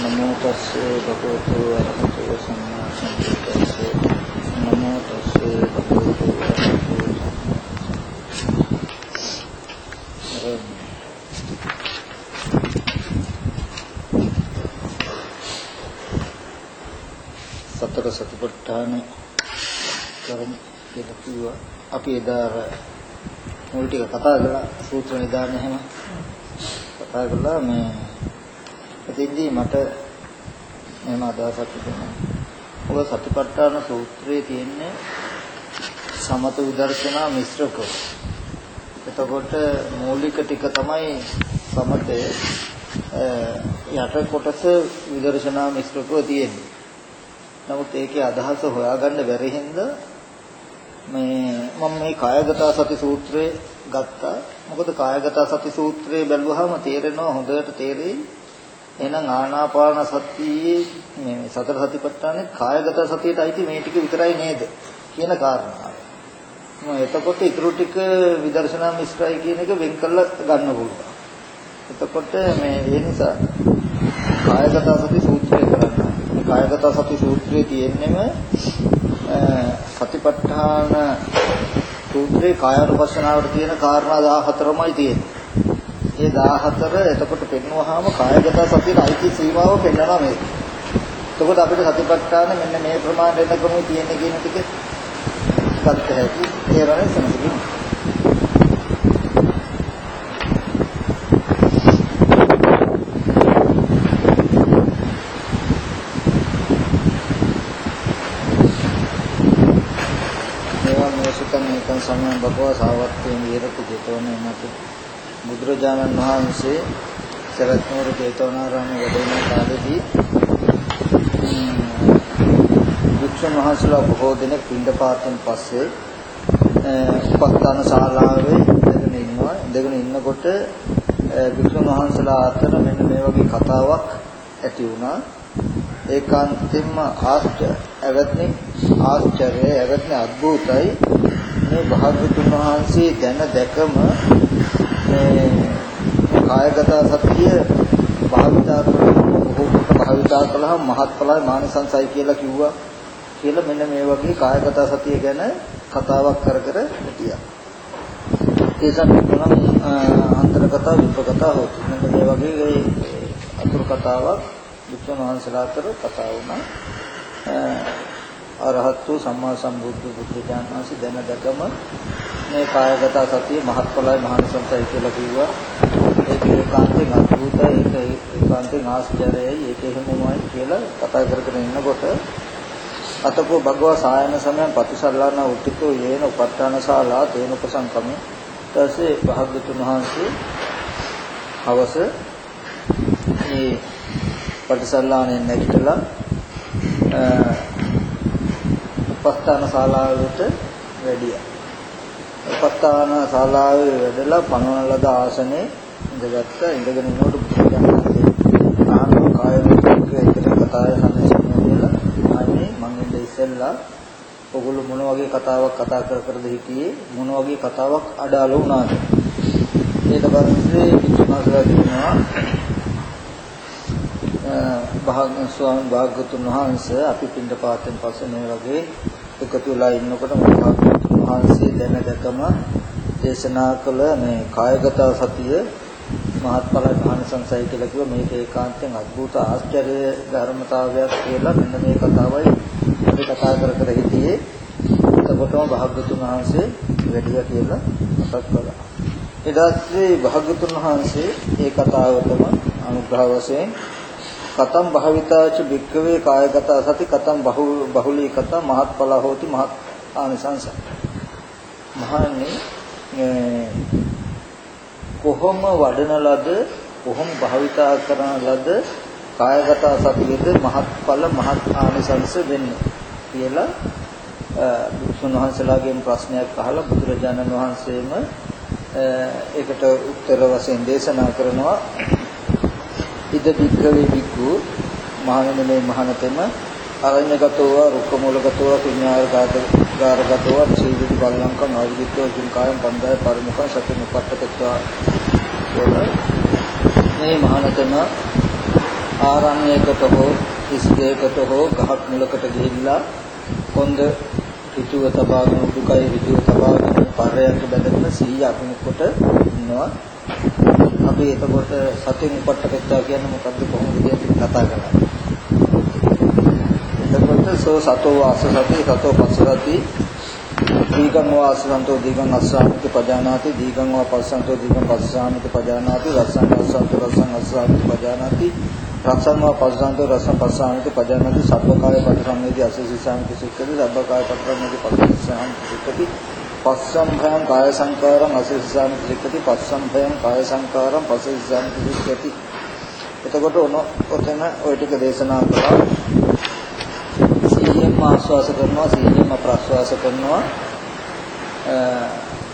නමෝ තස්සේ භගවතු අරහතෝ සම්මා සම්බුද්දස්සේ. නමෝ තස්සේ භගවතු අරහතෝ සතර සතිපට්ඨාන කරමු කියලා කිව්වා. අපි එදා අර මුල් ටික කතා කළා. සූත්‍ර නිදාන එහෙම කතා කළා මේ එතෙන්දී මට එහෙම අදහසක් තිබුණා. මොකද සතිපට්ඨාන සූත්‍රයේ තියෙන්නේ සමත විදර්ශනා මිශ්‍රක. එතකොට මූලික ටික තමයි සමතේ යට කොටස විදර්ශනා මිශ්‍රකව තියෙන්නේ. නමුත් ඒකේ අදහස හොයාගන්න බැරි හින්දා මේ මම මේ කායගත සති සූත්‍රය ගත්තා. මොකද කායගත සති සූත්‍රය බැලුවහම තේරෙනවා හොඳට තේරෙයි. එහෙනම් ආනාපාන සතියේ මේ සතර සතිපට්ඨානේ කායගත සතියට අයිති මේ ටික විතරයි නේද කියන කාරණාව. මම එතකොට ඊටු ටික විදර්ශනා මිශ්‍රයි කියන එක වෙන් කරලා ගන්න පුළුවන්. එතකොට මේ ඒ නිසා කායගත සති සූත්‍රය කරන්න. කායගත සති සූත්‍රයේ තියෙන්නේම සතිපට්ඨාන සූත්‍රේ කායानुපස්සනාවට තියෙන කාරණා 14මයි තියෙන්නේ. ඒ 14 එතකොට පෙන්වුවාම කායගත සතියේ අයිති සීමාව පෙන්වනවා මේක. එතකොට අපිට සතිපට්ඨාන මෙන්න මේ ප්‍රමාණයට ක්‍රමයේ තියෙන කියන ටික ගන්න හැකි. ඒ වගේ සමහරවිට සමයන් බකවා සාවත්වයෙන් විරතු ජේතවනේ නැති බුදුරජාණන් වහන්සේ සරත්නෝර ජේතවනාරාමයේ වැඩ ඉන කාලෙදී වික්ෂුන් වහන්සේලා බොහෝ දෙනෙක් පින්ඩපාතෙන් පස්සේ උපස්ථාන ශාලාවේ ඉඳගෙන ඉන්නවා. ඉඳගෙන ඉන්නකොට වික්ෂුන් වහන්සේලා අතර මෙන්න මේ වගේ කතාවක් ඇති වුණා. ඒකාන්තයෙන්ම ආශ්චර්ය ඇවත්නි ආශ්චර්යය ඇවත්නි අద్భుතයි මේ භාග්‍යතුන් වහන්සේ දැන දැකම මේ කායගත සතිය භාවිතා කරන බොහෝකට භාවිතා කළාම මහත්ඵලයි මානසංසයි කියලා කිව්වා කියලා මෙන්න මේ වගේ කායගත සතිය ගැන කතාවක් කර කර හිටියා. ඒ සම්පූර්ණ අන්තර්ගත විපගත හොත් මෙන්න මේ වගේ අතුරු කතාවක් වික්‍රම වහන්සේලා අතර කතා වුණා. අරහත් වූ සම්මා සම්බුද්ධ බුදුජානක වහන්සේ දැන දැකම මේ කායගත සතිය මහත්ඵලයි මහානිසංසයි කියලා කිව්වා. ඒක ඒකාන්තයෙන් අద్భుතයි ඒක ඒකාන්තයෙන් ආශ්චර්යයි ඒක එහෙමමයි කියලා කතා කරගෙන ඉන්නකොට අතකෝ භගවා සායන සමයන් පතිසල්ලාන උත්තිකෝ යේන උපට්ඨාන ශාලා තේන උපසංකමේ ඊටසේ භාග්‍යතුන් වහන්සේ හවස මේ පටිසල්ලාණයෙන් නැගිටලා උපස්ථාන ශාලාවට වැඩියා. උපස්ථාන ශාලාවේ වැඩලා පනවන ලද ආසනේ ඉඳගත්ත. ඉඳගෙන ඉන්නකොට බුදුරජාණන් ආනෝ කාය විමුක්තිය එකට කතාවේ සම්මේලනය කියලා අනේ මම ඉඳ ඉස්සෙල්ලා ඔගොල්ලෝ මොන වගේ කතාවක් කතා කර කරද හිටියේ? මොන වගේ කතාවක් අඩාල වුණාද? ඊට පස්සේ විචුනාසලා කියනවා භාග්‍ය ස්වාමීන් භාග්‍යතුන් වහන්සේ අපි පින්ඩ පාතෙන් පස්සේ මේ වගේ එකතු වෙලා ඉන්නකොට භාග්‍යතුන් වහන්සේ දැන දැකම දේශනා කළ මේ කායගත සතිය මහත්ඵල ඥානසංසය කියලා කිව්ව මේක ඒකාන්තයෙන් අద్భుත ආශ්චර්ය ධර්මතාවයක් කියලා මෙන්න මේ කතාවයි අපි කතා කර කර හිටියේ. එතකොටම භාග්‍යතුන් වහන්සේ වැඩියා කියලා මතක් කළා. ඊට පස්සේ භාග්‍යතුන් වහන්සේ ඒ කතාවටම අනුග්‍රහ වශයෙන් කතම් භාවිතාච භික්කවේ කායගත සති කතම් බහුලී කත මහත්ඵල හෝති මහත් ආනිසංස. මහන්නේ කොහොම වඩන ලද කොහොම භාවිතා කරන ලද කායගත සතියේද මහත්ඵල මහත් ආනිසංස වෙන්නේ කියලා බුදුන් වහන්සේලාගෙන් ප්‍රශ්නයක් අහලා බුදුරජාණන් වහන්සේම ඒකට උත්තර වශයෙන් දේශනා කරනවා. ඉද වික්‍රවේ වික්ඛු මහණෙනි මේ මහණතෙම අරඤ්‍යගතව රුක්ක මූලගතව කුඤ්ඤාරගතව සීවිදි බල්ලංකම් ආවිදිතව ජුන්කායම් පන්දාය පරිමුඛං සති මුපත්තකත්වා මේ මහණතෙම ආරණ්‍යයකට හෝ ඉස්කේකට හෝ ගහක් මුලකට ගිහිල්ලා කොන්ද ඍතුව තබාගෙන උඩුකය ඍතුව තබාගෙන පරයන්ට බැඳගෙන සීය අභිමුඛ කොට ඉන්නවා. අපි එතකොට සතින් උපට්ඨපෙත්තා කියන්නේ මොකද්ද? කොහොමද කියන්නේ? කතා කරන්නේ. එතකොට සෝ සතෝ වාස සති සතෝ පස්ස සති දීගං වාසසන්තෝ දීගං අස්සාමිති පජානාති දීගං වා පස්සන්තෝ දීගං පස්සාමිති පජානාති රස්සං පස්සන්තෝ රස්සං අස්සාමිති පජානාති රස්සං වා පස්සන්තෝ රස්සං පස්සාමිති පජානාති සබ්බකාය පටිසම්මේති අසසිසාමිති සික්ඛති සබ්බකාය පටිසම්මේති පටිසාමිති සික්ඛති. පස්සම් භයං කාය සංකාරං අසසිසාමිති සික්ඛති පස්සම් භයං කාය සංකාරං පසසිසාමිති සික්ඛති එතකොට ඔන ඔතන ওই ටික දේශනා කළා සීයෙන් ආස්වාස කරනවා සීයෙන් ප්‍රස්වාස කරනවා.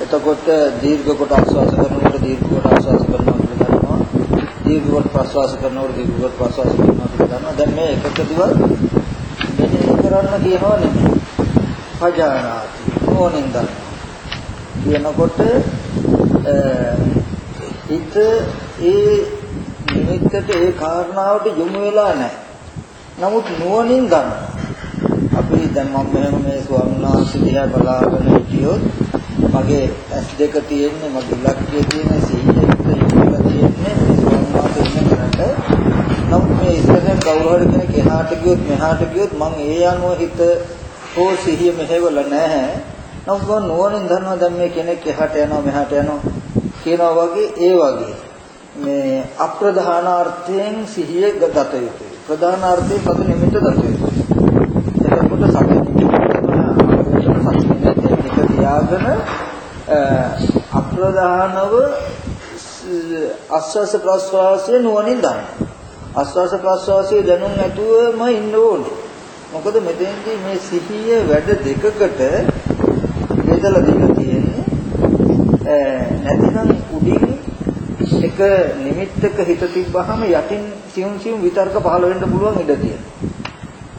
එතකොට දීර්ඝ කොට ආස්වාස කරනකොට දීර්ඝ කොට ආස්වාස කරනවා කියලා දන්නවා. දීර්ඝ කොට ප්‍රස්වාස කරනකොට දීර්ඝ කොට ප්‍රස්වාස කරනවා කියලා දන්නවා. දැන් මේ එකකදීවත් මෙහෙය කරන්න කියනවා නෙමෙයි පජානාති ඕනෙන් දන්න කියනකොට හිත ඒ නිමිත්තට ඒ කාරණාවට යොමු වෙලා නැහැ. නමුත් නුවණින් ගන්නවා අපි දැන් මම මෙහෙම මේ ස්වාමීන් වහන්සේ දිහා බලාගෙන හිටියොත් මගේ ඇස් දෙක තියෙන්නේ මගේ ලක්කේ තියෙන සීයෙත් ඉන්නලා තියෙන්නේ ස්වාමීන් වහන්සේ ඉන්න කරට නමුත් මේ ඉස්සරෙන් කවුරු හරි කෙනෙක් එහාට ගියොත් මෙහාට ගියොත් මම ඒ අනුව හිත හෝ සිහිය මෙහෙවල නැහැ. නමුත් මම නුවණින් දන්නවා දැන් මේ කෙනෙක් එහාට යනවා මෙහාට යනවා කියනවා වගේ ඒ වගේ මේ අප්‍රධානාර්ථයෙන් සිහිය ගත යුතුයි ප්‍රධානාර්ථයෙන් පද නිමිත්ත ගත යුතුයි එතකොට සතිය තියාගෙන අප්‍රධානව ආස්වාස ප්‍රස්වාසයේ නුවණින් ගන්න. ආස්වාස ප්‍රස්වාසයේ දැනුම් නැතුවම ඉන්න ඕනේ. මොකද මෙතෙන්දී මේ සිහිය වැඩ දෙකකට බෙදලා දීලා තියෙන්නේ. නැතිනම් උඩින් එක නිමිත්තක හිත තිබ්බහම යටින් සියුම් සියුම් විතර්ක පහළ වෙන්න පුළුවන් ඉඩ තියෙනවා.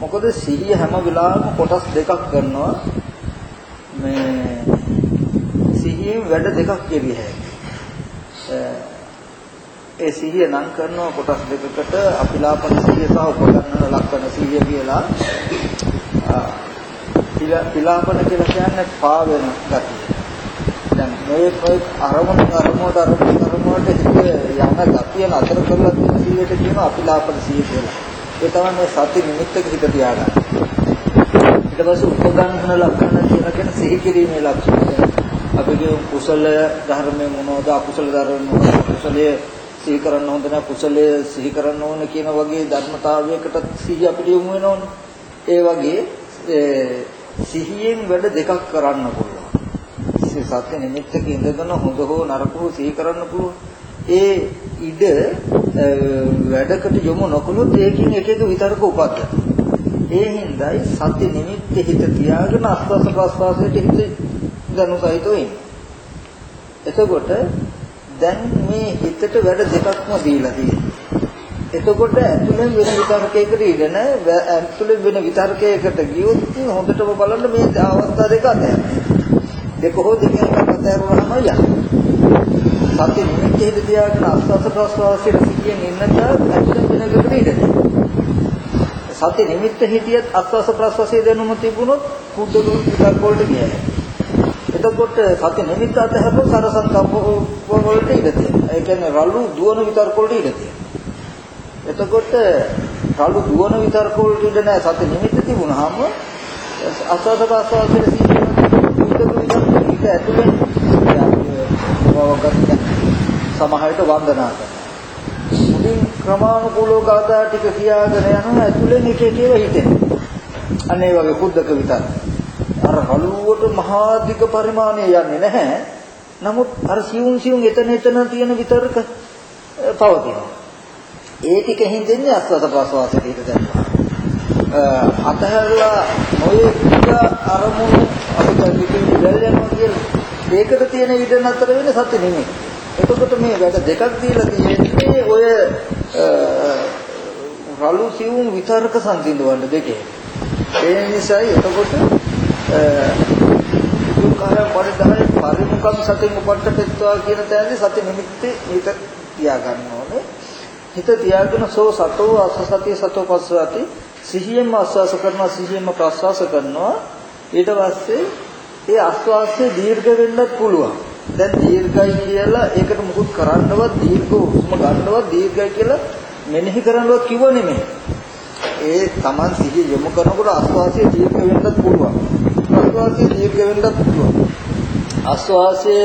මොකද සිහිය හැම වෙලාවෙම කොටස් දෙකක් කරනවා මේ සිහියෙන් වැඩ දෙකක් කෙරිය හැකියි ඒ සිහිය නම් කරනවා කොටස් දෙකකට අපිලාපන සිහිය සහ උපකරණ ලක්ෂණ සිහිය කියලා පිලාපන කියලා කියන්නේ පාවෙන ගතිය දැන් මේ કોઈ අරමුණු අරමුණට අරමුණට අරමුණට යන ගතිය නතර කරලා තියෙන සිහියට කියනවා අපිලාපන සිහිය කියලා ඒ තමයි මේ සති නිමිත්තක හිත තියාගන්න. ඊට පස්සේ උපගන්හන ලක්ෂණ කියන කෙන සිහි කිරීමේ ලක්ෂණ. අපිගේ කුසල ධර්මයේ මොනවද අකුසල ධර්ම මොනවද කුසලයේ සිහි කරන්න හොඳ නැහැ කුසලයේ සිහි කරන්න ඕන කියන වගේ ධර්මතාවයකට සිහි අපිට යොමු වෙනවනේ. ඒ වගේ සිහියෙන් වැඩ දෙකක් කරන්න පුළුවන්. සත්‍ය නිමිත්තක ඉඳගෙන හොඳ හෝ නරක හෝ සිහි කරන්න පුළුවන්. ඒ ඉඩ වැඩකට යොමු නොකළොත් ඒකින් එක එක විතරක උපද්දත. ඒ හින්දායි සත්‍ය නිමිත්තේ හිත තියාගෙන අස්වාස ප්‍රස්වාසයට හිත දනුසහිතව ඉන්නේ. එතකොට දැන් මේ හිතට වැඩ දෙකක්ම දීලා තියෙනවා. එතකොට ඇතුලෙන් වෙන විතරකයකට ඉඳ නැහැ. ඇතුලෙන් වෙන විතරකයකට ගියොත් හොඳටම බලන්න මේ අවස්ථා දෙක අතහැරෙනවා. දෙක හෝ දෙකෙන් එකක් අතහැරුවාම යනවා. සති නිමිති හිත තියාගෙන ආස්වාස ප්‍රස්වාසයේ සිටියෙන් ඉන්නට ඇත්තම වෙනකට ඉඩ සති නිමිත්ත හිටියත් ආස්වාස ප්‍රස්වාසයේ දැනුම තිබුණොත් කුඩු විතක් වලට ගියයි. එතකොට සති නිමිත්ත අතහැරලා සර සංකම්ප වලට ඉඩ තියෙනවා. ඒ කියන්නේ රළු දුවන විතර්ක වලට ඉඩ තියෙනවා. එතකොට රළු දුවන විතර්ක වලට ඉඩ නැහැ සති නිමිත්ත තිබුණාම ආස්වාද ප්‍රස්වාසයේ සිටින කුඩු විතක් ඊට ඇතුලේ වගත් සමහරට වන්දනා කරනවා. මුලින් ක්‍රමානුකූලව ගාථා ටික කියාගෙන යනවා ඇතුලෙන් එක එක ඒවා හිතෙනවා. අනේ වගේ කුද්දක විතර. අර හලුවට මහා දිග පරිමාණය යන්නේ නැහැ. නමුත් අර සියුම් සියුම් එතන එතන තියෙන විතරක පවතිනවා. ඒ ටික හින්දෙන්නේ අස්වද ප්‍රසවාසයට හිත දැම්මා. අතහැරලා ඔය අරමුණු අපිට පිටින් දැල්යනවා කියලා ඒකට තියෙන ඉඩ නතර වෙන සත්‍ය නෙමෙයි. එතකොට මේ වැඩ දෙකක් දීලා තියෙන්නේ ඔය රළු සිවුම් විතරක සංසිඳවන්න දෙකේ. ඒ නිසායි එතකොට දුක්ඛය පරිදාය පරිමුඛම් සතින් උපට්ඨපෙත්වා කියන තැනදී සති නිමිත්තේ හිත තියා ගන්න ඕනේ. හිත තියාගෙන සෝ සතෝ අසසති සතෝ පස්සති සිහියෙන්ම ආස්වාස කරනවා සිහියෙන්ම ප්‍රස්වාස කරනවා. ඊට පස්සේ ඒ ආස්වාසය දීර්ඝ වෙන්නත් පුළුවන්. දැන් දීර්ඝයි කියලා ඒකට මුකුත් කරන්නවත් දීර්ඝ හුස්ම ගන්නවත් දීර්ඝයි කියලා මෙනෙහි කරන්නවත් කිව්ව නෙමෙයි. ඒ Taman සිහිය යොමු කරනකොට ආස්වාසය දීර්ඝ වෙන්නත් පුළුවන්. ප්‍රස්වාසය දීර්ඝ වෙන්නත් පුළුවන්. ආස්වාසය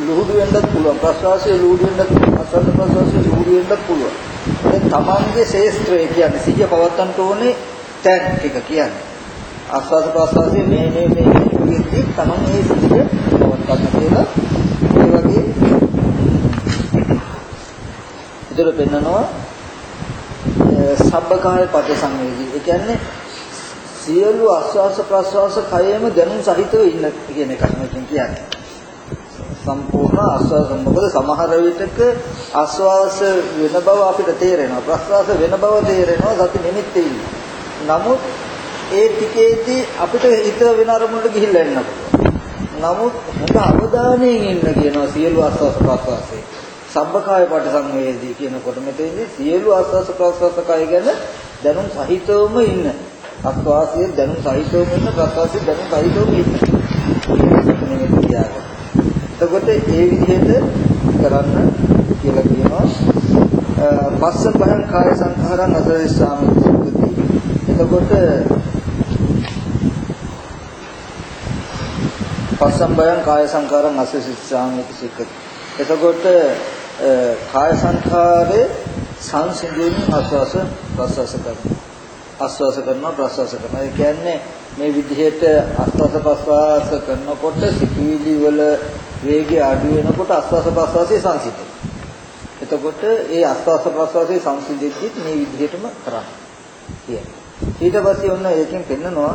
ලුහුඩු වෙන්නත් පුළුවන්. ප්‍රස්වාසය ලුහුඩු වෙන්නත් පුළුවන්. ආස්වාද ප්‍රස්වාසය ලුහුඩු වෙන්නත් පුළුවන්. දැන් Tamanගේ ශේස්ත්‍රය කියන්නේ සිහිය පවත්තන්න ඕනේ තැන් ටික කියන්නේ ආස්වාද ප්‍රස්වාසය මේ මේ මේ විදිහට Taman මේ සිහිය පවත්තන්න කියලා ඒ වගේ ඉතල පෙන්නනවා සබ්බකාය පටිසංවේදී. ඒ කියන්නේ සියලු ආස්වාස ප්‍රස්වාස කයෙම දැනුම් සහිතව ඉන්න කියන එකක් මේකෙන් කියන්නේ. සම්පූර්ණ ආස්වාස මොකද සමහර විටක ආස්වාස වෙන බව අපිට තේරෙනවා. ප්‍රස්වාස වෙන බව තේරෙනවා සති නිමිත්තේ නමුත් ඒ ටිකේදී අපිට හිත වෙන අරමුණට ගිහිල්ලා එන්න නමුත් හොඳ අවධානයෙන් ඉන්න කියනවා සියලු ආස්වාස ප්‍රස්වාසයේ. සබ්බකාය පටිසංවේදී කියනකොට මෙතෙන්දී සියලු ආස්වාස ප්‍රස්වාස කය ගැන දැනුම් සහිතවම ඉන්න. ආස්වාසයේ දැනුම් සහිතවම ඉන්න ප්‍රස්වාසයේ දැනුම් සහිතවම ඉන්න. මේ කියාගන්න. එතකොට ඒ විදිහට කරන්න කියලා කියනවා. පස්ස පහන් කාය සංඛාරං අදරිස්සාමි සුද්ධි. එතකොට පස්සම් බයං කාය සංඛාරං අසසිස්සාමි සික්කති. එතකොට කාය සංඛාරේ සංසිඳුන් ආස්වාස ප්‍රස්වාස කරනවා. ආස්වාස කරනවා ප්‍රස්වාස කරනවා. ඒ කියන්නේ මේ විදිහට ආස්වාස ප්‍රස්වාස කරනකොට සිතුවිලි වල වේගය අඩු වෙනකොට ආස්වාස ප්‍රස්වාසයේ සංසිඳෙනවා. එතකොට ඒ ආස්වාස ප්‍රස්වාසයේ සංසිඳෙද්දිත් මේ විදිහටම කරන්න. කියන්නේ. ඊට පස්සේ ඔන්න ඒකෙන් පෙන්නනවා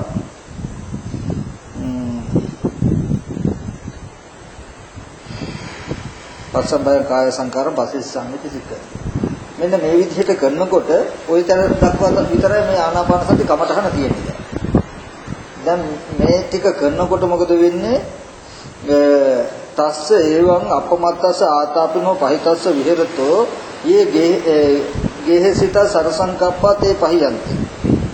පස්සබය කාය සංකාර පසිස්සම්මිති සික්ක. මෙන්න මේ විදිහට කරනකොට ওই තැන දක්වා විතරයි මේ ආනාපාන සති කමටහන තියෙන්නේ. දැන් මේ ටික කරනකොට මොකද වෙන්නේ? තස්ස එවං අපමත්තස ආතාපිනෝ පහිතස්ස විහෙරතෝ යේ ගේහසිත සරසංකප්පා තේ පහියන්ති.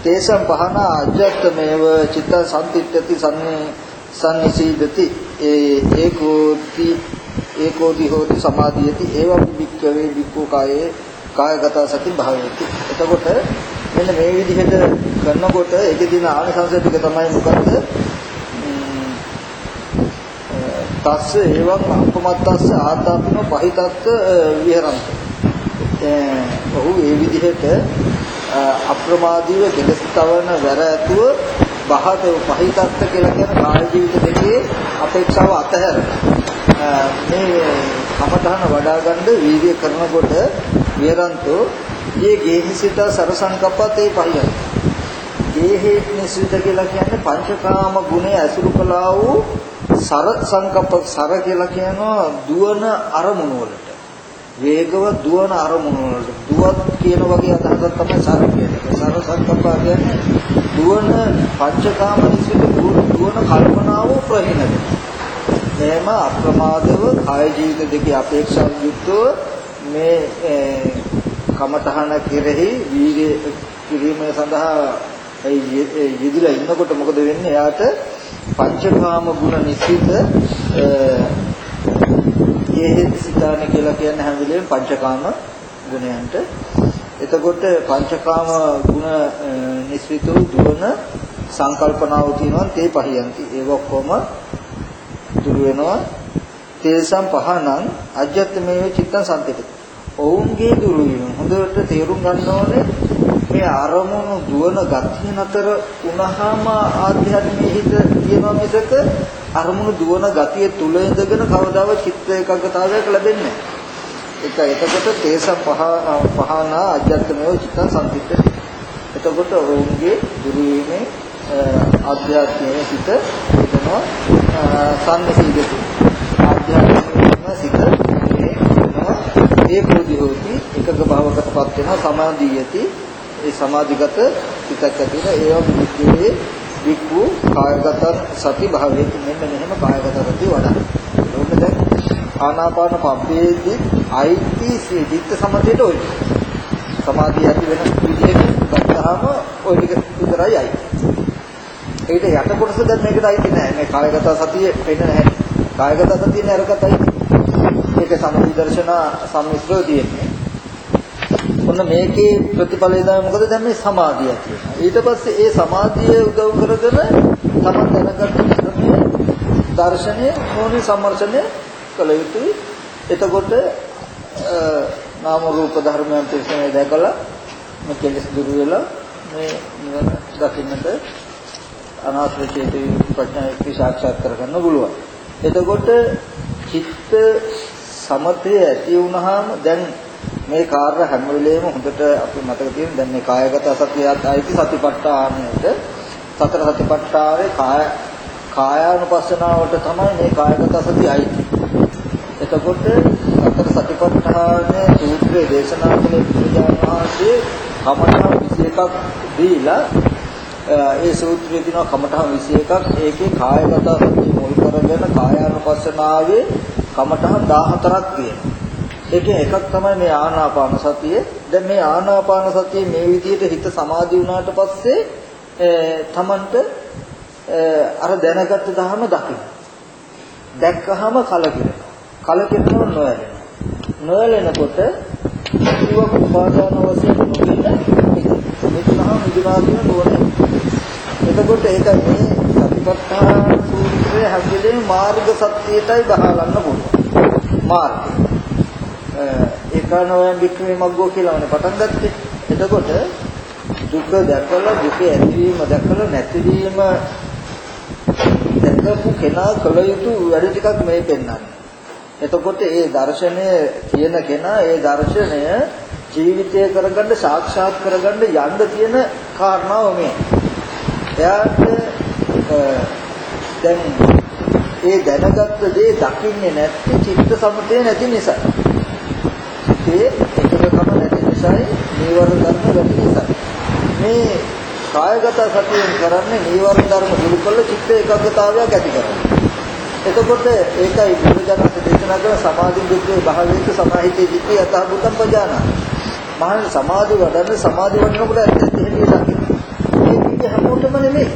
තේසම් පහන අජත්තමේව චිත්ත සම්තිත්‍ත්‍ති සම්නේ සම්නිසීදති ඒකෝති ඒකෝදි හෝති සමාධියති. ඒවම් වික්කවේ වික්කෝ කායේ කායගත සති භාවයති එතකොට මෙන්න මේ විදිහට කරනකොට ඒකේ දින ආනිසංස ටික තමයි මොකද්ද? තස්ස ඒවම් අපමත්තස්ස ආතාපිනෝ පහිතත්ත විහරන්ත ඔහු ඒ විදිහට අප්‍රමාදීව කෙලස් තවන වැර ඇතුව බහත පහිතත්ත කියලා කියන කාය ජීවිත දෙකේ අපේක්ෂාව අතහැරලා මේ කමඨහන වඩා ගන්න වීර්ය කරනකොට විරන්තෝ මේ ගේහසිත සරසංකප්පතේ පහිය. ගේහේ නිසිත කියලා කියන්නේ පංචකාම ගුණය ඇසුරු කළා වූ සර සංකප්ප සර කියලා කියනවා දුවන අරමුණු වලට. වේගව දුවන අරමුණු වලට. දුවත් කියන වගේ අදහසක් තමයි සර කියන්නේ. සර සංකප්ප කියන්නේ දුවන පංචකාම නිසිත දුවන කල්පනාව ප්‍රහීනද. මෙහෙම අප්‍රමාදව කාය ජීවිත දෙකේ අපේක්ෂාව යුක්තව මේ කමතහන කෙරෙහි වීර්ය කිරීම සඳහා යෙදিলা ඉන්නකොට මොකද වෙන්නේ? එයාට පංචකාම ගුණ නිසිත යේහෙත් සිතාන කියලා කියන්නේ හැම වෙලේම පංචකාම ගුණයන්ට එතකොට පංචකාම ගුණ නිස්විතෝ දුවන සංකල්පනාව තියෙනවා තේ පහියන්ති ඒක ඔක්කොම දුරු වෙනවා තේසම් පහනං අජ්ජත්මේ චිත්තං සම්පිත. ඔවුන්ගේ දුරු වීම හොඳට තේරුම් ගන්න ඕනේ මේ අරමුණු දුවන ගතිය නතර වුණාම ආධ්‍යාත්මික හිත තියෙනවා මිසක අරමුණු දුවන ගතිය තුල ඉඳගෙන කවදාවත් චිත්ත ඒකාග්‍රතාවයක් ලැබෙන්නේ නැහැ. ඒක එතකොට තේසම් පහ පහන අජ්ජත්මේ චිත්තං සම්පිත. එතකොට ඔවුන්ගේ දුරු වීමේ ආධ්‍යාත්මික හිත වෙනවා සම්සිද්ධි ආධ්‍යාත්මික සිත ඒ ක්‍රෝධි හොති එකක භාවකටපත් වෙනවා සමාධියති ඒ සමාධිගත සිතක් ඇතිව ඒවා විද්‍යාවේ වික්ඛු කායගත සති භාවයේ මෙන්න මෙහෙම කායගත සති වඩා. ඕක දැන් ආනාපාන පබ්බේදී අයිති සිද්ධ සමතේට ඔය. සමාධිය ඇති වෙන විදිහට ගත්තාම ওই ටික විතරයි අයි. ඒකට යට කොටස දැන් මේකට අයිති නෑ. මේ කායගත සතිය වෙන්න නැහැ. කායගත සතිය නරකට අයිති. ඒක සම්මුති දර්ශන සම්මිශ්‍රව තියෙන්නේ. ඔන්න මේකේ ප්‍රතිඵලය තමයි මොකද දැන් මේ සමාධිය තියෙනවා. ඊට පස්සේ ඒ සමාධිය උදව් කරගෙන තමන් දැනගන්න දර්ශනය මොනේ සම්මර්ෂණය කළ යුතුයි. එතකොට නාම රූප ධර්මයන් පිළිසනේ දැකලා මේ කෙලෙස් දුරු වෙලා මේ නිවන දකින්නට අනාත්ම චේතී ප්‍රඥා සාක්ෂාත් කරගන්න පුළුවන්. එතකොට චිත්ත සමතය ඇති වුනහම දැන් මේ කාර්ය හැම වෙලේම හොඳට අපි මතක තියෙන දැන් මේ කායගත සතියත් ආйти සතිපට්ඨානයට සතර සතිපට්ඨාවේ කාය කායානුපස්සනාවට තමයි මේ කායගත සතිය ආйти. එතකොට සතර සතිපට්ඨානයේ සූත්‍රයේ දේශනා කළ පුජානාසේ කමඨා 21ක් දීලා ඒ සූත්‍රයේ තියෙනවා කමඨා 21ක් ඒකේ කායගත සතිය මුල් කරගෙන කායානුපස්සනාවේ කමඨා 14ක් තියෙනවා. ඒකේ එකක් තමයි මේ ආනාපාන සතිය. දැන් මේ ආනාපාන සතිය මේ විදිහට හිත සමාධි වුණාට පස්සේ තමන්ට අර දැනගත් දහම දකින්න. දැක්කහම කලකිරෙනවා. කලකිරෙනව නොයැලෙනවා. නොයැලෙනකොට ජීවක උපාදාන වශයෙන් නොගෙන මෙතනහා මිදුනා කියන නුවණ. එතකොට ඒක මේ සතිපට්ඨාන සූත්‍රයේ හැදෙන්නේ මාර්ග සත්‍යයටයි බහලන්න පුළුවන්. මාර්ගය. ඒකනෝයන් වික්‍රේ මග්ගෝ කියලානේ පටන් ගත්තේ. එතකොට දුක දැකලා දුක ඇතිවීම දැකලා නැතිවීම දැකපු කෙනා කල යුතු වැඩ ටිකක් මේ පෙන්වන්නේ. එතකොට ඒ දර්ශනය කියන කෙනා ඒ දර්ශනය ජීවිතය කරගන්න සාක්ෂාත් කරගන්න යන්න තියෙන කාරණාව මේ. එයාට දැන් ඒ දැනගත්ත දේ දකින්නේ නැත්නම් චිත්ත සමුදය නැති නිසා. චිත්තේ එකකම නැති නිසායි නීවරණ ධර්ම වැඩි නිසා. මේ කායගත සතියෙන් කරන්නේ නීවරණ ධර්ම දුරු කළ චිත්ත ඒකාග්‍රතාවයක් ඇති කරගන්න. එතකොට ඒකයි බුදුජානක දේශනා කරන සමාධි බුද්ධේ භාවයේක සමාහිතේ චිත්තය යථාභූතම් පජානා. මහා සමාධි වඩන සමාධි වඩනකොට ඇත්තට එහෙම දකින්න. මේ විදිහ හැමෝටම නෙමෙයි.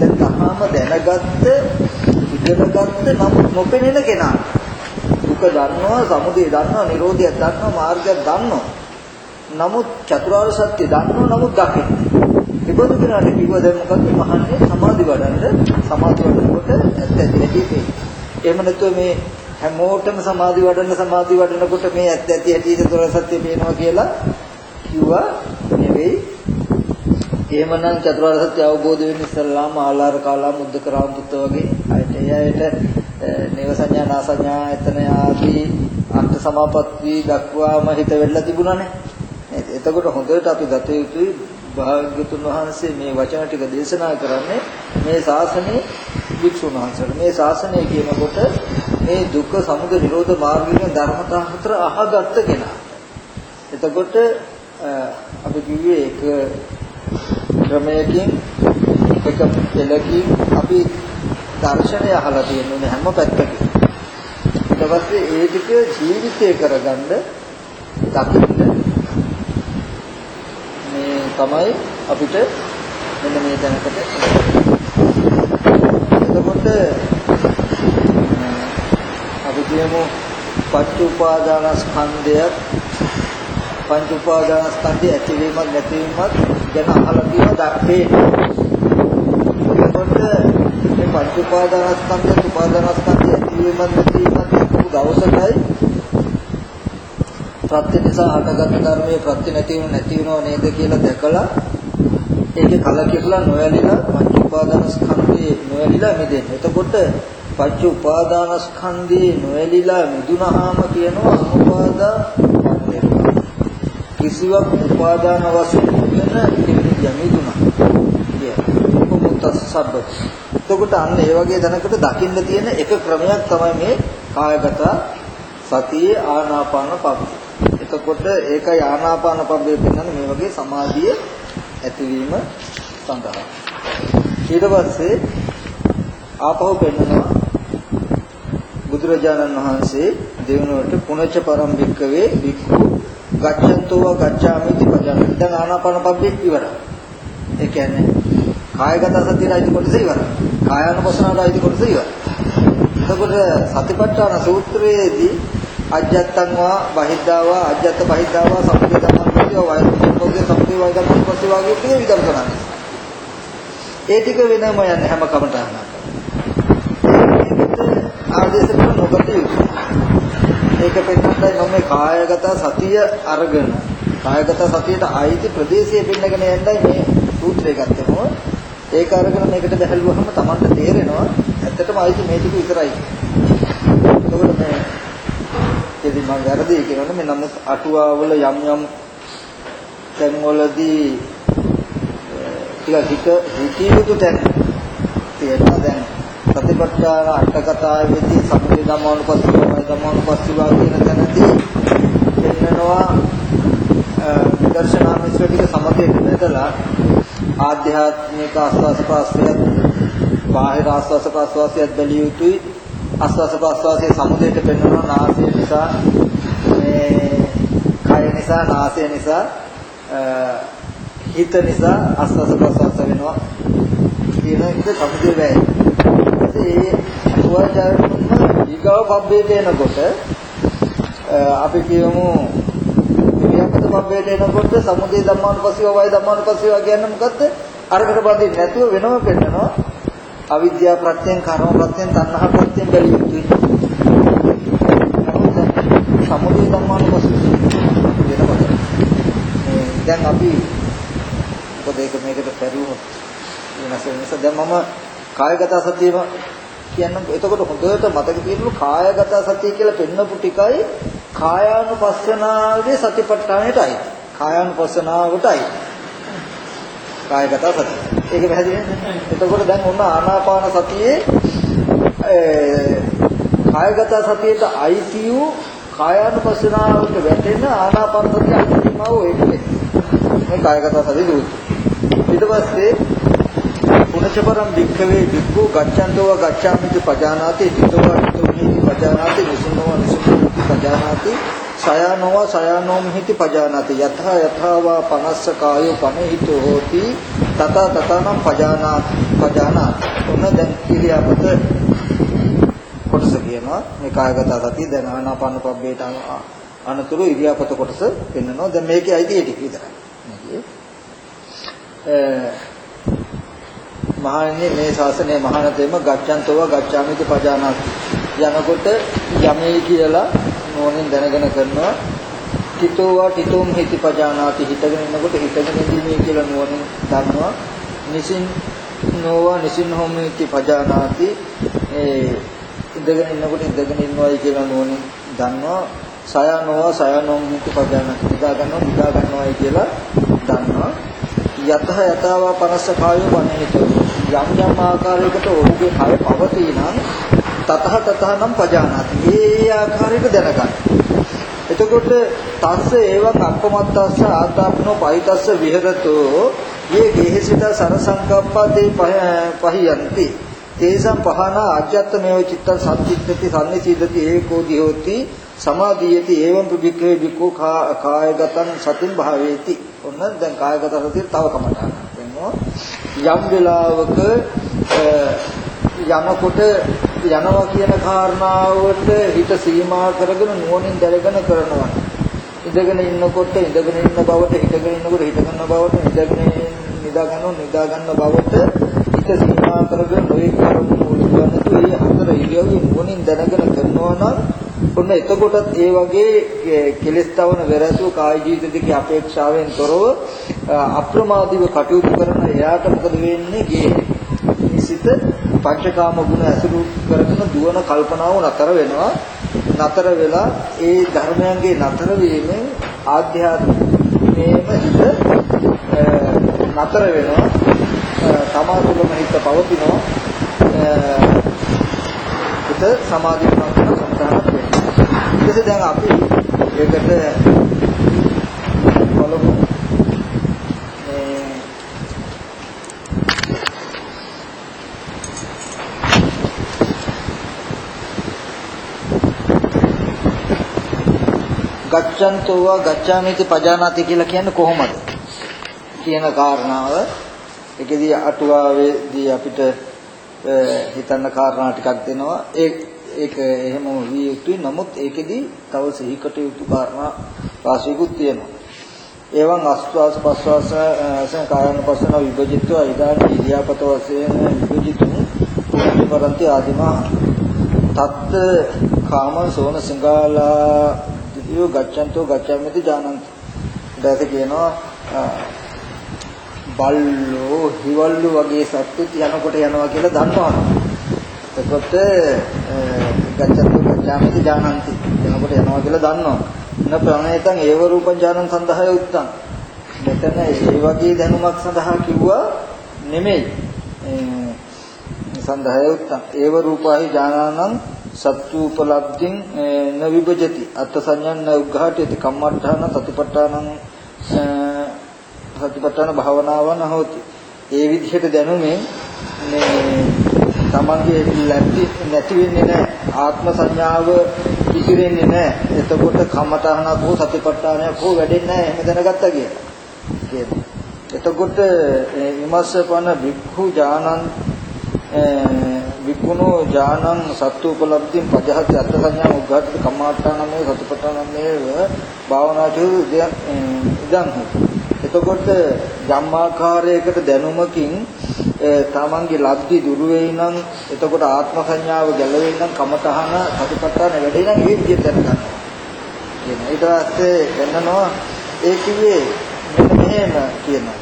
දැන් තහාම දැනගත්ත ඉගෙනගත්ත නම් නොපෙනෙන කෙනා. දුක දන්නවා, සමුදය දන්නවා, නිරෝධය දන්නවා, මාර්ගය දන්නවා. නමුත් චතුරාර්ය සත්‍ය දන්නවා නමුත් දකින්නේ. ඉබඳු කෙනාට කිව්ව දැන් මොකක්ද මහන්නේ සමාධි වඩන්න සමාධි වඩනකොට ඇත්ත ඇති ඇති එහෙම නැතුව මේ හැමෝටම සමාධි වඩන්න සමාධි වඩනකොට මේ ඇත්ත ඇති ඇති චතුරාර්ය සත්‍ය පේනවා කියලා කිව්වා නෙවෙයි එහෙමනම් චතුරාර්ය සත්‍ය අවබෝධ වෙන්න ඉස්සල්ලාම ආලාර කාලා මුද්දක රාම්පුත්ත වගේ අයට එයාට නේව සංඥා නාසඤ්ඤා එතන ආදී අර්ථ සමාපatti දක්වාම හිත වෙලා තිබුණානේ එතකොට හොඳට අපි ගත යුතුයි භාග්‍යතුන් වහන්සේ මේ වචන ටික දේශනා කරන්නේ මේ ශාසනයේ වික්ෂුන් වහන්සේට මේ ශාසනය කියනකොට මේ දුක්ඛ සමුදය නිරෝධ මාර්ගයේ ධර්මතා හතර අහගත්ත කෙනා. එතකොට අපි කිව්වේ එක ක්‍රමයකින් එක පෙළකින් අපි දර්ශනය අහලා තියෙනුනේ හැම පැත්තකින්. ඊට පස්සේ ඒ ටික ජීවිතය කරගන්න දකින්න තමයි අපිට මෙන්න මේ දැනකට එතකොට අපි කියමු පංච උපාදානස්කන්ධය පංච උපාදානස්කන්ධය ඇතිවීමක් නැතිවීමක් ගැන අහලා තියෙනවා දැක්කේ එතකොට මේ පංච උපාදානස්කන්ධය උපාදානස්කන්ධය ඇතිවීමක් නැතිවීමක් දවසටයි ප්‍රත්‍ය නිසා හටගත් ධර්මයේ ප්‍රත්‍ය නැති වෙනව නැති වෙනව නේද කියලා දැකලා ඒකේ කලකිරලා නොයලිලා පංච උපාදානස්කන්ධේ නොයලිලා මිදෙන්න. එතකොට පංච උපාදානස්කන්ධේ නොයලිලා මිදුනහම කියනවා අනුපාදා කිසිවක් උපාදාන වශයෙන් වෙන කෙනෙක් යමිදුනා. කිය. එතකොට අන්න ඒ වගේ දැනකට දකින්න තියෙන එක ක්‍රමයක් තමයි මේ කායගත සතියේ ආනාපාන පබ්බේ. එතකොට ඒකයි ආනාපාන පබ්බේ පෙන්වන්නේ මේ වගේ සමාධිය ඇතිවීම සඳහා. ඊට පස්සේ ආපහු පෙන්වනවා බුදුරජාණන් වහන්සේ දෙවනුවට පුණජ පරම්පිකවේ වික්ඛු ගච්ඡන්තෝ ගච්ඡාමිති පජාන. දැන් ආනාපාන පබ්බේ ඉවරයි. ඒ කියන්නේ කායගත සතියට අයිති කොටස ඉවරයි. කායानुපසනාවට අයිති කොටස ඉවරයි. එතකොට සතිපට්ඨාන සූත්‍රයේදී අජ්ජත්තං වා බහිද්ධාවා අජ්ජත්ත බහිද්ධාවා සම්පේ ධම්මපතිය වයසෝගේ සම්පේ වය ධම්මපතිය වගේ ටික විදර්ශනා ඒ ටික වෙනම යන්නේ හැම කමටහනක්. ආදේශ කරන නොගත යුතුයි. ඒක පෙන්නන්නයි මම මේ කායගත සතිය අරගෙන කායගත සතියට අයිති ප්‍රදේශයේ පෙන්නගෙන යන්නයි මේ සූත්‍රය ගත්තේ ඒක අරගෙන මේකට බැහැලුවහම Tamanට තේරෙනවා ඇත්තටම අයිති මේ ටික විතරයි. ඒකවල මේ ඉතින් මම වැරදි කියනවනේ මේ නමුත් අටුවාවල යම් යම් තැන්වලදී ටික හිත හිතිය යුතු තැන් තියෙනවා දැන් සතිපට්ඨාන අට කතාවේදී සම්පේ ධම්මානුපස්සීව ධම්මානුපස්සීව කියන තැනදී පෙන්නනවා විදර්ශනා මිශ්‍ර ටික සමතේට බෙදලා ආධ්‍යාත්මික ආස්වාස ප්‍රාස්වාසය බාහිර ආස්වාස ප්‍රාස්වාසයත් බැලිය යුතුයි. ආස්වාස ප්‍රාස්වාසයේ සමුදේට පෙන්වනවා නාසය නිසා මේ කය නිසා නාසය නිසා හිත නිසා ආස්වාස ප්‍රාස්වාස වෙනවා කියන එක සමුදේ වෙයි. ඒ වචන ඊගව පබ්බේට එනකොට අපි කියමු විද්‍යාපත පබ්බේට එනකොට සමුදේ ධම්මානුපස්සීව වය ධම්මානුපස්සීව කියන්නේ මොකද්ද? අරකට බඳින්න නැතුව වෙනම පෙන්නනවා. අවිද්‍යාව ප්‍රත්‍යයෙන් කර්ම ප්‍රත්‍යයෙන් තණ්හා ප්‍රත්‍යයෙන් බැලිය යුතුයි. සමුදේ ධම්මානුපස්සීව වෙනකොට දැන් අපි මොකද ඒක මේකට පෙරුවොත් වෙනස් වෙන නිසා දැන් මම කායගත සතියම කියන්න එතකොට හොඳට මතක තියෙනු කායගත සතිය කියලා පෙන්නපු ටිකයි කායානුපස්සනාවේ සතිපට්ඨානෙටයි කායානුපස්සනාවටයි. කායගත සතිය ඒක පැහැදිලි නේද එතකොට දැන් ඔන්න ආනාපාන සතියේ කායගත සතියට අයිති වූ කායානුපස්සනාවට වැටෙන ආනාපාන සතිය අයිතිමාව ඒක මේ කායගත සතිය දුරු ඊට පස්සේ පුනචපරම් වික්ඛවේ වික්ඛෝ ගච්ඡන්තෝ ගච්ඡාමිති පජානාති තිතෝ තිතෝමිති පජානාති නිසුනෝ නිසුනෝති පජානාති සයනෝ සයනෝ මිහිති පජානාති යතහ යථාවා පනස්ස කායෝ පනහිතෝ හෝති තත තතනම් පජානාත් පජානාත්. ඔන්න දැන් ඉරියාපත කොටස කියනවා. මේ කායගත සතිය දැන් ආනාපාන පබ්බේට අනතුරු ඉරියාපත කොටස පෙන්නනවා. දැන් මේකේ අයිති ඒ ටික විතරයි. මේකේ. මහණෙනි මේ ශාසනය මහානතෙම ගච්ඡන්තව ගච්ඡාමිති පජානාති. යනකොට යමේ කියලා නෝනෙන් දැනගෙන කරනවා. තිතෝවා තිතෝම් හිති පජානාති හිතගෙන ඉන්නකොට හිතගෙන ඉඳීමේ කියලා නෝනෙන් දන්නවා. නිසින් නොවා නිසින් හොමිති පජානාති ඒ ඉඳගෙන ඉන්නකොට ඉඳගෙන ඉන්නවයි කියලා නෝනෙන් දන්නවා. සයනෝවා සයනෝම් හිති පජානාති නිදා ගන්නවා නිදා ගන්නවයි කියලා දන්නවා. යතහ යතාවා පනස්ස කායෝ වනේතු යම් යම් ආකාරයකට ඔහුගේ කය පවතී නම් තතහ තතහ නම් පජානාති. ඒ ආකාරයට දැනගන්න. එතකොට තස්ස ඒවං අක්කමත්තස්ස ආතාපනෝ පහිතස්ස විහෙරතෝ යේ ගේහසිත සරසංකප්පතේ පහියන්ති. තේසම් පහන ආජ්‍යත්තමේව චිත්තං සම්චිත්තති සම්නිසීදති ඒකෝ දිහෝති සමාධියති එවං ප්‍රවික්ඛේ විකෝ කායගතං සතින් භාවේති. ඔන්න දැන් කායගත සතිය තව කමටහනක් වෙනවා. යම් වෙලාවක යනකොට යනවා කියන කාරණාවට හිත සීමා කරගෙන නුවණින් දැනගෙන කරනවා. ඉඳගෙන ඉන්නකොට ඉඳගෙන ඉන්න බවට හිටගෙන ඉන්නකොට හිටගන්න බවට ඉඳගෙන නිදා ගන්නව නිදා ගන්න බවට හිත සීමා කරගෙන නොයේ කරුණු මුලින්වන්නතු ඒ හතර ඉරියව්වේ නුවණින් දැනගෙන කරනවා නම් ඔන්න එතකොටත් ඒ වගේ කෙලස්තාවන වෙරසු කාය ජීවිත දෙකේ අපේක්ෂාවෙන් තොරව අප්‍රමාදීව කටයුතු කරන එයාට මොකද වෙන්නේ ගේ සිත පංචකාම ගුණ ඇසුරු කරගෙන දුවන කල්පනාව නතර වෙනවා. නතර වෙලා ඒ ධර්මයන්ගේ නතර වීමෙන් ආධ්‍යාත්මේම හිත නතර වෙනවා. තමා තුළම හිත පවතිනවා. හිත සමාධිමත් වෙන සම්ප්‍රාණයක් වෙනවා. ඊට දැන් අපි ඒකට බලමු ගච්ඡන්තෝවා ගච්ඡාමිති පජානාති කියලා කියන්නේ කොහොමද? කියන කාරණාව. ඒකෙදී අටුවාවේදී අපිට හිතන්න කාරණා ටිකක් දෙනවා. ඒ ඒක එහෙම විය යුතුයි. නමුත් ඒකෙදී තව සිහිකට යුතු කාරණා රාශියකුත් තියෙනවා. එවං අස්වාස පස්වාස සංකාරණ පස්සන විභජිතව ඉදාන ඉරියාපත වශයෙන් විභජිතුන් පුරුපරන්ති ආදිමා තත් කාම සෝන සිංගාලා දියෝ ගච්ඡන්තෝ ගච්ඡාමිති ජානන්ති ඊට කියනවා බල්ලෝ හිවල්ලු වගේ සත්තුත් යනකොට යනවා කියලා දන්නවා එතකොට ගච්ඡන්තෝ ගච්ඡාමිති ජානන්ති යනකොට යනවා කියලා දන්නවා න ප්‍රණේතං ඒව රූපං ඥානං සඳහාය උත්තං. මෙතන ඒ වගේ දැනුමක් සඳහා කිව්වා නෙමෙයි. සඳහාය උත්තං. ඒව රූපාහි ඥානං සත්‍යූපලබ්ධින් න විභජති. අත්ථ සංඥාන උග්ඝාටයති කම්මඨාන සතිපට්ඨානං සතිපට්ඨාන භාවනාවන් හොති. ඒ විදිහට දැනුමෙන් මේ තමන්ගේ නැති නැති වෙන්නේ නැහැ ආත්ම සංඥාව ඉතිරෙන්නේ නැහැ එතකොට කමතහනක් හෝ සතිපට්ඨානයක් හෝ වැඩෙන්නේ නැහැ එහෙම දැනගත්තා කියලා කියනවා එතකොට විමස්සපන වික්ඛු ඥානං විකුණෝ ඥානං සත්තුපලබ්ධින් පජහත් අත්ථ සංඥා උග්ඝාත කම්මාට්ඨානමේ සතිපට්ඨානමේ භාවනාචු ඉදන් එතකොට ධම්මාකාරයකට දැනුමකින් තමන්ගේ ලබ්ධි දුර වෙයි නම් එතකොට ආත්ම සංඥාව ගැලවෙයි නම් කමතහන සතිපට්ඨාන වැඩේ නම් ඒ විදිහට දැනගන්න. කියන. ඊට පස්සේ වෙන්නනවා ඒ කිව්වේ මෙන්න මෙහෙම කියනවා.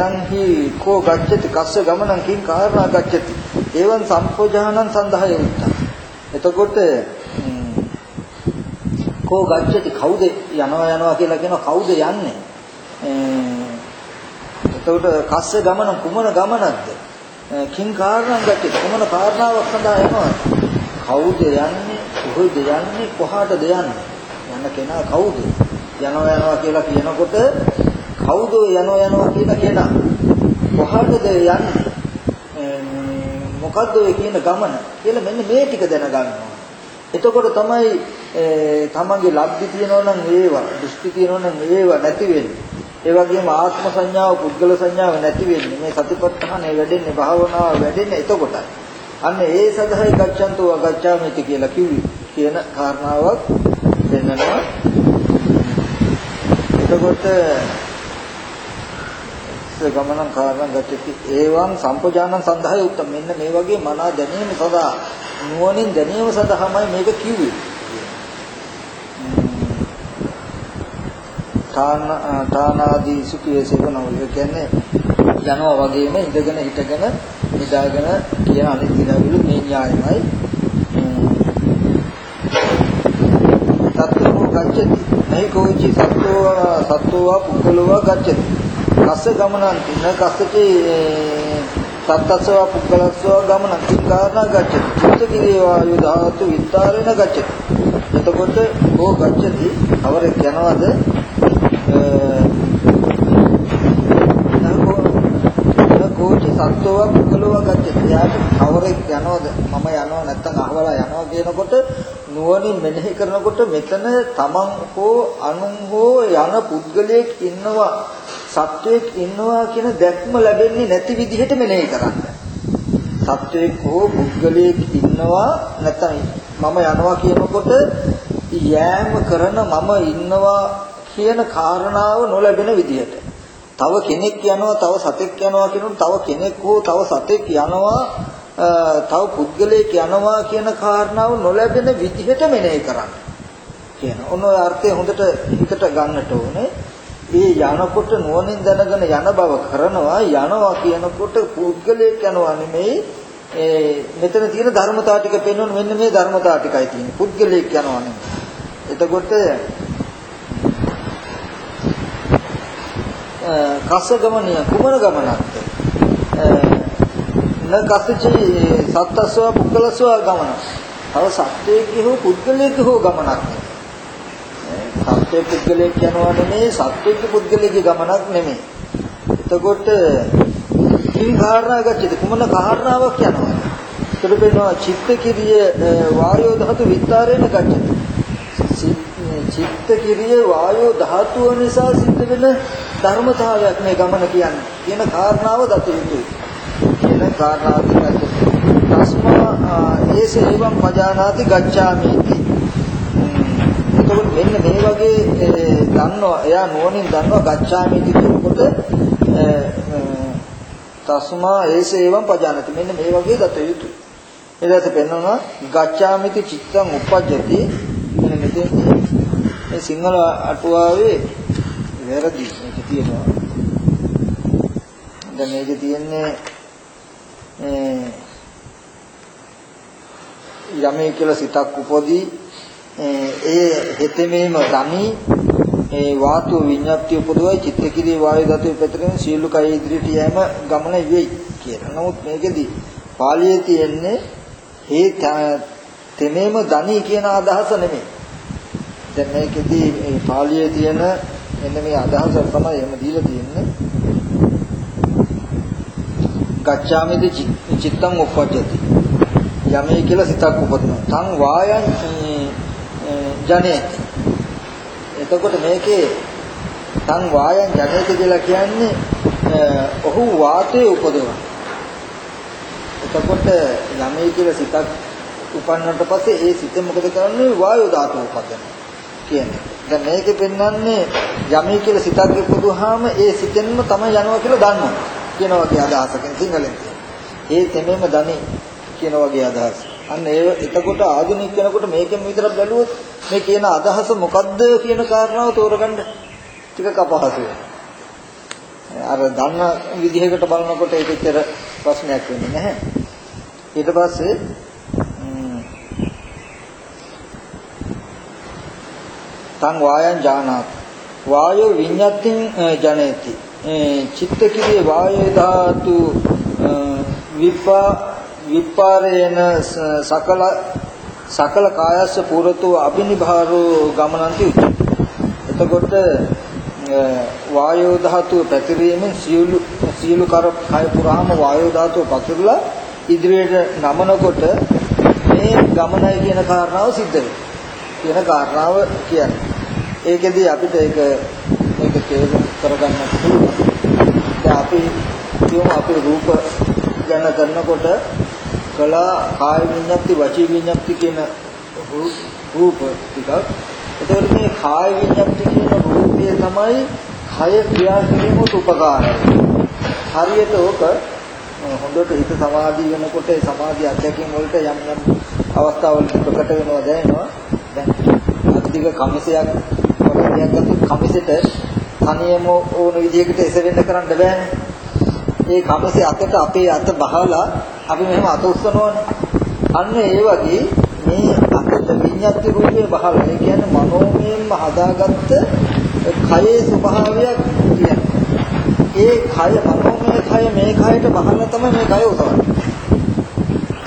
ඉදන් හි කෝ ගච්ඡති කස්ස ගමනං කිං කාරණා ගච්ඡති. එවං සම්පෝජානං සඳහය උත්තා. එතකොට කෝ ගච්ඡති කවුද යනවා යනවා කියලා කියනවා කවුද යන්නේ? එතකොට කස්සේ ගමන කුමන ගමනක්ද? කිං කාරණම් ගැටේ කුමන කාරණාවක් සඳහා යනවද? කවුද යන්නේ? කොහෙද යන්නේ? කොහාටද යන්නේ? යන කෙනා කවුද? යනවා යනවා කියලා කියනකොට කවුද යනවා යනවා කියන කෙනා? කොහාටද යන්නේ? මොකද්ද ඔය කියන ගමන කියලා මෙන්න මේ ටික දැනගන්නවා. එතකොට තමයි තමන්ගේ ලබ්ධි තියෙනවා නම් ඒවා, දෘෂ්ටි තියෙනවා නම් ඒවා නැති වෙන්නේ. ඒ වගේම ආත්ම සංඥාව පුද්ගල සංඥාව නැති වෙන්නේ මේ සතිපට්ඨානය වැඩෙන්නේ භාවනාව වැඩෙන්නේ එතකොටයි. අන්න ඒ සඳහායි ගච්ඡන්තෝ අගච්ඡාමිති කියලා කිව්වි කියන කාරණාවක් දෙන්නවා. එතකොට ගමනං කාරණං ගච්ඡති. ඒවං සම්පජානං සඳහායි උත්තම. මෙන්න මේ වගේ මනා දැනීම සදා නුවණින් දැනීම සඳහාමයි මේක කිව්වේ. තාන තානාදී සුඛයේ සේවනව කියන්නේ යනවා වගේම ඉඳගෙන හිටගෙන නිදාගෙන කියන අනිත් දිනවල මේ න්‍යායමයි. සත්වෝ ගච්ඡති. නයි කෝචි සත්වෝ සත්වෝ පුද්ගලෝ ගච්ඡති. කස්ස ගමනන්ති න කස්සචි සත්තස්සව පුද්ගලස්සව ගමන කාරණා ගච්ඡති. චිත්ත කිරියවා යුධාතු විත්තරේන ගච්ඡති. එතකොට ඕ ගච්ඡති අවරෙක් යනවාද? කෝටි සත්වව පුකලව ගත්තේ. එයාට කවරෙක් යනවද? මම යනවා නැත්නම් අහවලා යනවා කියනකොට නුවණින් මෙනෙහි කරනකොට මෙතන තමන් හෝ අනුන් හෝ යන පුද්ගලයෙක් ඉන්නවා. සත්වයක් ඉන්නවා කියන දැක්ම ලැබෙන්නේ නැති විදිහට මෙනෙහි කරන්න. සත්වයක් හෝ පුද්ගලයෙක් ඉන්නවා නැත්නම් මම යනවා කියනකොට යෑම කරන මම ඉන්නවා කියන කාරණාව නොලැබෙන විදිහට. තව කෙනෙක් යනවා, තව සතෙක් යනවා කියනොත් තව කෙනෙක් හෝ තව සතෙක් යනවා, තව පුද්ගලයෙක් යනවා කියන කාරණාව නොලැබෙන විදිහට මෙනෙහි කරන්න. කියන. ඔන්න ඔය අර්ථය හොඳට හිතට ගන්නට ඕනේ. ඒ යනකොට නුවණින් දැනගෙන යන බව කරනවා යනවා කියනකොට පුද්ගලයෙක් යනවා නෙමෙයි ඒ මෙතන තියෙන ධර්මතාව ටික පෙන්වන මෙන්න මේ ධර්මතාව ටිකයි තියෙන්නේ පුද්ගලයෙක් යනවා නෙමෙයි එතකොට කස ගමනිය කුමන ගමනක්ද? න කසචි සත්තස්ව පුද්ගලස්ව ගමන. තව සත්‍යයේ හෝ පුද්ගලයේ හෝ ගමනක්. සත්‍ය පුද්ගලයෙක් යනවා නෙමෙයි සත්‍යයේ පුද්ගලයේ ගමනක් නෙමෙයි. එතකොට කින් කාරණා ගච්ඡද කුමන කාරණාවක් යනවා? ඒකට වෙනවා චිත්ත කිරිය වායෝ ධාතු විස්තරේන ගච්ඡති. චිත්ත කිරිය වායෝ ධාතුව නිසා සිද්ධ වෙන ධර්මතාවයක් මේ ගමන කියන්නේ කියන කාරණාව දත යුතුයි. කියන කාරණාව දත තස්මා ඒස එවං පජානාති ගච්ඡාමිති. එතකොට මෙන්න මේ වගේ දන්නවා එයා නුවණින් දන්නවා ගච්ඡාමිති කියනකොට තස්මා ඒස එවං පජානාති. මෙන්න මේ වගේ දත යුතුයි. ඊට පස්සේ පෙන්වනවා ගච්ඡාමිති චිත්තං උපජ්ජති. මෙන්න මෙතෙන්දී මේ සිංහල අටුවාවේ වැරදි මේක තියෙනවා. දැන් මේක තියෙන්නේ යමේ කියලා සිතක් උපදී ඒ හෙතෙමේම රමි ඒ වාතු විඤ්ඤාප්තිය උපදවයි චිත්තකිරී වායු ධාතුවේ පැතරෙන සීලු කය ඉදිරියට යෑම ගමන වෙයි කියලා. නමුත් මේකෙදි පාළියේ තියෙන්නේ ඒ තෙමේම ධනි කියන අදහස නෙමෙයි. දැන් මේකෙදි මේ පාළියේ තියෙන මෙන්න මේ අදහස තමයි එහෙම දීලා තියෙන්නේ. ගච්ඡාමිද චිත්තං උපජ්ජති. යමේ කියලා සිතක් උපදිනවා. තං වායං ජනේති. එතකොට මේකේ තං වායං ජනේති කියලා කියන්නේ ඔහු වාතයේ උපදවන. එතකොට යමේ කියලා සිතක් උපන්නට පස්සේ ඒ සිත මොකද කරන්නේ වායු ධාතුව උපදිනවා කියන්නේ. දැන් මේකෙ පෙන්වන්නේ යමේ කියලා සිතක් ඉපදුවාම ඒ සිතෙන්ම තමයි යනවා කියලා දන්නවා. කියන වගේ අදහසකින් සිංහලෙන් ඒ තෙමෙම ධනි කියන වගේ අදහස. අන්න ඒ එතකොට ආධුනික කෙනෙකුට මේකෙන් විතරක් බැලුවොත් මේ කියන අදහස මොකද්ද කියන කාරණාව තෝරගන්න ටිකක් අපහසුයි. අර දන්න විදිහකට බලනකොට ඒක ඇත්තට ප්‍රශ්නයක් වෙන්නේ නැහැ. ඊට පස්සේ තං වායං ජානාත් වායෝ විඤ්ඤාතින් ජනේති චිත්ත කිරිය වායෝ ධාතු විපා විපාරේන සකල සකල කායස්ස පුරතෝ අබිනිභාරෝ ගමනන්ති එතකොට වායෝ ධාතුව පැතිරීමෙන් සියලු සියලු කර කය පුරාම වායෝ ධාතුව පතුරලා ඉදිරියට නමනකොට මේ ගමනයි කියන කාරණාව සිද්ධ වෙනවා කියන කාරණාව කියන්නේ. ඒකෙදී අපිට ඒක මේක තේරුම් කරගන්න පුළුවන්. දැන් අපි කියමු අපේ රූප ගැන කරනකොට කලා කාය විඤ්ඤාති වචී විඤ්ඤාති කියන රූප ටිකක්. එතකොට මේ කාය විඤ්ඤාති කියන රූපය තමයි කය ක්‍රියා කිරීමට උපකාරයි. හරියට ඕක හොඳට හිත සමාධිය වෙනකොට ඒ සමාධිය අධ්‍යක්ෂින් වලට යම් යම් අවස්ථාවල ප්‍රකට වෙනවා දැනෙනවා. දැන් අධික කමිසයක් වගේක් අතට කමිසෙට තනියම ඕන විදිහකට එසවෙන්න කරන්න බෑනේ. ඒ කමිසේ අතට අපේ අත බහලා අපි මෙහෙම අත උස්සනවනේ. අන්න ඒ වගේ මේ අතට විඤ්ඤාති රූපේ බහලා ඒ කියන්නේ මනෝමයෙන්ම හදාගත්ත කයේ ස්වභාවයක් කියන්නේ. ඒ කය මනෝමය කය මේ කයට බහලා තමයි මේ කය උසවන්නේ.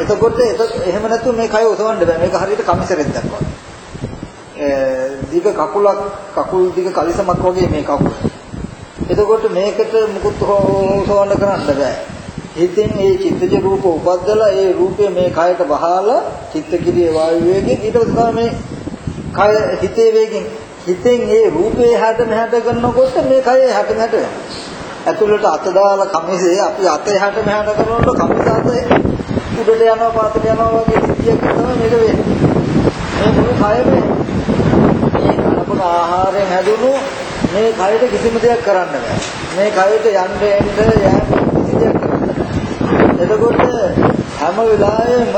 එතකොට එහෙම නැතුව මේ කය උසවන්න බෑ. මේක හරියට කමිසරෙක් දක්වනවා. දිග කකුලක් කකුල් දිග කලිසමක් වගේ මේ කකුල. එතකොට මේකට මුකුත් හොසවන්න කරන්න බෑ. හිතෙන් ඒ චිත්තජ රූප උපද්දලා ඒ රූපය මේ කයට බහලා චිත්ත කිරිය වායු වේගෙන් ඊට පස්සේ මේ කය හිතේ වේගෙන් හිතෙන් ඒ රූපේ හැට මෙහාට කරනකොට මේ කය හැට මෙහාට යනවා. ඇතුළට අත දාලා කමිසේ අපි අත එහාට මෙහාට කරනකොට කමිස අත උඩට යනවා පාතට යනවා වගේ සිද්ධියක් තමයි මේක වෙන්නේ. මේ මුළු කයම ලැබුණ ආහාරයෙන් හැදුණු මේ කයට කිසිම දෙයක් කරන්න බෑ. මේ කයට යන්න එන්න යෑම කිසි දෙයක් කරන්න එතකොට හැම වෙලාවෙම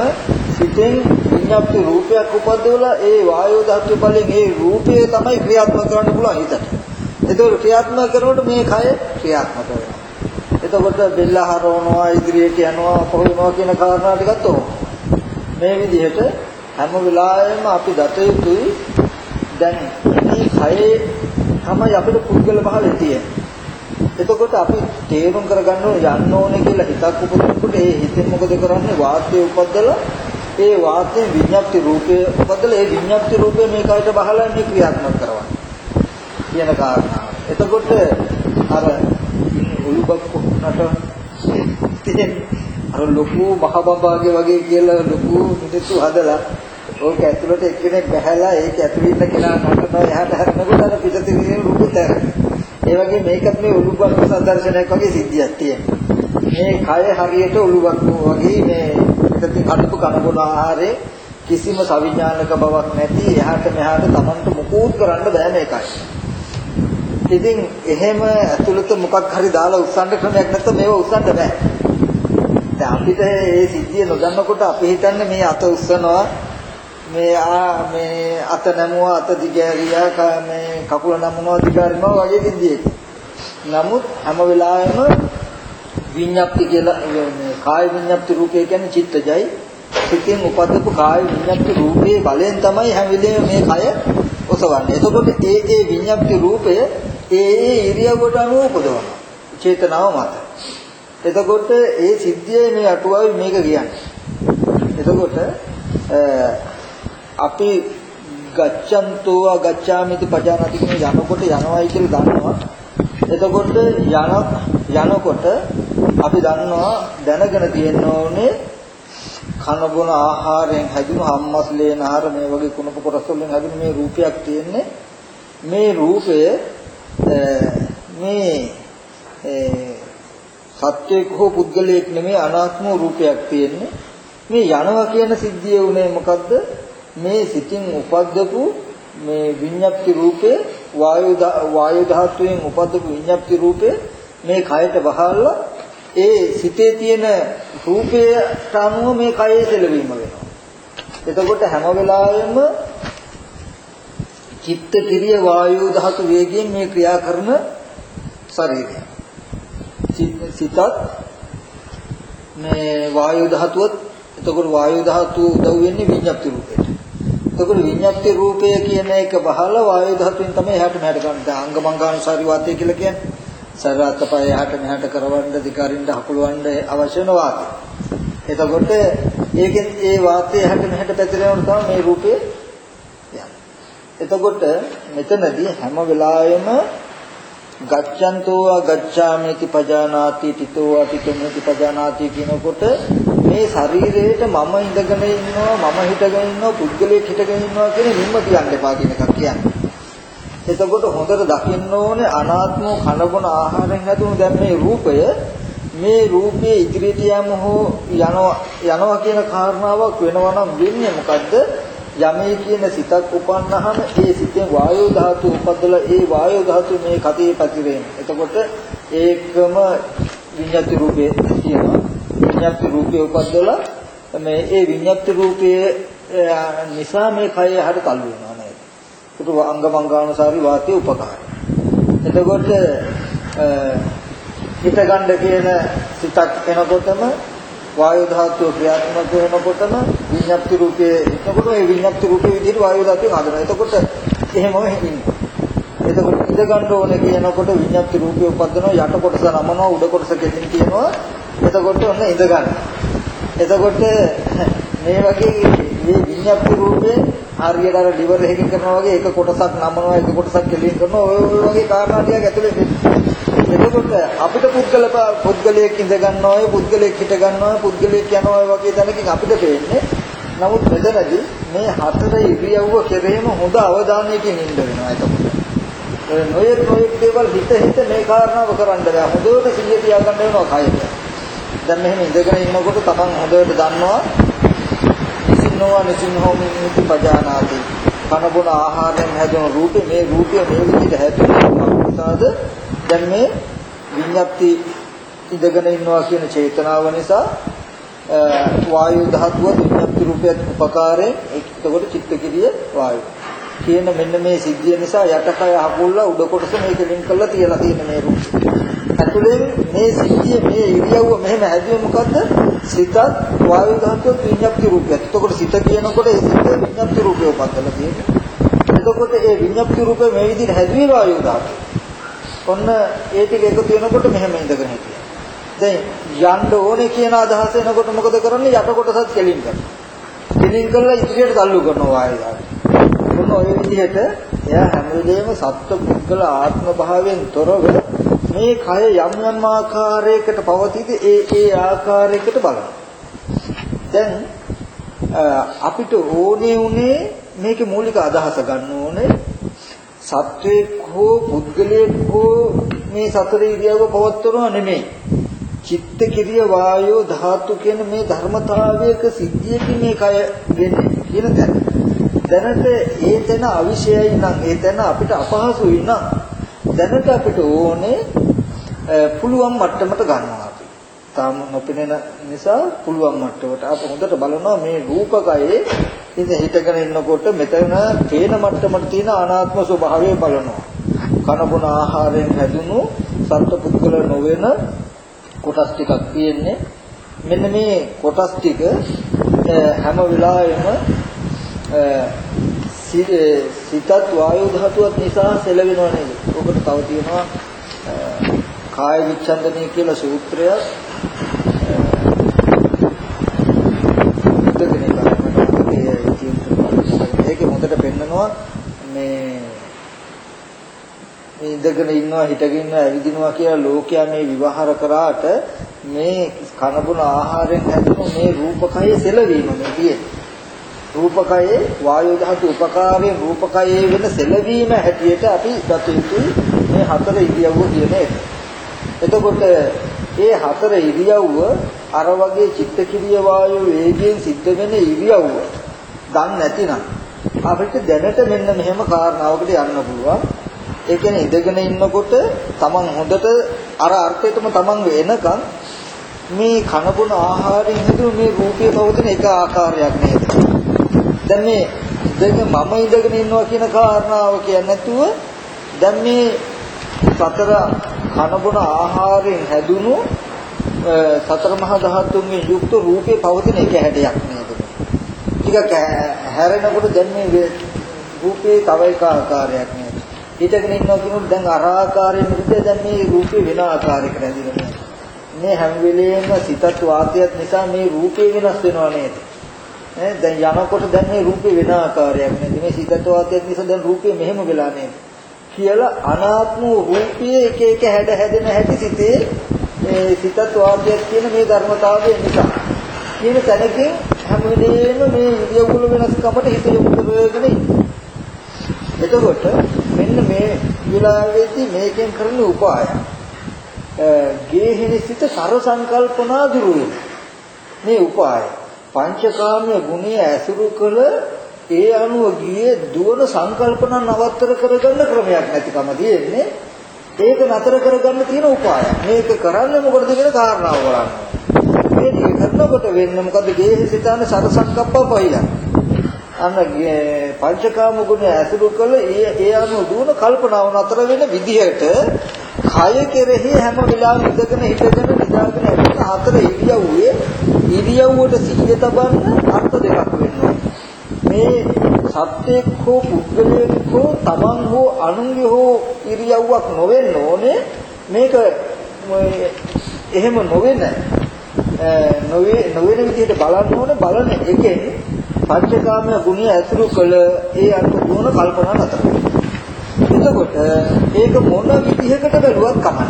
සිතෙන් විඤ්ඤාප්ති රූපයක් උපදවලා ඒ වායෝ ධාතු බලෙන් ඒ රූපය තමයි ක්‍රියාත්මක කරන්න පුළුවන් හිතට. එතකොට ක්‍රියාත්මක කරනකොට මේ කය ක්‍රියාත්මක වෙනවා. එතකොට බෙල්ල හරවනවා ඉදිරියට යනවා පොළනවා කියන කාරණා ටිකත් ඕන. මේ විදිහට හැම වෙලාවෙම අපි දත යුතුයි දැන් මේ කයේ තමයි අපිට පුද්ගල භාවය තියෙන්නේ. එතකොට අපි තේරුම් කරගන්න ඕනේ යන්න ඕනේ කියලා හිතක් උපදිනකොට ඒ හිතෙන් මොකද කරන්නේ වාක්‍ය උපදලා ඒ වාක්‍යයෙන් විඤ්ඤාප්ති රූපය උපදලා ඒ විඤ්ඤාප්ති රූපය මේ කයට බහලා මේ ක්‍රියාත්මක කරවන්නේ කියන කාරණාව. එතකොට අර උල්බක් කොහොනට තියෙන අර ලොකු මහ බබාගේ වගේ කියලා ලොකු මිනිස්සු හදලා ඕක ඇතුළට එක්කෙනෙක් බහැලා ඒක ඇතුළේ ඉන්න කෙනා නටනවා එහාට හැරෙනකොට අර පිටතින් තියෙන රූපෙත් හැරෙනවා. ඒ වගේ මේකත් මේ උළුබ්බක් සදර්ශනයක් වගේ සිද්ධියක් තියෙනවා. මේ කය හරියට උළුබ්බක් වගේ මේ පිටතින් කඩපු කනබුන ආහාරේ කිසිම සවිඥානික බවක් නැති එහාට මෙහාට Tamanට මුකුත් කරන්න බෑ මේකයි. ඉතින් එහෙම ඇතුළත මොකක් හරි දාලා උස්සන්න ක්‍රමයක් නැත්නම් මේව උස්සන්න බෑ. දැන් අපිට මේ සිද්ධිය නොදන්නකොට අපි හිතන්නේ මේ අත උස්සනවා මේ ආ මේ අත නැමුවා අත දිගෑරියා මේ කකුල නැමුවා දිගාරිනවා වගේ සිද්ධියක්. නමුත් හැම වෙලාවෙම විඤ්ඤාප්ති කියලා මේ කාය විඤ්ඤාප්ති රූපය කියන්නේ චිත්තජයි. සිතෙන් උපදවපු කාය විඤ්ඤාප්ති රූපයේ බලයෙන් තමයි හැම වෙලේම මේ කය ඔසවන්නේ. එතකොට ඒ ඒ විඤ්ඤාප්ති රූපය ඒ ඒ ඉරියව්වට අනුව උපදවනවා. චේතනාව මත. එතකොට ඒ සිද්ධියේ මේ අටුවාවේ මේක කියන්නේ. එතකොට අපි ගච්ඡන්තෝ ගච්ඡාමිති පජානාති කියන යනකොට යනවායි කියලා දන්නවා. එතකොට යන යනකොට අපි දන්නවා දැනගෙන තියෙන්න ඕනේ කන බොන ආහාරයෙන් හැදුණු හම්මස්ලේන ආහාර මේ වගේ කුණප කොටස් වලින් හැදුණු මේ රූපයක් තියෙන්නේ. මේ රූපය මේ සත්‍යයක් හෝ පුද්ගලයෙක් නෙමෙයි අනාත්ම රූපයක් තියෙන්නේ. මේ යනවා කියන සිද්ධිය උනේ මොකද්ද? මේ සිතින් උපද්දපු මේ විඤ්ඤාප්ති රූපේ වායු වායු ධාතුවෙන් උපද්දපු විඤ්ඤාප්ති රූපේ මේ කයට බහල්ලා ඒ සිතේ තියෙන රූපයට අනුව මේ කයේ සෙලවීම වෙනවා. එතකොට හැම වෙලාවෙම චිත්ත කිරිය වායු ධාතු වේගයෙන් මේ ක්‍රියා කරන ශරීරය. සිතත් මේ වායු ධාතුවත් එතකොට වායු ධාතුව උදව් වෙන්නේ විඤ්ඤාප්ති රූපයට. එතකොට විඤ්ඤාප්ති රූපය කියන එක බහලා වායු ධාතුවෙන් තමයි එහාට මෙහාට ගන්න. දැන් අංගමංගානුසාරී වාතය කියලා කියන්නේ. සරාත්පය එහාට මෙහාට කරවන්න දිගරින්න හකුලවන්න අවශ්‍ය වෙන වාතය. එතකොට ඒකෙන් ඒ වාතය එහාට මෙහාට පැතිරෙනකොට තමයි මේ රූපය යන්නේ. එතකොට මෙතනදී හැම වෙලාවෙම ගච්ඡන්තෝ ගච්ඡාමිති පජානාති තිතෝ අතිකමති පජානාති කියනකොට මේ ශරීරයට මම ඉඳගෙන ඉන්නවා මම හිටගෙන ඉන්නවා පුද්ගලයෙක් හිටගෙන ඉන්නවා කියන නිම්ම කියන්න එපා කියන එකක් කියන්නේ. එතකොට හොඳට දකින්න ඕනේ අනාත්ම කනබුන ආහාරයෙන් හැදුණු දැන් මේ රූපය මේ රූපයේ ඉදිරියට යම හෝ යනවා යනවා කියන කාරණාවක් වෙනවා නම් වෙන්නේ මොකද්ද? යමේ කියන සිතක් උපන්නාම ඒ සිතෙන් වායෝ ධාතු උපදලා ඒ වායෝ ධාතු මේ කතේ පැතිරෙන. එතකොට ඒකම විඤ්ඤාති රූපේ තියෙනවා. විඤ්ඤාති රූපේ උපදලා මේ ඒ විඤ්ඤාති රූපයේ නිසා මේ කය හරිය තල්ලු වෙනවා නේද? ඒක අංගමංගානුසාරී වාතයේ උපකාරය. එතකොට හිත ගන්න කියන සිතක් එනකොටම වායු ධාතුව ක්‍රියාත්මක වෙනකොටම විඤ්ඤාප්ති රූපයේ එතකොට මේ විඤ්ඤාප්ති රූපයේ විදිහට වායු ධාතුව හදනවා. එතකොට එහෙමම ඉන්නේ. එතකොට ඉඳ ගන්න ඕනේ කියනකොට විඤ්ඤාප්ති රූපය උපදිනවා යට කොටස නමනවා උඩ කොටස කෙලින් කියනවා. එතකොට ඔන්න ඉඳ ගන්න. එතකොට මේ වගේ මේ විඤ්ඤාප්ති රූපේ හරියට අර liver එකකින් කරනවා වගේ එක කොටසක් නමනවා එක කොටසක් කෙලින් කරනවා ඔය වගේ කාරණා ටිකක් ඇතුලේ එතකොට අපිට පුද්ගල පුද්ගලයෙක් ඉඳ ගන්නවා පුද්ගලයෙක් හිට ගන්නවා පුද්ගලයෙක් යනවා වගේ දැනකින් අපිට පේන්නේ. නමුත් මෙතනදී මේ හතර ඉරියව්ව කෙරෙහිම හොඳ අවධානයකින් ඉන්න වෙනවා එතකොට. ඔය නොයෙක් නොයෙක් දේවල් හිත හිත මේ කාරණාව කරන්න බෑ. හොඳට සිහිය තියාගන්න වෙනවා කයට දැන් මෙහෙම ඉඳගෙන ඉන්නකොට තමන් හොඳට දන්නවා නිසින්නවා නිසින්හෝ මිනිති පජානාති. කනබුන ආහාරයෙන් හැදෙන රූපේ මේ රූපය මේ විදිහට හැදුණාද දැන් මේ විඤ්ඤාප්ති ඉඳගෙන ඉන්නවා කියන චේතනාව නිසා වායු ධාතුව විඤ්ඤාප්ති රූපයත් උපකාරයෙන් එතකොට චිත්තකිරිය වායු. කියන මෙන්න මේ සිද්ධිය නිසා යටකය අහුල්ලා උඩ කොටස මේක ලින්ක් කරලා තියලා තියෙන මේ රූපය. ඇතුලෙන් මේ සිද්ධිය මේ ඉරියව්ව මෙහෙම හැදුවේ මොකද්ද? සිතත් වායු ධාතුව විඤ්ඤාප්ති රූපයත්. එතකොට සිත කියනකොට ඒ සිත විඤ්ඤාප්ති රූපය උපදලා තියෙන්නේ. එතකොට ඒ විඤ්ඤාප්ති රූපය මේ විදිහට හැදුවේ වායු ධාතුව. ඔන්න ඒ ටික එකතු වෙනකොට මෙහෙම ඉඳගෙන හිටියා. දැන් යන්න ඕනේ කියන අදහස එනකොට මොකද කරන්නේ? යට කොටසත් කෙලින් කරනවා. කෙලින් කරලා ඉදිරියට තල්ලු කරනවා ආයෙත්. ඔන්න ඔය විදිහට එයා හැම වෙලේම සත්ව පුද්ගල ආත්ම භාවයෙන් තොරව මේ කය යම් යම් ආකාරයකට පවතිද ඒ ඒ ආකාරයකට බලනවා. දැන් අපිට ඕනේ උනේ මේකේ මූලික අදහස ගන්න ඕනේ සත්වයක් හෝ පුද්ගලයෙක් හෝ මේ සතර ඉරියව්ව පවත්වනවා නෙමෙයි. චිත්ත කිරිය වායෝ ධාතු කියන මේ ධර්මතාවයක සිද්ධියකින් මේ කය වෙන්නේ කියන තැන. දැනට ඒ තැන අවිෂයයි නම් ඒ තැන අපිට අපහසුයි නම් දැනට අපිට ඕනේ පුළුවන් මට්ටමට ගන්නවා අපි. තාම නොපෙනෙන නිසා පුළුවන් මට්ටමට අප හොඳට බලනවා මේ රූපකයේ ඉතින් හිටගෙන ඉන්නකොට මෙතන පේන මට්ටමට තියෙන අනාත්ම ස්වභාවය බලනවා. කන බොන ආහාරයෙන් හැදුණු සත්පුද්ගල නොවන කොටස් ටිකක් තියෙන්නේ. මෙන්න මේ කොටස් ටික හැම වෙලාවෙම සිතත් වායු ධාතුවත් නිසා සෙලවෙනව නේද? ඔකට තව තියෙනවා කාය විච්ඡන්දනය කියලා සූත්‍රයක්. ඒකේ හොඳට පෙන්නනවා මේ මේ ඉඳගෙන ඉන්නවා හිටගෙන ඉන්නවා ඇවිදිනවා කියලා ලෝකයා මේ විවහාර කරාට මේ කනබුන ආහාරයෙන් හැදෙන මේ රූපකය සෙලවීම මේ තියෙන්නේ රූපකයේ වායු ධාතු උපකාරයෙන් රූපකයේ වෙන සෙලවීම හැටියට අපි ගත යුතුයි මේ හතර ඉරියව්ව කියන එක. එතකොට මේ හතර ඉරියව්ව අර වගේ චිත්ත කිරිය වායු වේගයෙන් සිද්ධ වෙන ඉරියව්ව දන්නේ නැතිනම් අපිට දැනට මෙන්න මෙහෙම කාරණාවකට යන්න පුළුවන්. ඒ කියන්නේ ඉඳගෙන ඉන්නකොට Taman හොඳට අර අර්ථයටම Taman වෙනකන් මේ කනබුන ආහාරයෙන් හිතුව මේ රූපයේ පවතින එක ආකාරයක් නේද? දැන් මේ දෙක මම ඉඳගෙන ඉන්නවා කියන කාරණාව කියන්නේ නැතුව දැන් මේ සතර කනබුන ආහාරයෙන් හැදුණු සතර මහා ධාතුන්ගෙන් යුක්ත රූපේ පවතින එක හැඩයක් නේද? ටිකක් හැරෙනකොට දැන් මේ රූපේ තව එක ආකාරයක් නේද? හිතගෙන ඉන්නවා කියනොත් දැන් අර ආකාරයෙන් විදිහ දැන් මේ රූපේ වෙන ආකාරයකට හැදිලා මේ හැම වෙලෙම සිතත් වාතයත් නිසා මේ රූපේ වෙනස් වෙනවා නේද? ඈ දැන් යනකොට දැන් මේ රූපේ වෙන ආකාරයක් නේද? මේ සිතත් වාතයත් නිසා දැන් රූපේ මෙහෙම වෙලා නේද? කියලා අනාත්ම රූපයේ එක එක හැඩ හැදෙන හැටි සිතේ මේ සිතත් වාතයත් කියන මේ ධර්මතාවය නිසා. කියන තැනකින් හැම වෙලේම මේ ඉරියව්වල වෙනස්කමට හිත යොමු කරගෙන එතකොට මෙන්න මේ විලාවේදී මේකෙන් කරන උපාය ගේහිනිසිත සර සංකල්පනා දුරු මේ උපාය පංචකාමයේ ගුණය ඇසුරු කළ ඒ අනුව ගියේ දුවන සංකල්පන නවත්තර කරගන්න ක්‍රමයක් නැතිකම තියෙන්නේ. ඒක නතර කරගන්න තියෙන උපාය මේක කරන්නේ මොකටද කියන කාරණාව බලන්න මේක කරනකොට වෙන්නේ මොකද ගේහිසිතාන සර සංකප්ප පයිලා. අන්න පංචකාම ගුණ ඇසුරු කළ ඒ ඒ අනුව දුවන කල්පනාව නතර වෙන විදිහට කය කෙරෙහි හැම වෙලාවෙම ඉඳගෙන හිටගෙන නිදාගෙන ඇවිත් හතර ඉරියව්වේ ඉරියව්වට සිහිය තබන්න අර්ථ දෙකක් වෙනවා. මේ සත්‍යයක් හෝ පුද්ගලයෙක් හෝ තමන් හෝ අනුන්ගේ හෝ ඉරියව්වක් නොවෙන්න ඕනේ මේක එහෙම නොවෙන නොවේ නොවන විදිහට බලන්න ඕනේ බලන එකෙන් පංචකාමයේ ගුණය ඇතුළු කළ ඒ අර්ථ දුවන කල්පනා නතර එතකොට ඒක මොන විදිහකට බැලුවත් කමන්නේ.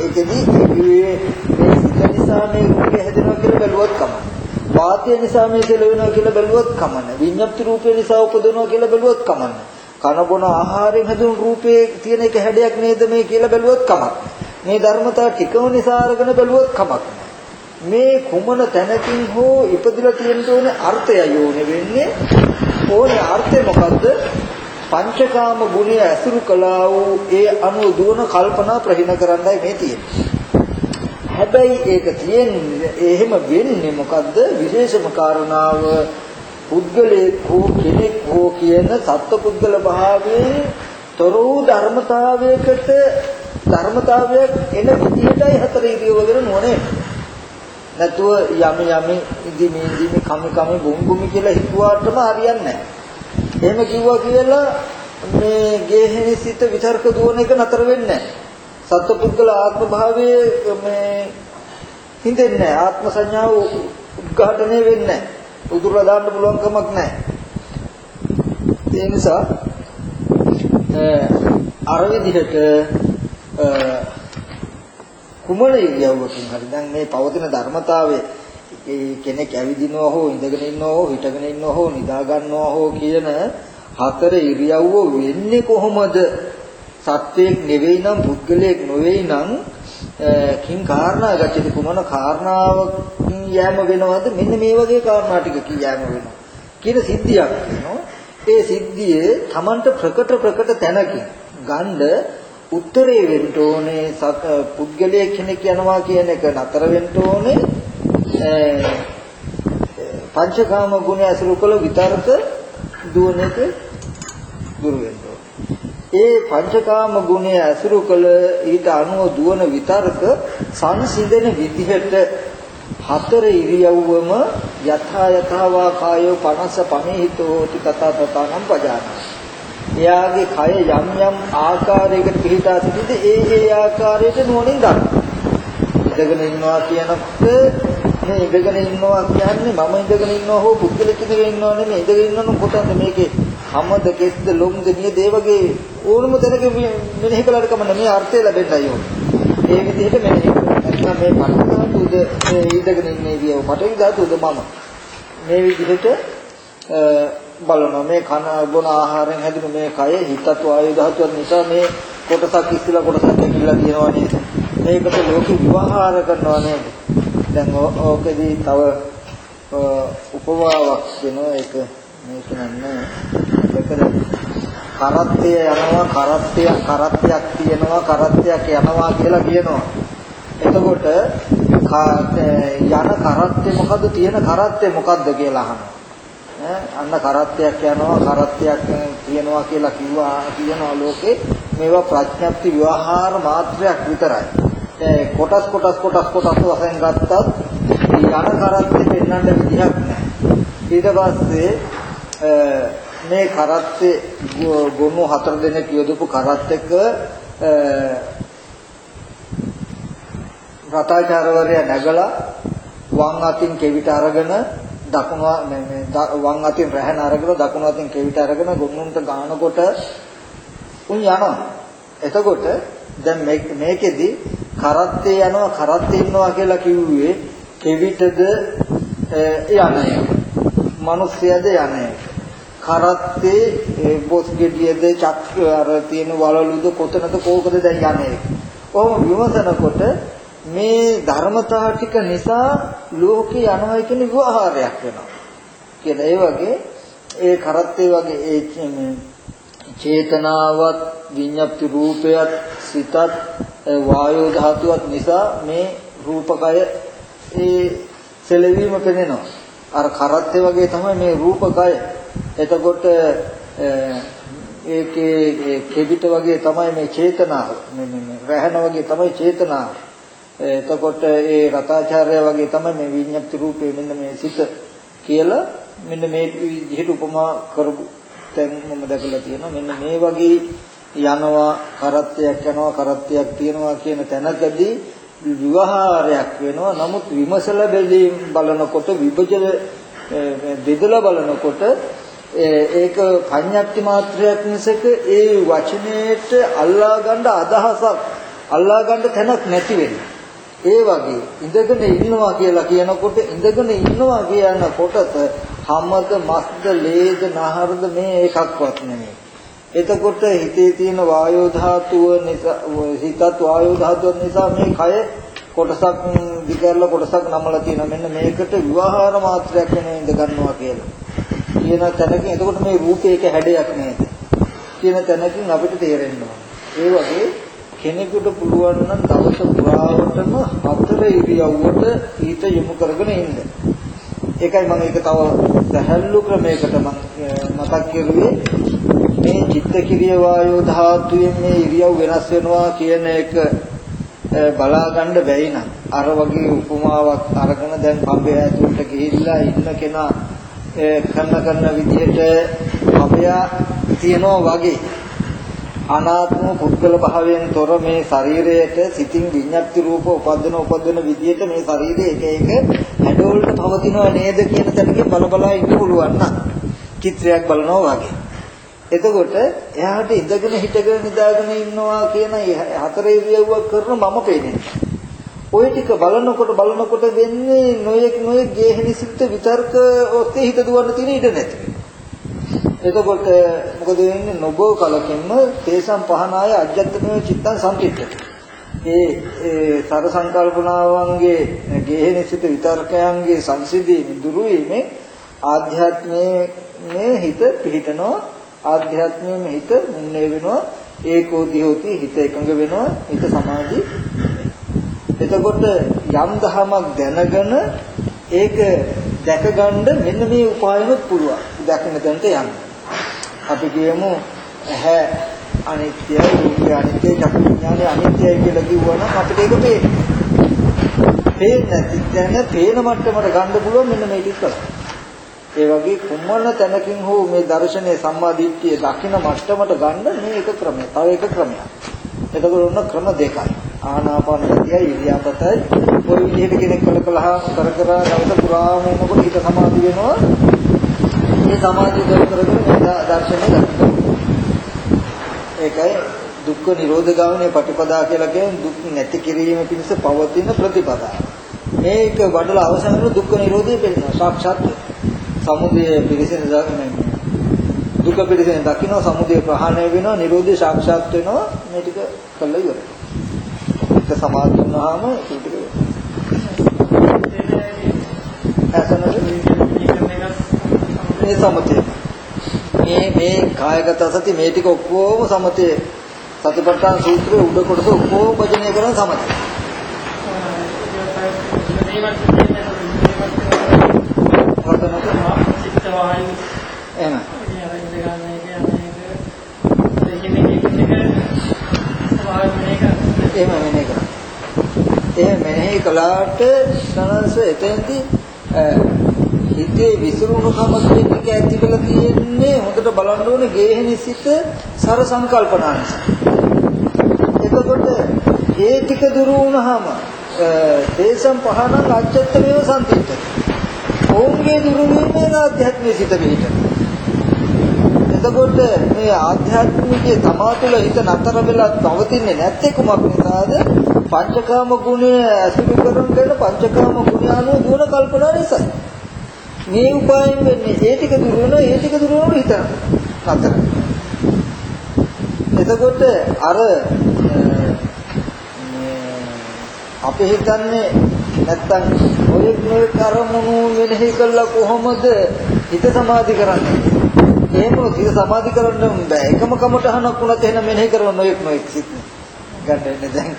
ඒකෙදි මේ සිත නිසා මේ රූපය හැදෙනවා කියලා බැලුවත් කමන්නේ. වාතය නිසා මේ සෙල වෙනවා කියලා බැලුවත් කමන්නේ. විඤ්ඤාප්ති රූපය නිසා උපදිනවා කියලා බැලුවත් කමන්නේ. කන බොන ආහාරයෙන් හැදුණු රූපයේ තියෙන එක හැඩයක් නේද මේ කියලා බැලුවත් කමක්. මේ ධර්මතා ටිකම නිසා අරගෙන බැලුවත් කමක්. මේ කුමන තැනකින් හෝ ඉපදිලා තියෙන ඕනේ අර්ථයයි ඕනේ වෙන්නේ. ඕනේ අර්ථය මොකද්ද? පංචකාම ගුණය ඇසුරු කළා වූ ඒ අනුව දුවන කල්පනා ප්‍රහිණ කරන්නයි මේ තියෙන්නේ. හැබැයි ඒක තියෙන්නේ එහෙම වෙන්නේ මොකද්ද? විශේෂම කාරණාව පුද්ගලයෙක් හෝ කෙනෙක් හෝ කියන සත්පුද්ගල භාවයේ තොර වූ ධර්මතාවයකට ධර්මතාවයක් එන විදිහටයි හතර ඉරියවගෙන නොනේ. නැතුව යම යම ඉදි මේ ඉදි මේ කම කම බුම් බුම් කියලා හිතුවාටම හරියන්නේ නැහැ. එහෙම කිව්වා කියලා මේ ගේහෙනි සිත විතර්ක දුවන එක නතර වෙන්නේ නැහැ. සත්පුද්ගල ආත්ම භාවයේ මේ හින්දෙන්නේ නැහැ. ආත්ම සංඥාව උද්ඝාටනය වෙන්නේ නැහැ. උදුරලා දාන්න පුළුවන් කමක් නැහැ. ඒ නිසා අර විදිහට කුමන ඉරියව්වකින් හරි දැන් මේ පවතින ධර්මතාවයේ ඒ කෙනෙක් ඇවිදිනවා හෝ ඉඳගෙන ඉන්නවා හෝ හිටගෙන ඉන්නවා හෝ නිදා ගන්නවා හෝ කියන හතර ඉරියව්ව වෙන්නේ කොහොමද? සත්වයක් නෙවෙයි නම් පුද්ගලයෙක් නොවේයි නම් කිං කාරණා ගැටි කුමන කාරණාවකින් යෑම වෙනවද? මෙන්න මේ වගේ කාරණා ටික කියෑම වෙනවා. කියන සිද්ධියක් වෙනවා. ඒ සිද්ධියේ Tamanට ප්‍රකට ප්‍රකට තැනකින් ගන්න උත්තරේ වෙන්න ඕනේ පුද්ගලයෙක් කෙනෙක් යනවා කියන එක නතර වෙන්න ඕනේ. පංචකාම ගුණ අසුරු කළ විතරක දුවන එක දුර වෙන්න ඒ පංචකාම ගුණය අසුරු කළ ඊට අනුව දුවන විතරක සංසිඳන විදිහට හතර ඉරියව්වම යථා යථාවා කායෝ 50 පනිහිතෝති තථා තථානම් පජාන. එයාගේ කය යම් යම් ආකාරයකට පිළිටා සිටිද ඒ ඒ ආකාරයට නුවණින් දන්න. ඉඳගෙන ඉන්නවා කියනකොට මේ ඉඳගෙන ඉන්නවා කියන්නේ මම ඉඳගෙන ඉන්නවා හෝ පුද්ගලෙක් ඉඳගෙන ඉන්නවා නෙමෙයි ඉඳගෙන ඉන්නවනම් කොතනද මේකේ හැමද කෙස්ද ලොම්ද නියද ඒ වගේ ඕනම තැනක මෙනෙහි කළාට කමන්න මේ අර්ථය ලැබෙන්නයි ඕනේ. ඒ විදිහට මෙනෙහි කරනවා. මේ පටවිධාතුද මේ ඉඳගෙන ඉන්නේ කියව පටවිධාතුද මම. මේ විදිහට බලනවා මේ කන බොන ආහාරයෙන් හැදුණු මේ කය හිතත් වායු ධාතුවත් නිසා මේ කොටසක් ඉස්සලා කොටසක් ඇකිලා තියෙනවා නේද? මේකට ලෝකෙ විවහාර කරනවා නේද? දැන් ඕකෙදී තව උපවාවක් වෙනවා ඒක මේක නන්නේ දෙකද කරත්තය යනවා කරත්තය කරත්තයක් තියෙනවා කරත්තයක් යනවා කියලා කියනවා. එතකොට යන කරත්තේ මොකද්ද? තියෙන කරත්තේ මොකද්ද කියලා අහනවා. අන්න කරත්තයක් යනවා කරත්තයක් තියෙනවා කියලා කිව්වා කියනවා ලෝකේ මේවා ප්‍රඥප්ති විවහාර මාත්‍රයක් විතරයි. කොටස් කොටස් කොටස් කොටස් වශයෙන් ගත්තත් යන කරත්තේ පෙන්වන්න විදිහක් නැහැ. ඊට පස්සේ මේ කරත්තේ ගොනු හතර දෙනෙක් යොදපු කරත් එක රතාචාරවරයා නැගලා වම් අතින් කෙවිත අරගෙන දකුණ මේ වම් අතින් රැහන අරගෙන දකුණු අතින් කෙවිත අරගෙන ගොනුන්ට ගානකොට උන් යනවා. එතකොට දැන් මේකෙදි කරත්තේ යනවා කරත්තේ ඉන්නවා කියලා කිව්වේ කෙවිතද යන එක. මිනිස්යද යන එක. කරත්තේ බොස් ගෙඩියද චක්‍ර අර තියෙන වලලුද කොතනද කෝකද දැන් යන්නේ. කොහොම විමසනකොට මේ ධර්මතා ටික නිසා ලෝකේ යනවා කියන විවහාරයක් වෙනවා. කියලා ඒ වගේ ඒ කරත්තේ වගේ ඒ චේතනාවත් විඤ්ඤාප්ති රූපයත් සිතත් වායෝ ධාතුවත් නිසා මේ රූපකය ඒ සෙලවීම පෙනෙනවා. අර කරත්තේ වගේ තමයි මේ රූපකය. එතකොට ඒකේ කෙබිට වගේ තමයි මේ චේතනාව. මේ රැහන වගේ තමයි චේතනාව. එතකොට ඒ රතාචාර්ය වගේ තමයි මේ විඤ්ඤාති රූපේ මෙන්න මේ සිත කියලා මෙන්න මේ විදිහට උපමා කරපු තැන් මම දැකලා තියෙනවා. මෙන්න මේ වගේ යනවා කරත්තයක් යනවා කරත්තයක් තියනවා කියන තැනකදී විවහාරයක් වෙනවා නමුත් විමසල බැලීම් බලනකොට විභජන බෙදලා බලනකොට ඒක පඤ්ඤප්ති මාත්‍රයක් මිසක ඒ වචනයේට අල්ලා ගන්න අදහසක් අල්ලා ගන්න තැනක් නැති වෙන්නේ. ඒ වගේ ඉඳගෙන ඉන්නවා කියලා කියනකොට ඉඳගෙන ඉන්නවා කියන කොටස හැමද මස්ද ලේද නහරද මේ එකක්වත් නෙමෙයි. එතකොට හිතේ තියෙන වායෝ ධාතුව නිසා හිතත් වායෝ ධාතුව නිසා මේ කය කොටසක් දිගරලා කොටසක් නමලා තියෙනවා මෙන්න මේකට විවහාර මාත්‍රයක් වෙන ඉඳ ගන්නවා කියලා. කියන තැනකින් එතකොට මේ රූපේක හැඩයක් නේද? කියන තැනකින් අපිට තේරෙනවා. ඒ වගේ කෙනෙකුට පුළුවන් නම් දවස පුරාවටම හතර ඉරියව්වට හිත යොමු කරගෙන ඉන්න. ඒකයි මම ඒක තව සැහැල්ලු ක්‍රමයකට මම මතක් කරුවේ මේ චිත්ත කිරිය වායෝ ධාතුයෙන් මේ ඉරියව් වෙනස් වෙනවා කියන එක බලා ගන්න බැයි නම් අර වගේ උපමාවක් අරගෙන දැන් පඹය ඇතුළට ගිහිල්ලා ඉන්න කෙනා කරන කරන විදිහට අපයා තියනවා වගේ අනාත්ම පුද්ගල භාවයෙන් තොර මේ ශරීරයට සිතින් විඤ්ඤාති රූප උපදින උපදින විදිහට මේ ශරීරය එක එක හැඩවලට පවතිනව නේද කියන තැනකින් බල බලා ඉන්න පුළුවන් නම් චිත්‍රයක් බලනවා වගේ එතකොට එයාට ඉඳගෙන හිටගෙන නිදාගෙන ඉන්නවා කියන හතර ඉරියව්වක් කරන මම පේන්නේ. ওই ටික බලනකොට බලනකොට වෙන්නේ නොයෙක් නොයෙක් ගේහනිසිත විතර්ක ඔස්සේ හිත දුවන්න තියෙන ඉඩ නැති. එතකොට මොකද වෙන්නේ නොබෝ කලකින්ම තේසම් පහනාය අජත්තමේ චිත්තං සම්පිට්ඨ. ඒ ඒ සර සංකල්පනාවන්ගේ ගේහනිසිත විතර්කයන්ගේ සංසිද්ධිය දුරු වීමෙන් ආධ්‍යාත්මයේ හිත පිහිටනවා ආධ්‍යාත්මයේ හිත මුන්නේ වෙනවා ඒකෝදි හොති හිත එකඟ වෙනවා හිත සමාධි එතකොට යම් දහමක් දැනගෙන ඒක දැක ගන්න මෙන්න මේ උපායනොත් පුළුවන් දකින්න තැනට යන්න අපි කියමු ඇහැ අනිත්‍යයි රූපය අනිත්‍යයි චක්කු විඥානය අනිත්‍යයි කියලා කිව්වනම් අපිට ඒක පේන්නේ පේන්නේ නැති දැන පේන මට්ටමට ගන්න පුළුවන් මෙන්න මේ ටික කරලා ඒ වගේ කුමන තැනකින් හෝ මේ දර්ශනයේ සම්මා දිට්ඨිය දකින්න මට්ටමට ගන්න මේ එක ක්‍රමය. තව එක ක්‍රමයක්. එතකොට ඔන්න ක්‍රම දෙකයි. ආනාපාන සතිය ඉරියාපතයි ওই විදිහට කෙනෙක් කළ කලහා කර කර දවස පුරාම ඉන්නකොට හිත සමාධි වෙනවා. මේ සමාධිය කර කරගෙන මේ දර්ශනය දකින්න. ඒකයි දුක්ඛ නිරෝධ ගාමිනී පටිපදා කියලා කියන්නේ දුක් නැති කිරීම පිණිස පවතින ප්‍රතිපදා. මේක වඩලා අවසන් වෙන දුක්ඛ නිරෝධය පෙන්වනවා. සාක්ෂාත් සමුදය පිරිසින දුක පිරිසින දකින්න සමුදය ප්‍රහාණය වෙනවා නිරෝධය සාක්ෂාත් වෙනවා මේ ටික කළා ඉවරයි. ඒක සමාධි වුණාම ඒක ටික මේ සමතය මේ මේ කායගත සති මේ ටික ඔක්කොම සමතය සතිපට්ඨාන සූත්‍රයේ උඩ කොටස ඔක්කොම වචනය කරන සමතය. එහෙම. එහෙම මෙනෙහි කරා. එහෙම මෙනෙහි කළාට සනස එතෙන්දී හිතේ විසිරුණුකම කියන එක ඇති වෙලා තියෙන්නේ හොඳට බලන්න ඕනේ ගේහනිසිත සර සංකල්පනා නිසා. එතකොට ඒ ටික දුරු වුණාම තේසම් පහනං අච්චත්ත මේව සම්පිට. ඔවුන්ගේ දුරු වීමෙන් ආධ්‍යාත්මික සිත පිහිට. එතකොට මේ ආධ්‍යාත්මිකයේ තමා තුළ හිත නතර වෙලා පවතින්නේ නැත්තේ කුමක් නිසාද? පංචකාම ගුණය අසුරු කරගෙන පංචකාම ගුණය අනුව දුවන කල්පනා නිසා. මේ උපායෙන් වෙන්නේ ඒ ටික දුර වෙන ඒ ටික දුර වෙන හිත නතර. එතකොට අර අපි හිතන්නේ නැත්තම් ඔය මේ කරමුණු මෙනෙහි කළා කොහොමද හිත සමාධි කරන්නේ? එහෙම හිත සමාධි කරන්න බෑ. එකම කමටහනක් වුණත් එහෙනම් මෙනෙහි කරන නොයෙක් නොයෙක් සිත් ගන්නන්නේ දැන්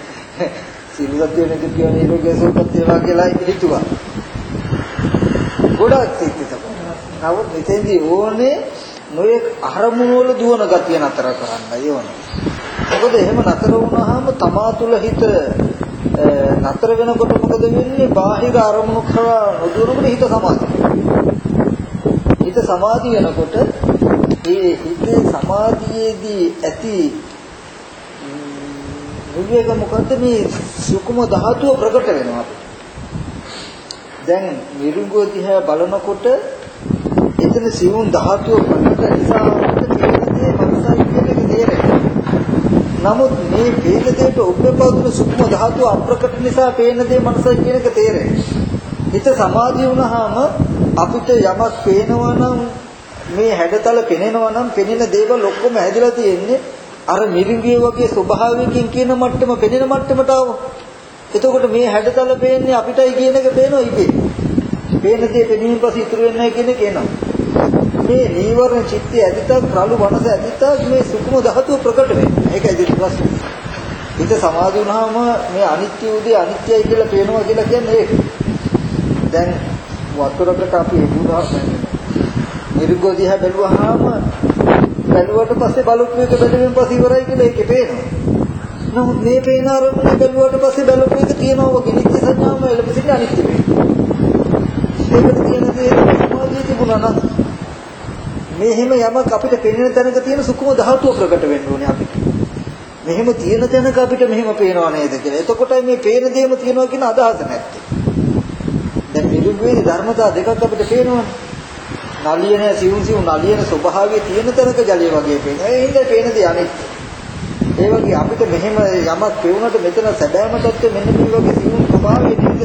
සිල්වත්ය නේද කියන නිරෝගී සෝපත් වේවා කියලා හිතුවා. ගොඩක් සිත් තිබුණා. නමුත් මෙතෙන්දී ඕනේ නොයෙක් අරමුණු වල දුවන ගතිය නතර කරන්නයි ඕනේ. මොකද එහෙම නතර වුණාම තමා තුළ හිත නතර වෙනකොට මොකද වෙන්නේ? බාහිර අරමුණු කරා නොදුවනකොට හිත සමාධි හිත සමාධි වෙනකොට ඒ හිතේ සමාධියේදී ඇති විවේක මොකද්ද මේ සුකුම ධාතුව ප්‍රකට වෙනවා අපිට. දැන් නිරුංගෝ දිහා බලනකොට එතන සිවුන් ධාතුව ප්‍රකට නිසා අපිට තේරෙන්නේ මනසයි කියන එක තේරෙනවා. නමුත් මේ පේන දෙයට උපපවතුන සුකුම ධාතුව අප්‍රකට නිසා පේන දේ මනසයි කියන එක තේරෙන්නේ. හිත සමාධිය වුණාම අපිට යමක් පේනවා නම් මේ හැඩතල පෙනෙනවා නම් පෙනෙන දේවල් ඔක්කොම හැදිලා තියෙන්නේ අර මිරිඟිය වගේ ස්වභාවයකින් කියන මට්ටම පෙනෙන මට්ටමට ආවොත් එතකොට මේ හැඩතල පේන්නේ අපිටයි කියන එක පේනවා ඉබේ. පේන දේ පෙනීම පස්සේ ඉතුරු වෙන්නේ නැහැ කියන එක එනවා. මේ නීවරණ චිත්තය ඇදිතක් ප්‍රලු වනස ඇදිතක් මේ සුකුම ධාතුව ප්‍රකට වෙනවා. ඒකයි ඉතින් ප්‍රශ්නේ. හිත සමාධි වුණාම මේ අනිත්‍ය උදේ අනිත්‍යයි කියලා පේනවා කියලා කියන්නේ ඒක. දැන් වතුරකට අපි එදුනා නිර්ගෝ දිහා බැලුවාම බැලුවට පස්සේ බලුත් මේක බැලුවෙන් පස්සේ ඉවරයි කියලා ඒකේ පේනවා. නමුත් මේ පේන අරමුණ බැලුවට පස්සේ බලුත් මේක තියෙනවා වගේ නිත්‍ය සංඥාම එළඹසිට අනිත්‍ය වෙනවා. ඒකට තියෙන දේ සමාධිය තිබුණා නම් මෙහෙම යමක් අපිට පෙනෙන තැනක තියෙන සුකුම ධාතුව ප්‍රකට වෙන්න ඕනේ අපිට. මෙහෙම තියෙන තැනක අපිට මෙහෙම පේනව නේද කියලා. එතකොටයි මේ පේන දේම තියෙනවා කියන අදහස නැත්තේ. දැන් මිදුවේ ධර්මතා දෙකක් අපිට පේනවනේ. නලියන සිවුම් සිවුම් නලියන ස්වභාවය තියෙන තැනක ජලය වගේ පේනවා. ඒ හින්දා පේන දේ අනිත්‍ය. ඒ වගේ අපිට මෙහෙම යමක් පෙවුනට මෙතන සැබෑම தත්ත්වය මෙන්න මේ වගේ සිවුම් ස්වභාවය නේද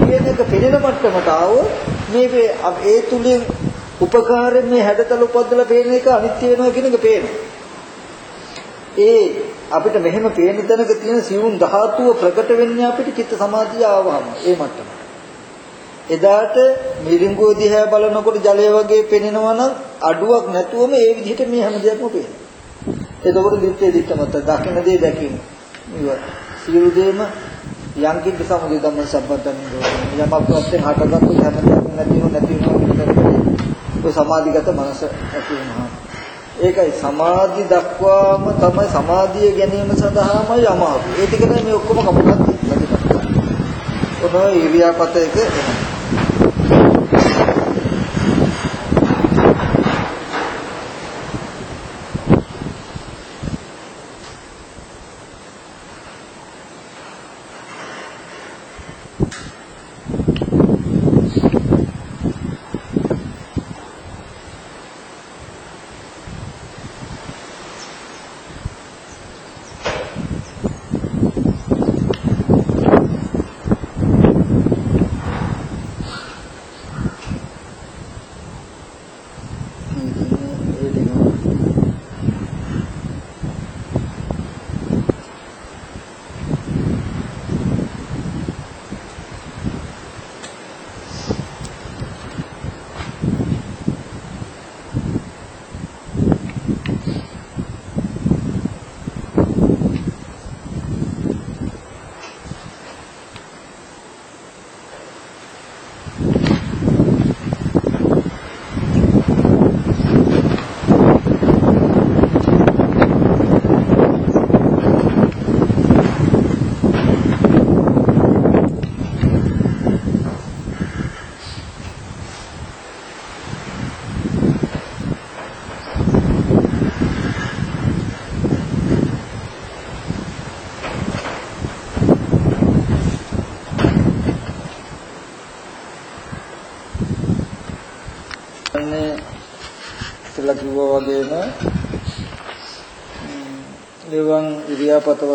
කියන එක පෙනෙන මට්ටමට ආවොත් මේ ඒ තුලින් උපකාරයෙන් මේ හැඩතල උපද්දලා පේන එක අනිත්‍ය වෙනවා කියන එක පේනවා. ඒ අපිට මෙහෙම පේන තැනක තියෙන සිවුම් ධාතුව ප්‍රකට වෙන්නේ අපිට චිත්ත සමාධිය ආවහම ඒ මට්ටම. එදාට මිරිඟුව දිහා බලනකොට ජලය වගේ පෙනෙනවා නම් අඩුවක් නැතුවම ඒ විදිහට මේ හැම දෙයක්ම පේනවා. එතකොට දිත්තේ දිත්තමත දකින්න දේ දැකීම. ඉව සියලු දේම යංකින් සමුදය ධම්ම සම්බන්ධයෙන් යමක් වශයෙන් හටගත්තු හැම දෙයක්ම නැතිව නැති වෙනවා ඔය සමාධිගත මනස ඇති වෙනවා. ඒකයි සමාධි දක්වාම තමයි සමාධිය ගැනීම සඳහාමයි අමාරු. ඒ ටික මේ ඔක්කොම කපුටක් ලැබෙනවා. ඔනෝ ඉරියාපත එක එනවා.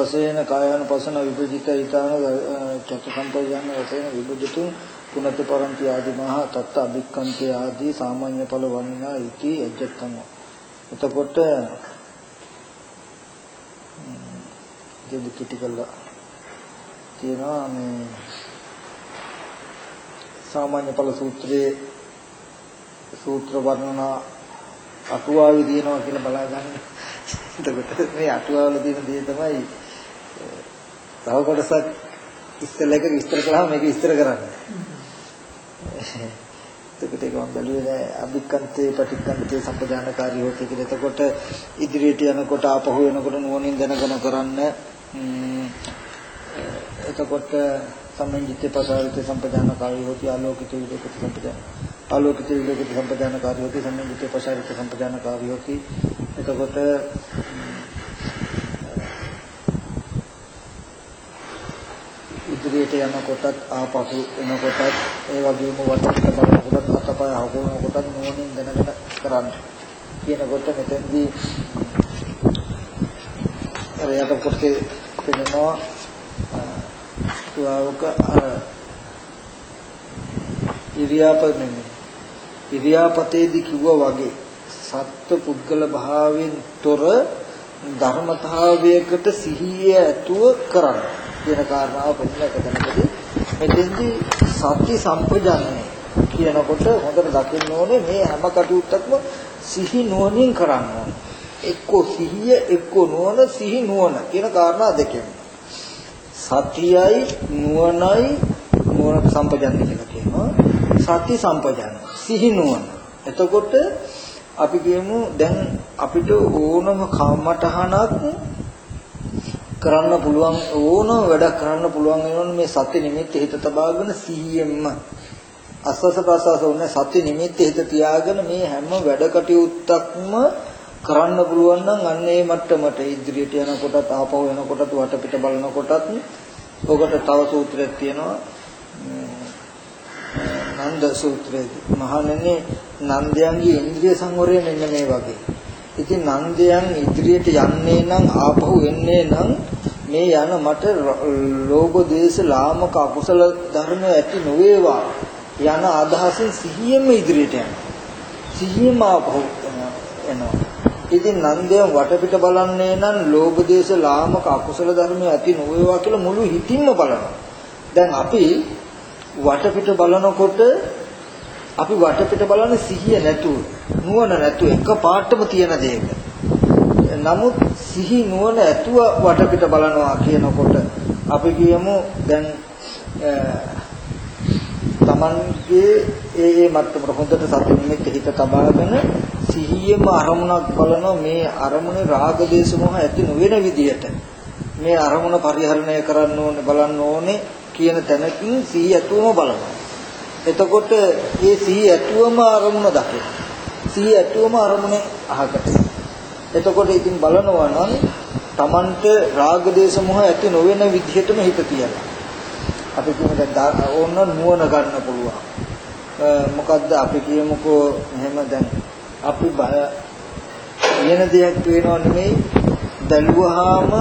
වශයෙන් කායानुපසන විභජිත ඊතාන චතුසම්පයයන් වශයෙන් විභජිතුන් පුනත පරන්ති ආදී මහා තත්ත අභික්කන්තේ ආදී සාමාන්‍ය ඵල වන්නා ඉති එජ්ජත්තම එතකොට දෙවි කිටි කළා තියෙනවා මේ සාමාන්‍ය ඵල සූත්‍රයේ සූත්‍ර වර්ණනා අටුවාවේ දිනනවා කියලා බලා ගන්න. එතකොට මේ අටුවාවල තියෙන දේ තමයි තව කොටසක් ඉස්සෙල්ලා එක විස්තර කළාම මේක විස්තර කරන්න. එතකොට ඒක මම බැලුවේ නෑ අභික්කන්තේ පටික්කන්තේ සම්පදානකාරී හොතේ කියලා. එතකොට ඉදිරියට යනකොට ආපහු එනකොට නුවණින් දැනගෙන කරන්න. එතකොට සම්මිජිතේ පසාරිතේ සම්පදානකාරී හොතේ ආලෝකිතේ විදකේ සම්පදාන ආලෝකිත විලෝකිත සම්පදානකාරී හොති සම්මිජිත පශාරිත සම්පදානකාරී හොති එතකොට ඉදිරියට යනකොටත් ආපසු එනකොටත් ඒ වගේම වටපිට බලනකොටත් අතපය හකුනකොටත් නුවණින් දැනගෙන කරන්න. කියනකොට මෙතෙන්දී අර යට කොටේ පෙනෙනවා තුවාවක ඉරියාපත නෙමෙයි ඉරියාපතේදී කිව්වා වගේ සත්ව පුද්ගල භාවයෙන් තොර ධර්මතාවයකට සිහිය ඇතුව කරන්න. කියන කාරණාව පෙන්නකටදී මෙතෙන්දී සත්‍ය සම්පජානනය කියනකොට හොඳට දකින්න ඕනේ මේ හැම කටයුත්තක්ම සිහි නුවණින් කරන්න ඕනේ. එක්කෝ සිහිය එක්කෝ නුවණ සිහි නුවණ කියන කාරණා දෙකෙන්. සතියයි නුවණයි නුවණ සම්පජානනය කියලා කියනවා. සති සම්පජානනය සිහි නුවණ. එතකොට අපි කියමු දැන් අපිට ඕනම කම්මටහනක් කරන්න පුළුවන් ඕනම වැඩක් කරන්න පුළුවන් වෙනවනේ මේ සත්‍ය නිමිත්ත හිත තබාගෙන සිහියෙන්ම. අස්වස ප්‍රසවාස උන්නේ සත්‍ය නිමිත්ත හිත තියාගෙන මේ හැම වැඩ කටයුත්තක්ම කරන්න පුළුවන් නම් අන්න ඒ මට්ටමට ඉදිරියට යනකොටත් ආපහු එනකොටත් වටපිට බලනකොටත් ඔකට තව සූත්‍රයක් තියෙනවා. නන්ද සූත්‍රයේදී මහණෙනි නන්දයන්ගේ ඉන්ද්‍රිය සංවරය මෙන්න මේ වගේ. ඉතින් නන්දයන් ඉදිරියට යන්නේ නම් ආපහු එන්නේ නම් මේ යන මට ලෝභ දේශ ලාමක අකුසල ධර්ම ඇති නොවේවා යන අදහසින් සිහියෙන්ම ඉදිරියට යනවා. සිහියෙන්ම ආපහු එනවා. ඉතින් නන්දයන් වටපිට බලන්නේ නම් ලෝභ දේශ ලාමක අකුසල ධර්ම ඇති නොවේවා කියලා මුළු හිතින්ම බලනවා. දැන් අපි වටපිට බලනකොට අපි වටපිට බලන්නේ සිහිය නැතුව නුවණ නැතුව එක පාටම තියෙන දෙයක. නමුත් සිහි නුවණ ඇතුව වටපිට බලනවා කියනකොට අපි කියමු දැන් තමන්ගේ ඒ ඒ මට්ටමට හොඳට සති නිමිත්ත හිත තබාගෙන සිහියෙම අරමුණක් බලනවා මේ අරමුණේ රාග දේශ මොහ ඇති නොවන විදියට මේ අරමුණ පරිහරණය කරන්න ඕනේ බලන්න ඕනේ කියන තැනකින් සිහිය ඇතුවම බලනවා. එතකොට මේ සිහිය ඇතුවම අරමුණ දකිනවා සිහිය ඇතුවම අරමුණේ අහකට. එතකොට ඉතින් බලනවා නම් Tamanට රාග දේශ මොහ ඇති නොවන විදිහටම හිත තියලා. අපි කියමු දැන් ඕන නුවණ ගන්න පුළුවන්. මොකද්ද අපි කියමුකෝ? එහෙම දැන් අපි බය වෙන දෙයක් පේනව නෙමෙයි දලුවාම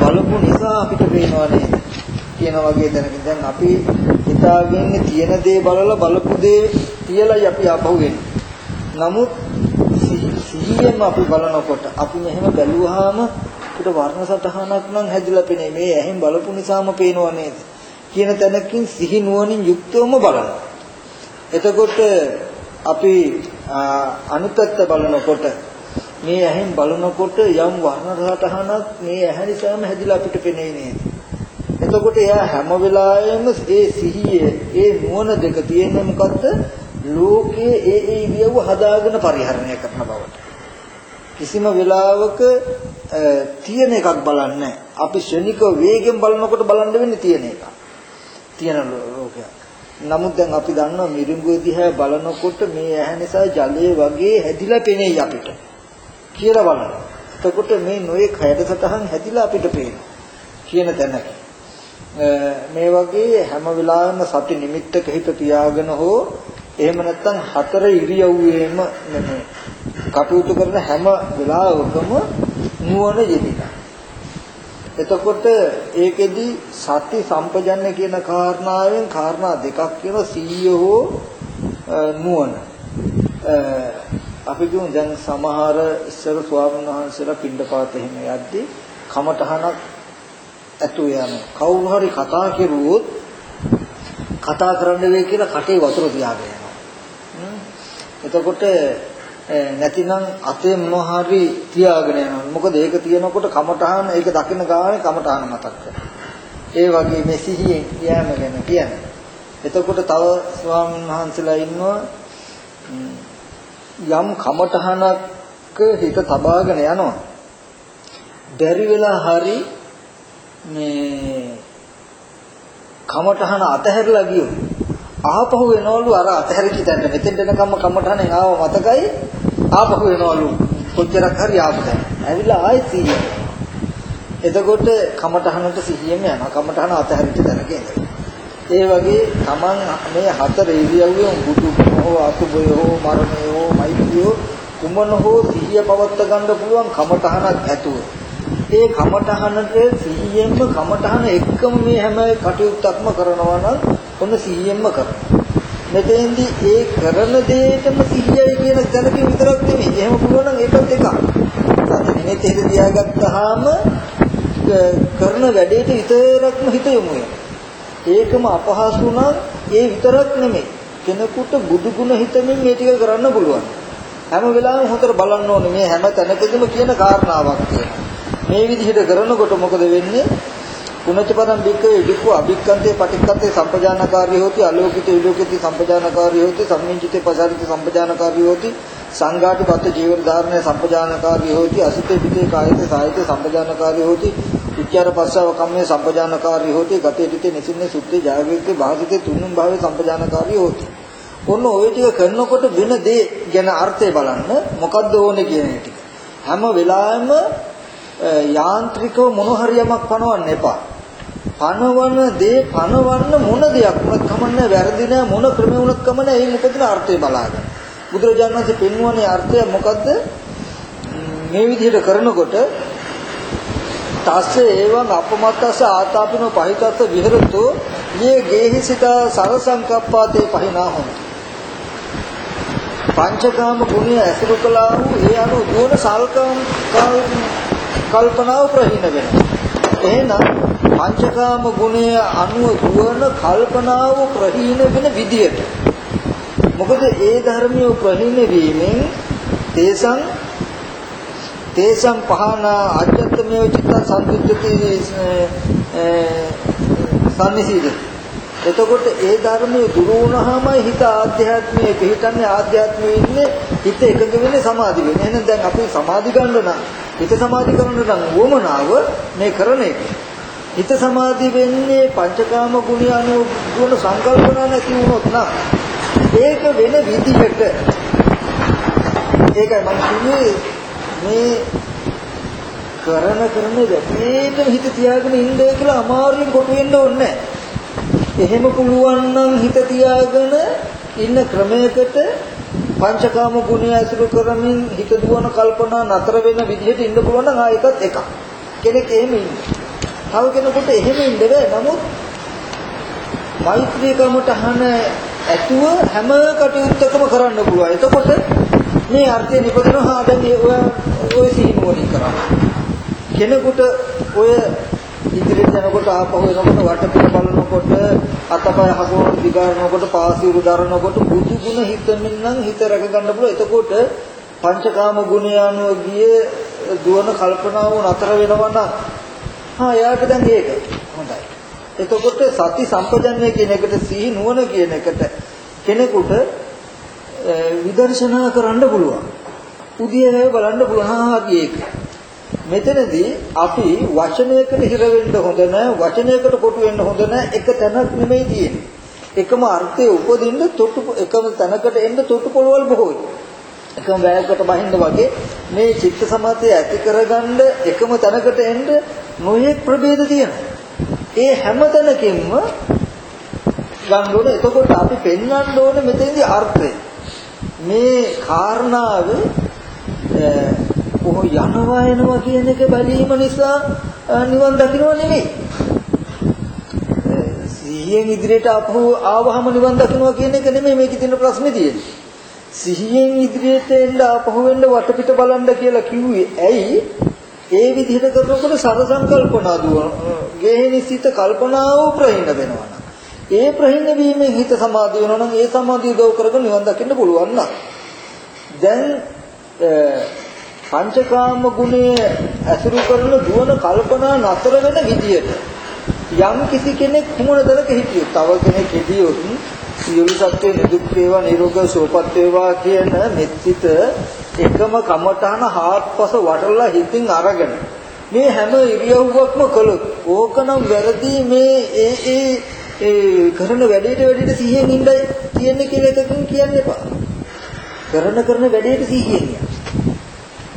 බලපු නිසා අපිට පේනව නේද? කියන වගේ දැනගෙන දැන් අපි හිතාගෙන තියෙන දේ බලලා බලපු දේ තියලයි අපි ආපහු එන්නේ. නමුත් සිහියෙන් අපි බලනකොට අපි මෙහෙම බැලුවාම අපිට වර්ණ සටහනක් නම් හැදිලා පෙනේ. මේ ඇහෙන් බලපු නිසාම පේනව නේද? කියන තැනකින් සිහි නුවණින් යුක්තවම බලනවා. එතකොට අපි අනුතත්ත බලනකොට මේ ඇහෙන් බලනකොට යම් වර්ණ රටහනක් මේ ඇහැ නිසාම හැදිලා අපිට පෙනේ නේද? එතකොට එයා හැම වෙලාවෙම ඒ සිහියේ ඒ නුවණ දෙක තියෙන්නේ මොකද්ද? ලෝකයේ ඒ ඒ ඉරියව්ව හදාගෙන පරිහරණය කරන බවට. කිසිම වෙලාවක තියෙන එකක් බලන්නේ අපි ශනික වේගෙන් බලනකොට බලන්න වෙන්නේ තියෙන එකක්. තියෙන ලෝකයක්. නමුත් දැන් අපි දන්නවා මිරිඟුව දිහා බලනකොට මේ ඇහැ නිසා ජලය වගේ හැදිලා පෙනෙයි අපිට. කියලා බලනවා. එතකොට මේ නොයේ කයද සතහන් හැදිලා අපිට පේනවා. කියන තැනක. මේ වගේ හැම වෙලාවෙම සති නිමිත්තක හිත තියාගෙන හෝ එහෙම නැත්නම් හතර ඉරියව්වේම කටයුතු කරන හැම වෙලාවකම නුවණ යෙදෙනවා. එතකොට ඒකෙදි සති සම්පජන්‍ය කියන කාරණාවෙන් කාරණා දෙකක් කියන සීය හෝ නුවණ. අපි කියමු දැන් සමහර ඉස්සර ස්වාමීන් වහන්සේලා පින්ඩපාත එහෙම යද්දී කමටහනක් ඇතු යන කවුරු හරි කතා කෙරුවොත් කතා කරන්න වෙයි කියලා කටේ වතුර තියාගෙන යනවා. එතකොට නැතිනම් අතේ මොනවා හරි තියාගෙන යනවා. මොකද ඒක තියෙනකොට කමඨහන ඒක දකින්න ගානේ කමඨහන මතක් ඒ වගේ මේ සිහියෙන් යෑම ගැන කියන්නේ. එතකොට තව ස්වාමීන් වහන්සේලා ඉන්නවා යම් කමඨහනක හිත තබාගෙන යනවා. බැරි වෙලා හරි මේ කමඨහන අතහැරලා ගියොත් ආපහු එනවලු අර අතහැරිච්ච තැනට මෙතෙන්ට එනකම්ම කමඨහනේ ආව මතකයි? ආපහු එනවලු. කොච්චරක් හරි ආපහු ඇවිල්ලා ආයෙත් සිහිය. එතකොට කමඨහනට සිහියෙම යනවා. කමඨහන අතහැරිච්ච තැනක ඒ වගේ Taman මේ හතර ඉරියව්වෙන් බුදු හෝ අසුබය හෝ මරණය හෝ මෛත්‍රිය කුමන හෝ සිහිය පවත්ත ගන්න පුළුවන් කමඨහනක් ඇතුව. ඒ කමඨහනට සිහියෙන්ම කමඨහන එක්කම මේ හැම කටයුත්තක්ම කරනවා නම් ඔන්න සිහියෙන්ම කරනවා. මෙතෙන්දී ඒ කරන දෙයටම සිහියයි කියන දැනකින් විතරක් නෙමෙයි. එහෙම පුළුවන් නම් ඒකත් එකක්. සති නිමෙතේ තියාගත්තාම කරන වැඩේට විතරක්ම හිත යොමු ඒකම අපහසු නම් ඒ විතරක් නෙමෙයි. කෙනෙකුට බුදු ගුණ හිතමින් මේ ටික කරන්න පුළුවන්. හැම වෙලාවෙම හොඳට බලන්න ඕනේ මේ හැම තැනකදීම කියන කාරණාවක් තියෙනවා. මේ විදිහට කරනකොට මොකද වෙන්නේ? කුණච පදම් බික්කේ වික්ඛු අභික්කන්තේ පටික්කන්තේ සම්පජානකාරී හොති අලෝකිත විලෝකිත සම්පජානකාරී හොති සම්මිංචිතේ පසාරිත සම්පජානකාරී හොති සංඝාටි පත් ජීවන ධාරණය සම්පජානකාරී හොති අසිතේ පිටේ කායිත සායිත සම්පජානකාරී හොති විචාර පස්සව කම්මේ සම්පජානකාරී හොති ගතේ පිටේ නිසින්නේ සුත්තේ ජාගරිතේ භාසිතේ තුන්නුම් භාවයේ සම්පජානකාරී හොති ඔන්න ওই ටික කරනකොට වෙන දේ ගැන අර්ථය බලන්න මොකද්ද ඕනේ කියන එක හැම වෙලාවෙම යාන්ත්‍රිකව මොන හරි යමක් පනවන්න එපා පනවන දේ පනවන්න මොන දෙයක් වුණත් කමන්නේ වැරදි නෑ මොන ක්‍රමේ වුණත් කමන්නේ ඒ මොකද අර්ථය බලාගන්න. බුදුරජාණන් වහන්සේ පෙන්වන්නේ අර්ථය මොකද්ද? මේ විදිහට කරනකොට තස්ස ඒවං අපමත්තස ආතාපිනෝ පහිතස්ස විහෙරතෝ යේ ගේහිසිත සරසංකප්පාතේ පහිනා හොಂತಿ පංචකාම ගුණය ඇසුරු කළා වූ ඒ අනුව දුවන සල්කම් කල්පනාව ප්‍රහීන වෙනවා. එහෙනම් පංචකාම ගුණය අනුව දුවන කල්පනාව ප්‍රහීන වෙන විදියට. මොකද ඒ ධර්මිය ප්‍රහීන වීමෙන් තේසං තේසං පහන අජත්තමය චිත්ත සම්පුද්ධති සම්නිසීද එතකොට ඒ ධර්මයේ දුරු වුණාමයි හිත ආධ්‍යාත්මයේ පිහිටන්නේ ආධ්‍යාත්මයේ ඉන්නේ හිත එකඟ වෙන්නේ සමාධි වෙන්නේ. එහෙනම් දැන් අපි සමාධි ගන්න නම් හිත සමාධි කරන්න නම් වොමනාව මේ කරන එක. හිත සමාධි වෙන්නේ පංචකාම ගුණ අනුව දුවන සංකල්පනා නැති වුණොත් නම් ඒක වෙන විදිහට ඒකයි මම කිව්වේ මේ කරන කරන වැඩේට හිත තියාගෙන ඉන්න කියලා අමාරුවෙන් කොට වෙන්න ඕනේ එහෙම පුළුවන් නම් හිත තියාගෙන ඉන්න ක්‍රමයකට පංචකාම ගුණය ඇසුරු කරමින් හිත දුවන කල්පනා නතර වෙන විදිහට ඉන්න පුළුවන් නම් ආ එකත් එකක්. කෙනෙක් එහෙම ඉන්නේ. තව කෙනෙකුට එහෙම ඉන්න බෑ. නමුත් මෛත්‍රී කමටහන ඇතුව හැම කටයුත්තකම කරන්න පුළුවන්. එතකොට මේ අර්ථය නිපදවනවා දැන් ඔය ඔය සිහිනුවණින් කරන්නේ. කෙනෙකුට ඔය ඉදිරියට යනකොට ආපහු එනකොට වටපිට බලනකොට අතපය හසුරුවන දිගාරනකොට පාසිරු දරනකොට බුදු ගුණ හිතමින් නම් හිත රැක ගන්න පුළුවන්. එතකොට පංචකාම ගුණය අනුව ගියේ දුවන කල්පනාව නතර වෙනවා නම් හා එයාට දැන් ඒක හොඳයි. එතකොට සති සම්පජන්ණය කියන එකට සිහි නුවණ කියන එකට කෙනෙකුට විදර්ශනා කරන්න පුළුවන්. උදියේ බලන්න පුළුවන් හා හරි ඒක. මෙතනදී අපි වචනයකට හිර වෙන්න හොඳ නැහැ වචනයකට කොටු වෙන්න හොඳ නැහැ එක තැනක් නෙමෙයි තියෙන්නේ. එකම අර්ථයේ උපදින්න තොටු එකම තැනකට එන්න තොටු පොළවල් බොහෝයි. එකම වැයකට බහින්න වගේ මේ චිත්ත සමාධිය ඇති කරගන්න එකම තැනකට එන්න නොයෙක් ප්‍රභේද තියෙනවා. ඒ හැම තැනකින්ම ගන්න ඕනේ. එතකොට අපි පෙන්වන්න ඕනේ මෙතෙන්දී අර්ථය. මේ කාරණාවේ කොහොම යනවා එනවා කියන එක බැලීම නිසා නිවන් දකින්නව නෙමෙයි. සිහියෙන් ඉදිරියට ආපහු ආවහම නිවන් දකින්නවා කියන එක නෙමෙයි මේකේ තියෙන ප්‍රශ්නේ තියෙන්නේ. සිහියෙන් ඉදිරියට එන්න ආපහු වෙන්න වටපිට බලන්න කියලා කිව්වේ ඇයි? ඒ විදිහට කරනකොට සර සංකල්පනා දුව ගේහනිසිත කල්පනාව ප්‍රහිණ වෙනවා ඒ ප්‍රහිණ වීමෙන් හිත සමාධිය වෙනවා නම් ඒ සමාධිය දව කරගෙන නිවන් දකින්න පුළුවන් නම් දැන් පංචකාම ගුණය ඇසුරු කරන දුවන කල්පනා නතර වෙන විදියට යම් කිසි කෙනෙක් කුමනතරක හිටියොත් තව කෙනෙක් හිටියොත් සියලු සත්‍ය නිදුක් වේවා නිරෝග සුවපත් වේවා කියන මෙත්සිත එකම කමඨහන හාත්පස වටලා හිතින් අරගෙන මේ හැම ඉරියව්වක්ම කළොත් ඕකනම් වැරදි මේ ඒ ඒ ඒ කරන වැඩේට වැඩේට සිහියෙන් ඉඳයි කියන්නේ කියලා එකකින් කියන්න එපා. කරන කරන වැඩේට සිහියෙන්. යන්න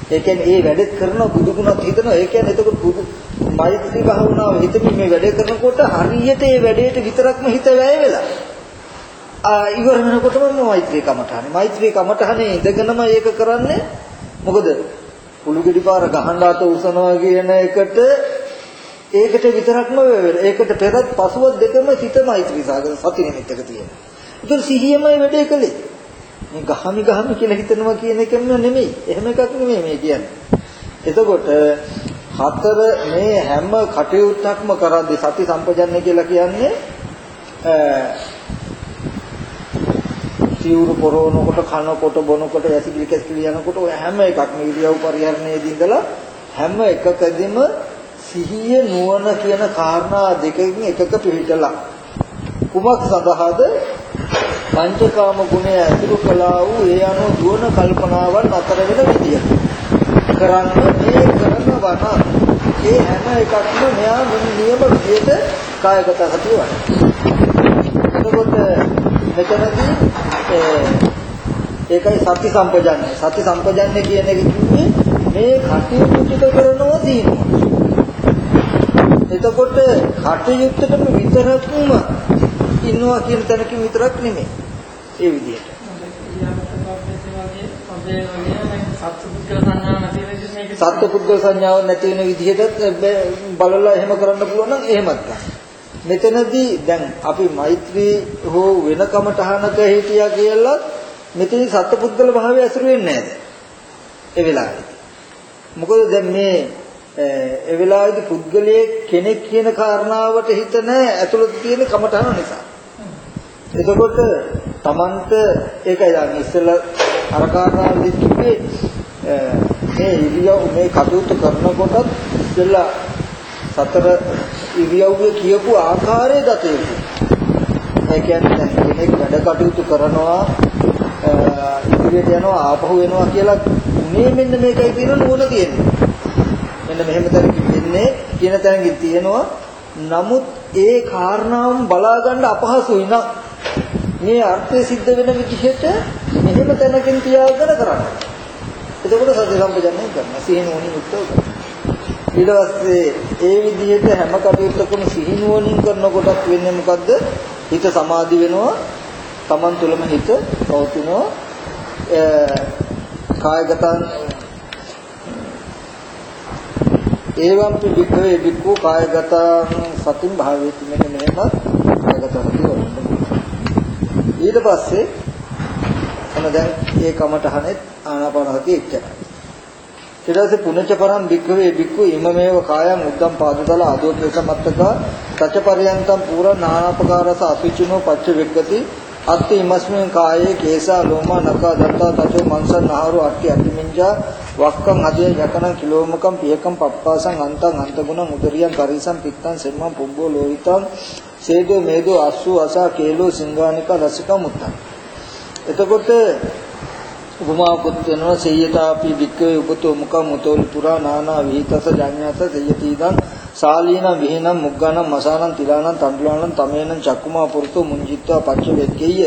ඒ කියන්නේ ඒ වැඩෙත් කරන බුදු ගුණත් හිතනවා. ඒ කියන්නේ එතකොට බුදු මෛත්‍රී භාවනාව හිතමින් මේ වැඩේ කරනකොට හරියට ඒ වැඩේට විතරක්ම හිත වැය වෙලා. ආ ඉවර වෙනකොටම මෛත්‍රී කමඨහනේ. මෛත්‍රී කමඨහනේ ඉඳගෙනම ඒක කරන්නේ මොකද? කුළු ගෙඩි පාර ගහන්න අත උසනවා කියන එකට ඒකට විතරක්ම වෙලා. ඒකට පෙරත් පසුවත් දෙකම සිත මෛත්‍රී සාගර සති නිමිත්තක තියෙනවා. ඒතර සිහියමයි වැඩේ කළේ. මේ ගහමි ගහමි කියලා හිතනවා කියන එකම නෙමෙයි. එහෙම එකක් නෙමෙයි මේ කියන්නේ. එතකොට හතර මේ හැම කටයුත්තක්ම කරද්දී සති සම්පජන්‍ය කියලා කියන්නේ සිවුරු පොරවනකොට කනකොට බොනකොට වැසිකිලි කැසිකිලි යනකොට ඔය හැම එකක්ම ඉරියව් පරිහරණයේදී ඉඳලා හැම එකකදීම සිහිය නුවණ කියන කාරණා දෙකකින් එකක පිළිටලා කුමක් සඳහාද පංචකාම ගුණය ඇතුළු කළා වූ ඒ අනුව දුවන කල්පනාවන් අතර වෙන විදිය. කරන්න මේ කරනවා ඒ හැම එකක්ම මෙයා නියම විදියට කායගත සතිය වඩන. එතකොට මෙතනදී ඒකයි සති සම්පජන්‍ය. සති සම්පජන්‍ය කියන එක කිව්වේ මේ කටයුතු ටික කරනවා තියෙනවා. එතකොට කටයුත්තටම විතරක්ම ඉන්නවා කියන තැනකින් විතරක් නෙමෙයි. ඒ විදිහට. අපේ වගේ සත්පුද්ගල සංඥා නැති වෙන්නේ මේක සත්පුද්ගල සංඥාවක් නැති වෙන විදිහට බලලා එහෙම කරන්න පුළුවන් නම් එහෙමත් ගන්න. මෙතනදී දැන් අපි මෛත්‍රී හෝ වෙන කමටහනක හිටියා කියලා මෙතන සත්පුද්ගල භාවය ඇසුරු වෙන්නේ නැහැ. ඒ වෙලාවේ. මොකද දැන් මේ ඒ වෙලාවේදී පුද්ගලයේ කෙනෙක් කියන කාරණාවට හිත නැහැ ඇතුළත තියෙන කමටහන නිසා. එතකොට Tamanට ඒකයි දැන් ඉස්සෙල්ලා අර කාරණාවදී කිව්වේ මේ ඉරියව් මේ කටයුතු කරනකොටත් ඉස්සෙල්ලා සතර ඉරියව්වේ කියපු ආකාරය දත යුතුයි. ඒ කියන්නේ දැන් කෙනෙක් වැඩ කටයුතු කරනවා ඉදිරියට යනවා ආපහු එනවා කියලා මේ මෙන්න මේකයි කියන නුවණ තියෙනවා. මෙන්න මෙහෙම තැනකින් ඉන්නේ කියන තැනකින් තියෙනවා. නමුත් ඒ කාරණාවන් බලා ගන්න අපහසුයි නම් මේ අර්ථය සිද්ධ වෙන විදිහට මෙහෙම තැනකින් තියාගෙන කරන්න. එතකොට සති සම්පජන්ණය කරනවා. සිහින උණි මුත්තව කරනවා. ඊට පස්සේ ඒ විදිහට හැම කටයුත්තකම සිහිනුවණින් කරනකොටත් වෙන්නේ මොකද්ද? හිත සමාධි වෙනවා. Taman තුලම හිත පවතිනවා. කායගතං ඒවම් පිළිකේ වික්ඛු කායගතං සතින් භාවේති මෙන්න මෙහෙම කායගත සතිය වඩන්න. ඊට පස්සේ එන දැන් ඒ කමටහනෙත් ආනාපාන සතිය එච්චරයි. ඊට පස්සේ පුනච පරම් වික්ඛවේ වික්ඛු ඉමමේව කායං උද්දම් පාදතල ආදෝකේසමත්තක තචපරයන්තම් පුර නානාපකාරස අසුචිනෝ පච්ච වෙක්කති අත්ති ඉමස්මින් කායේ කේසා ලෝමා නකා දත්තා තචෝ මංසන් නහරු අට්ටි අට්ටිමින්ජා වක්කං අධිය යකනං කිලෝමකම් පියකම් පප්පාසං අන්තං අන්තගුණං උදරියං කරිසං පිත්තං සෙම්මං පුබ්බෝ ලෝහිතං සේදෝ මේදෝ අස්සු අසා කේලෝ සිංගානික රසික මුත්තං. එතකොට උපමාවකුත් වෙනවා සේයතාපි වික්කේ උපතෝ මුඛං මුතෝල් පුරා නානා විහිතස ජඤ්ඤත සේයතිදං සාලීන විහිනම් මුග්ගණම් මසානං තිලානං තණ්ඩුලානං තමේනං චක්කුමා පුරුතෝ මුංජිත්වා පච්ච වෙක්කෙය්‍ය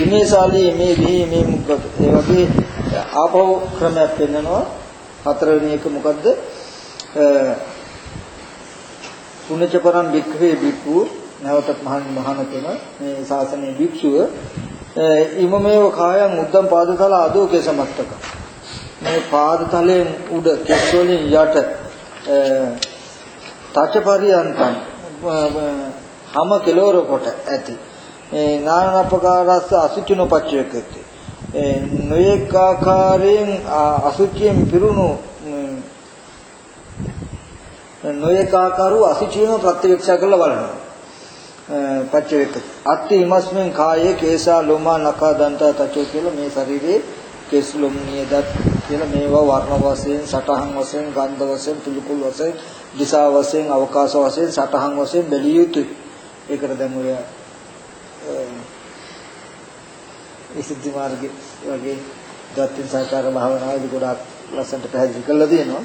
ඉමේ සාලී මේ විහි මේ මුග්ග. ඒ වගේ ආපහු ක්‍රමයක් පෙන්නනවා. හතරවෙනි එක මොකද්ද? පුණජ පරම් වික්ඛවේ වික්ඛු නැවතත් මහන් මහාන කෙන මේ ශාසනයේ භික්ෂුව ඉමමේව කායං උද්දම් පාදතල අදෝ කේසමත්තක. මේ පාදතලයෙන් උඩ කෙස් වලින් යට තචපරියන්තං හැම කෙලවර කොට ඇති. ඒ නානපකාරස්ස අසුචිනෝ පච්චයකති නොයෙක් ආකාරයෙන් අසුචියෙන් පිරුණු නොයෙක් ආකාරව අසුචියම ප්‍රත්‍යක්ෂ කරලා බලනවා. පච්චවේක අත්ති ඉමස්මෙන් කායේ කේසා ලෝමා නකා දන්තා තචෝ කියලා මේ ශරීරයේ කෙස් ලොම් නියදත් කියලා මේවා වර්ණ වශයෙන් සටහන් වශයෙන් ගන්ධ වශයෙන් පිළිකුල් වශයෙන් දිසා වශයෙන් අවකාශ වශයෙන් සටහන් වශයෙන් බැලිය යුතුයි. ඒකට දැන් ඔය විසුද්ධි මාර්ගය වගේ දත්තින් සාකාර භාවනාවේදී ගොඩාක් ලස්සනට පැහැදිලි කරලා තියෙනවා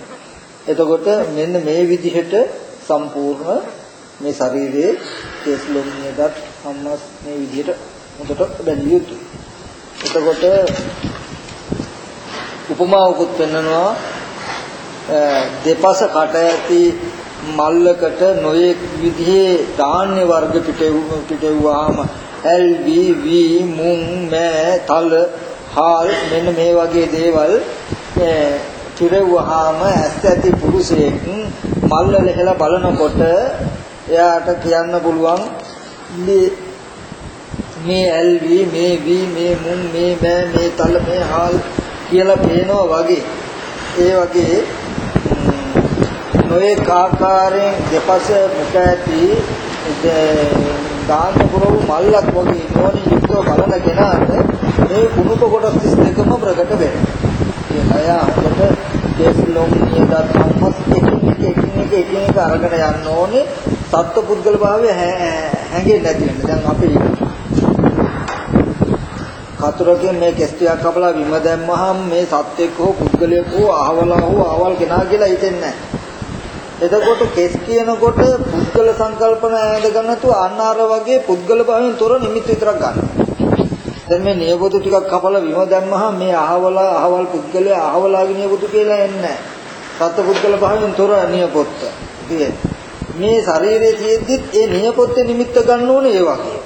එතකොට මෙන්න මේ විදිහට සම්පූර්ණ මේ ශරීරයේ කේස් ලොම් නියදත් සම්මස් මේ විදිහට හොඳට බැලිය යුතුයි. එතකොට උපමාවකුත් පෙන්නනවා දෙපස කට ඇති මල්ලකට නොයෙක් විදිහේ ධාන්‍ය වර්ග පිටෙව්වාම ඇල් වී වී මුං මෑ තල හාල් මෙන්න මේ වගේ දේවල් පිරෙව්වහාම ඇස් ඇති පුරුෂයෙක් මල්ල ලෙහලා බලනකොට එයාට කියන්න පුළුවන් මේ මේ ඇල්වි මේ වී මේ මුන් මේ මෑ මේ තල මේ හාල් කියලා පේනවා වගේ ඒ වගේ නොයේ ආකාරයෙන් දෙපස මුඛ ඇති දාන්න පුරව මල්ලක් වගේ නෝනි යුක්තව බලන කෙනාට මේ කුණුක කොටස් 32ම ප්‍රකට වෙනවා. ඒ අය අපට දේශලෝම නියදත් සම්පත් එකින් එක එකින් එක එකින් එක අරගෙන යන්න ඕනේ සත්ව පුද්ගල භාවය හැංගෙන්නේ නැති වෙන්න. දැන් අපි කතරකින් මේ කෙස්ටියක් කපලා විම දැම්මහම මේ සත්වෙක් හෝ පුද්ගලයෙක් හෝ අහවලා හෝ අහවල් කෙනා කියලා හිතෙන්නේ නැහැ. එතකොට කෙස් කියනකොට පුද්ගල සංකල්පන ඈඳ ගන්නතු අන්නාර වගේ පුද්ගල භාවයෙන් තොර නිමිති විතරක් ගන්නවා. දැන් මේ නියපොතු ටිකක් කපලා විම දැම්මහම මේ අහවලා අහවල් පුද්ගලයා අහවලාගේ නියපොතු කියලා එන්නේ නැහැ. සත්ව පුද්ගල භාවයෙන් තොර නියපොත්ත. තියෙන්නේ. මේ ශරීරයේ තියෙද්දිත් ඒ නියපොත්තේ නිමිත්ත ගන්න ඕනේ ඒ වගේ.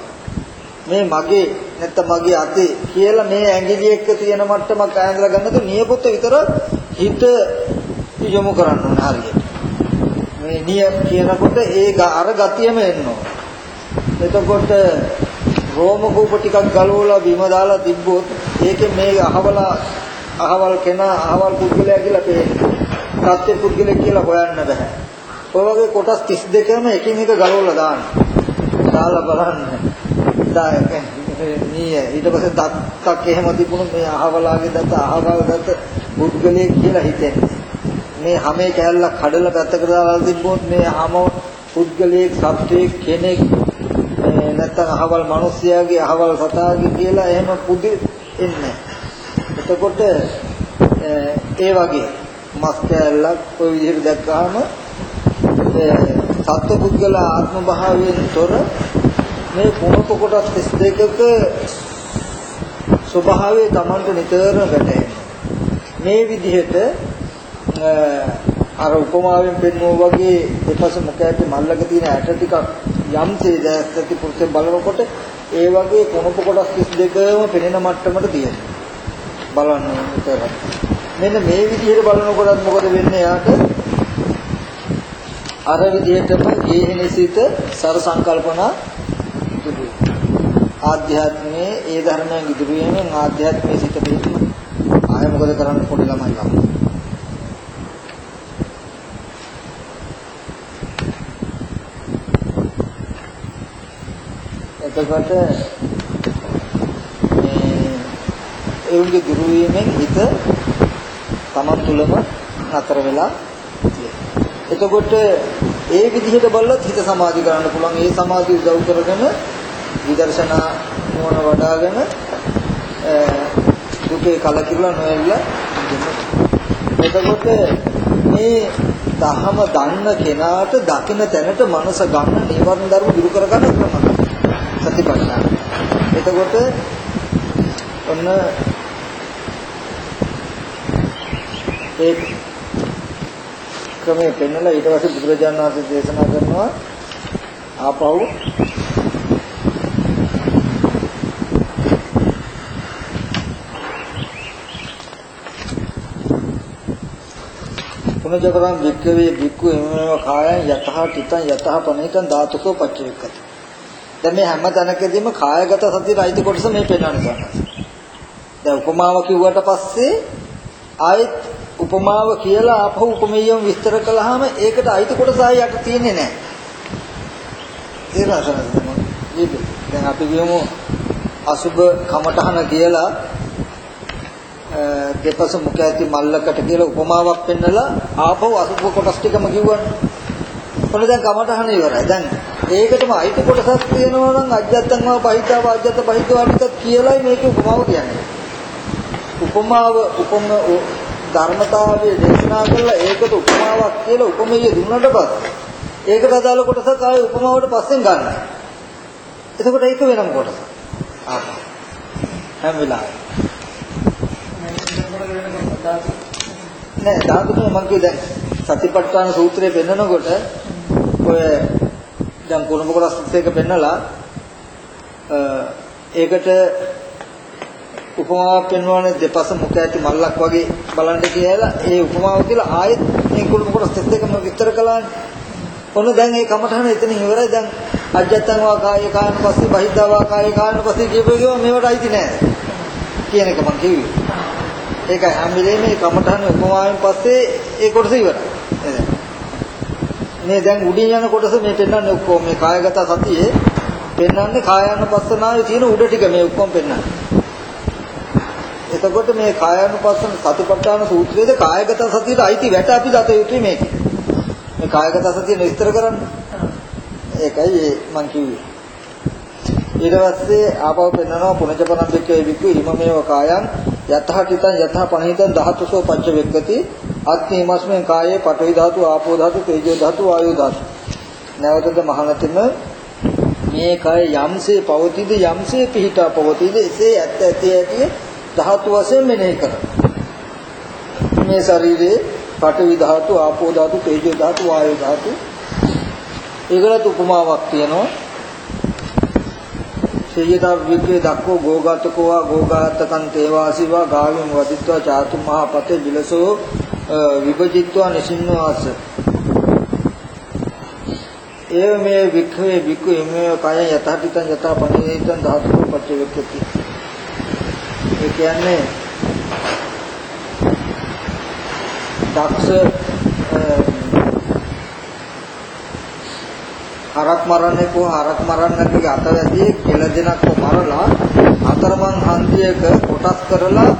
මේ මගේ නැත්නම් මගේ අතේ කියලා මේ ඇඟිලි එක්ක තියෙන මට්ටමක් ඈඳලා ගන්නද නියපොත්ත විතර හිත යොමු කරන්න ඕනේ හරියට. මේ නිය කියනකොට ඒ අර ගතියම එන්න ඕන. එතකොට රෝම කූප ටිකක් ගලවලා බිම දාලා තිබ්බොත් ඒකේ මේ අහවලා අහවල් කෙනා අහවල් පුද්ගලයා කියලා පේන්නේ. සත්‍ය පුද්ගලෙක් කියලා හොයන්න බෑ. ඔය වගේ කොටස් 32ම එකින් එක ගලවලා දාන්න. දාලා බලන්න. දායක නිය ඊට පස්සේ දත්තක් එහෙම තිබුණොත් මේ අහවලාගේ දත්ත අහවල් දත්ත පුද්ගලයෙක් කියලා හිතෙන්නේ. මේ හැමේ කැලලක් කඩලා පැත්තකට දාලා තිබ්බොත් මේ හැම පුද්ගලයෙක් සත්වයෙක් කෙනෙක් නැත්තම් අහවල් මිනිස්යාගේ අහවල් සතාගේ කියලා එහෙම පුදු එන්නේ. එතකොට ඒ වගේ මස් කැලලක් ওই විදිහට දැක්කහම සත්ව පුද්ගල ආත්ම භාවයෙන් තොර මේ කුණප කොටස් 32ක ස්වභාවය Tamanට නිතරම වැටහෙනවා. මේ විදිහට අර උපමාවෙන් පෙන්වුවා වගේ දෙපස මුඛයට මල්ලක තියෙන ඇට ටිකක් යම්සේ දැක්කති පුරුෂය බලනකොට ඒ වගේ කුණප කොටස් 32ම පෙනෙන මට්ටමට තියෙනවා. බලන්න විතර. මෙන්න මේ විදිහට බලනකොටත් මොකද වෙන්නේ යාට? අර විදිහටම ගේහනසිත සර සංකල්පනා ඉදිරි ආධ්‍යාත්මයේ ඒ ධර්මයන් ඉදිරි වීමෙන් ආධ්‍යාත්මයේ සිට පිළිතුරු ආය මොකද කරන්න පොඩි ළමයි ළමයි එතකොට මේ එවුන්ගේ දුරු වීමෙන් හිත තමන් තුළම නතර වෙලා එතකොට ඒ විදිහට බලලත් හිත සමාධි කරන්න පුළුවන්. ඒ සමාධිය උදව් කරගෙන විදර්ශනා නුවණ වඩ아가න දුකේ කලකිරලා නොයල්ලා එතකොට මේ දහම දන්න කෙනාට දකින තැනට මනස ගන්න නිවර්ණ ධර්ම දුරු කරගන්න ක්‍රම. සතිපට්ඨාන. එතකොට ඔන්න ඒ ක්‍රමයේ පෙන්නලා ඊට පස්සේ බුදුරජාණන් වහන්සේ දේශනා කරනවා ආපහු පුනජකරං වික්කවේ වික්කු එමෙව කායං යතහ තිතං යතහ පනිතං ධාතුකෝ පච්චවික්කති දැන් මේ හැම තැනකදීම කායගත සතියට අයිති කොටස මේ පෙන්වන්නේ දැන් උපමාව කිව්වට පස්සේ ආයෙත් උපමාව කියලා ආපහු උපමේයම විස්තර කළාම ඒකට අයිති කොටස ආයෙ යට තියෙන්නේ නැහැ. ඒ රසනද දැන් අපි කියමු අසුබ කමඨහන කියලා දෙපස මුඛ ඇති මල්ලකට කියලා උපමාවක් පෙන්නලා ආපහු අසුබ කොටස් ටිකම කිව්වනේ. ඔන්න දැන් කමඨහන ඉවරයි. දැන් ඒකටම අයිති කොටසක් තියෙනවා නම් අජ්ජත්තංවා පහිතාව අජ්ජත පහිතවානිකත් කියලායි මේකේ උපමාව කියන්නේ. උපමාව උපම ධර්මතාවයේ දේශනා කළා ඒකට උපමාවක් කියලා උපමෙය දුන්නට පස්සේ ඒකට අදාළ කොටසක් ආයේ උපමාවට පස්සෙන් ගන්න. එතකොට ඒක වෙනම කොටසක්. ආ. හැම වෙලාවෙම. නෑ ධාතුනේ මම කිය දැන් සතිපට්ඨාන සූත්‍රය පෙන්නකොට ඔය දැන් කුණප කොටස් එක පෙන්නලා ඒකට උපමාවක් පෙන්වන්නේ දෙපස මුඛ ඇති මල්ලක් වගේ බලන්න කියලා ඒ උපමාව කියලා ආයෙත් මේ කුණු කොටස් දෙකම විස්තර කළානේ. ඔන්න දැන් මේ කමඨහන එතනින් ඉවරයි. දැන් අජත්තං වා කාය කායන පස්සේ බහිද්ධා වා කාය කායන පස්සේ කියපුවා මේවට අයිති නෑ. කියන එක මම කිව්වේ. ඒකයි හැම වෙලේම මේ කමඨහන උපමාවෙන් පස්සේ ඒ කොටස ඉවරයි. මේ දැන් උඩින් යන කොටස මේ පෙන්වන්නේ ඔක්කොම මේ කායගත සතියේ පෙන්වන්නේ කායानुපස්සනාවේ තියෙන උඩ ටික මේ ඔක්කොම පෙන්වන්නේ. එතකොට මේ කායानुපස්සන සතිපට්ඨාන සූත්‍රයේද කායගත සතියට අයිති වැට අපි දත යුතුයි මේකේ. මේ කායගත සතිය විස්තර කරන්න. ඒකයි මං කිව්වේ. ඊට පස්සේ ආපහු පෙන්නනවා පුනජපනම්බිකේ විකු හිමමේව කායං යතහ කිතං යතහ පණිතං ධාතුසෝ පච්ච වෙක්කති අත්ථීමස්මෙන් කායේ පඨවි ධාතු ආපෝ ධාතු තේජෝ ධාතු වායෝ ධාතු නැවතද මහණතෙම මේ කය යම්සේ පවතිද යම්සේ පිහිටා පවතිද එසේ ඇත්ත ඇති ඇති ධාතු වශයෙන් මෙනෙහි කරනවා. මේ ශරීරයේ පඨවි ධාතු, ආපෝ ධාතු, තේජෝ ධාතු, වායෝ ධාතු ඒකට උපමාවක් තියෙනවා. සේයතා වික්‍රේ දක්කෝ ගෝගතකෝ වා ගෝගාතකං තේවාසිවා ගාවින් වදිත්වා චාතු මහා පතේ විලසෝ විභජිත්වා නිසින්වාස. ඒව මේ වික්ඛවේ වික්ඛු එමේ කය යථාපිතං යථා පනිතං ධාතු පච්චවෙක්කති ඒ කියන්නේ දක්ෂ හරක් මරන්නේ කො හරක් මරන්නගේ අතවැදී කෙල දෙනක් මරලා අතරමං හන්දියක කොටස් කරලා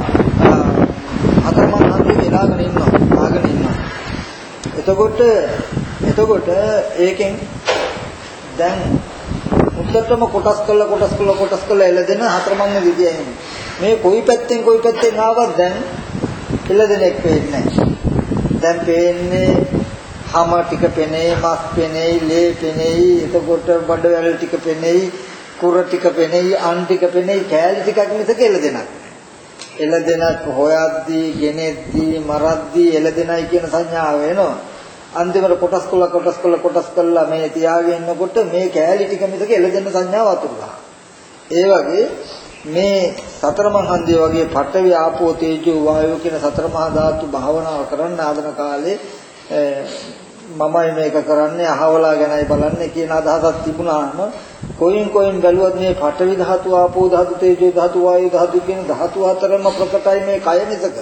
අතරමං හන්දිය එලාගෙන ඉන්නවා ආගෙන ඉන්නවා. එතකොට එතකොට ඒකෙන් දැන් මුත්තටම කොටස් කළා කොටස් කළා කොටස් කළා එළදෙන හතරමං විදියයි මේ කොයි පැත්තෙන් කොයි පැත්තෙන් ආවත් දැන් එළදෙනෙක් වෙන්නේ දැන් පේන්නේ හම ටික පෙනෙයි මස් පෙනෙයි ලේ පෙනෙයි එතකොට බඩවැල් ටික පෙනෙයි කුර ටික පෙනෙයි අන් ටික පෙනෙයි කෑලි ටිකක් මිසක එළදෙනක් එළදෙනක් හොයද්දී ගෙනෙද්දී මරද්දී එළදෙනයි කියන සංඥාව වෙනවා අන්තිමට කොටස් කළා කොටස් කළා කොටස් කළා මේ තියාගෙන ඉන්නකොට මේ කෑලි ටික මිසක එළදෙන සංඥාව අතුරුලා. ඒ වගේ මේ සතර මහා හන්දිය වගේ පඨවි ආපෝ තේජෝ වායෝ කියන සතර මහා ධාතු භාවනාව කරන්න ආදන කාලේ මමයි මේක කරන්නේ අහවලා ගැනයි බලන්නේ කියන අදහසක් තිබුණාම කොයින් කොයින් බැලුවත් මේ පඨවි ධාතු ආපෝ ධාතු තේජෝ ධාතු වායෝ ධාතු කියන ධාතු හතරම ප්‍රකටයි මේ කය මිසක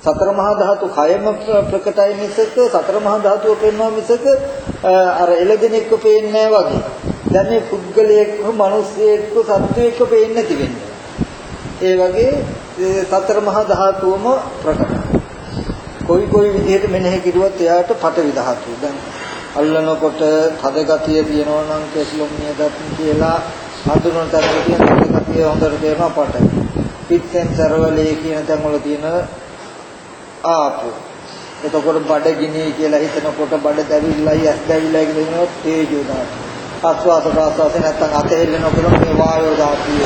සතර මහා ධාතු කයම ප්‍රකටයි මිසක සතර මහා ධාතුව පේනවා මිසක අර එළදෙනෙක්ව පේන්නේ නැහැ වගේ. දැන් මේ පුද්ගලයෙක්ව මිනිස්සෙක්ව සත්වයෙක්ව පේන්නේ නැති වෙන්නේ. ඒ වගේ සතර මහා ධාතුවම ප්‍රකටයි. කොයි කොයි විදිහට මෙනෙහි කිරුවත් එයාට පටවි ධාතුව. දැන් අල්ලනකොට තද ගතිය තියෙනවා නම් කෙස්ලොම් නියදත් කියලා හඳුනන තැනක තියෙන තද ගතිය හොඳට තේරෙනවා පටවි. පිටෙන් සරවලේ කියන තැන් වල තියෙන ආපෝ. එතකොට බඩගිනි කියලා හිතනකොට බඩ දැවිල්ලයි ඇස් දැවිල්ලයි කියනවා තේජෝ ධාතුව. ආස්වාද ප්‍රාස්වාද නැත්නම් අත හෙල්ලනකොට මේ වායෝ ධාතුව.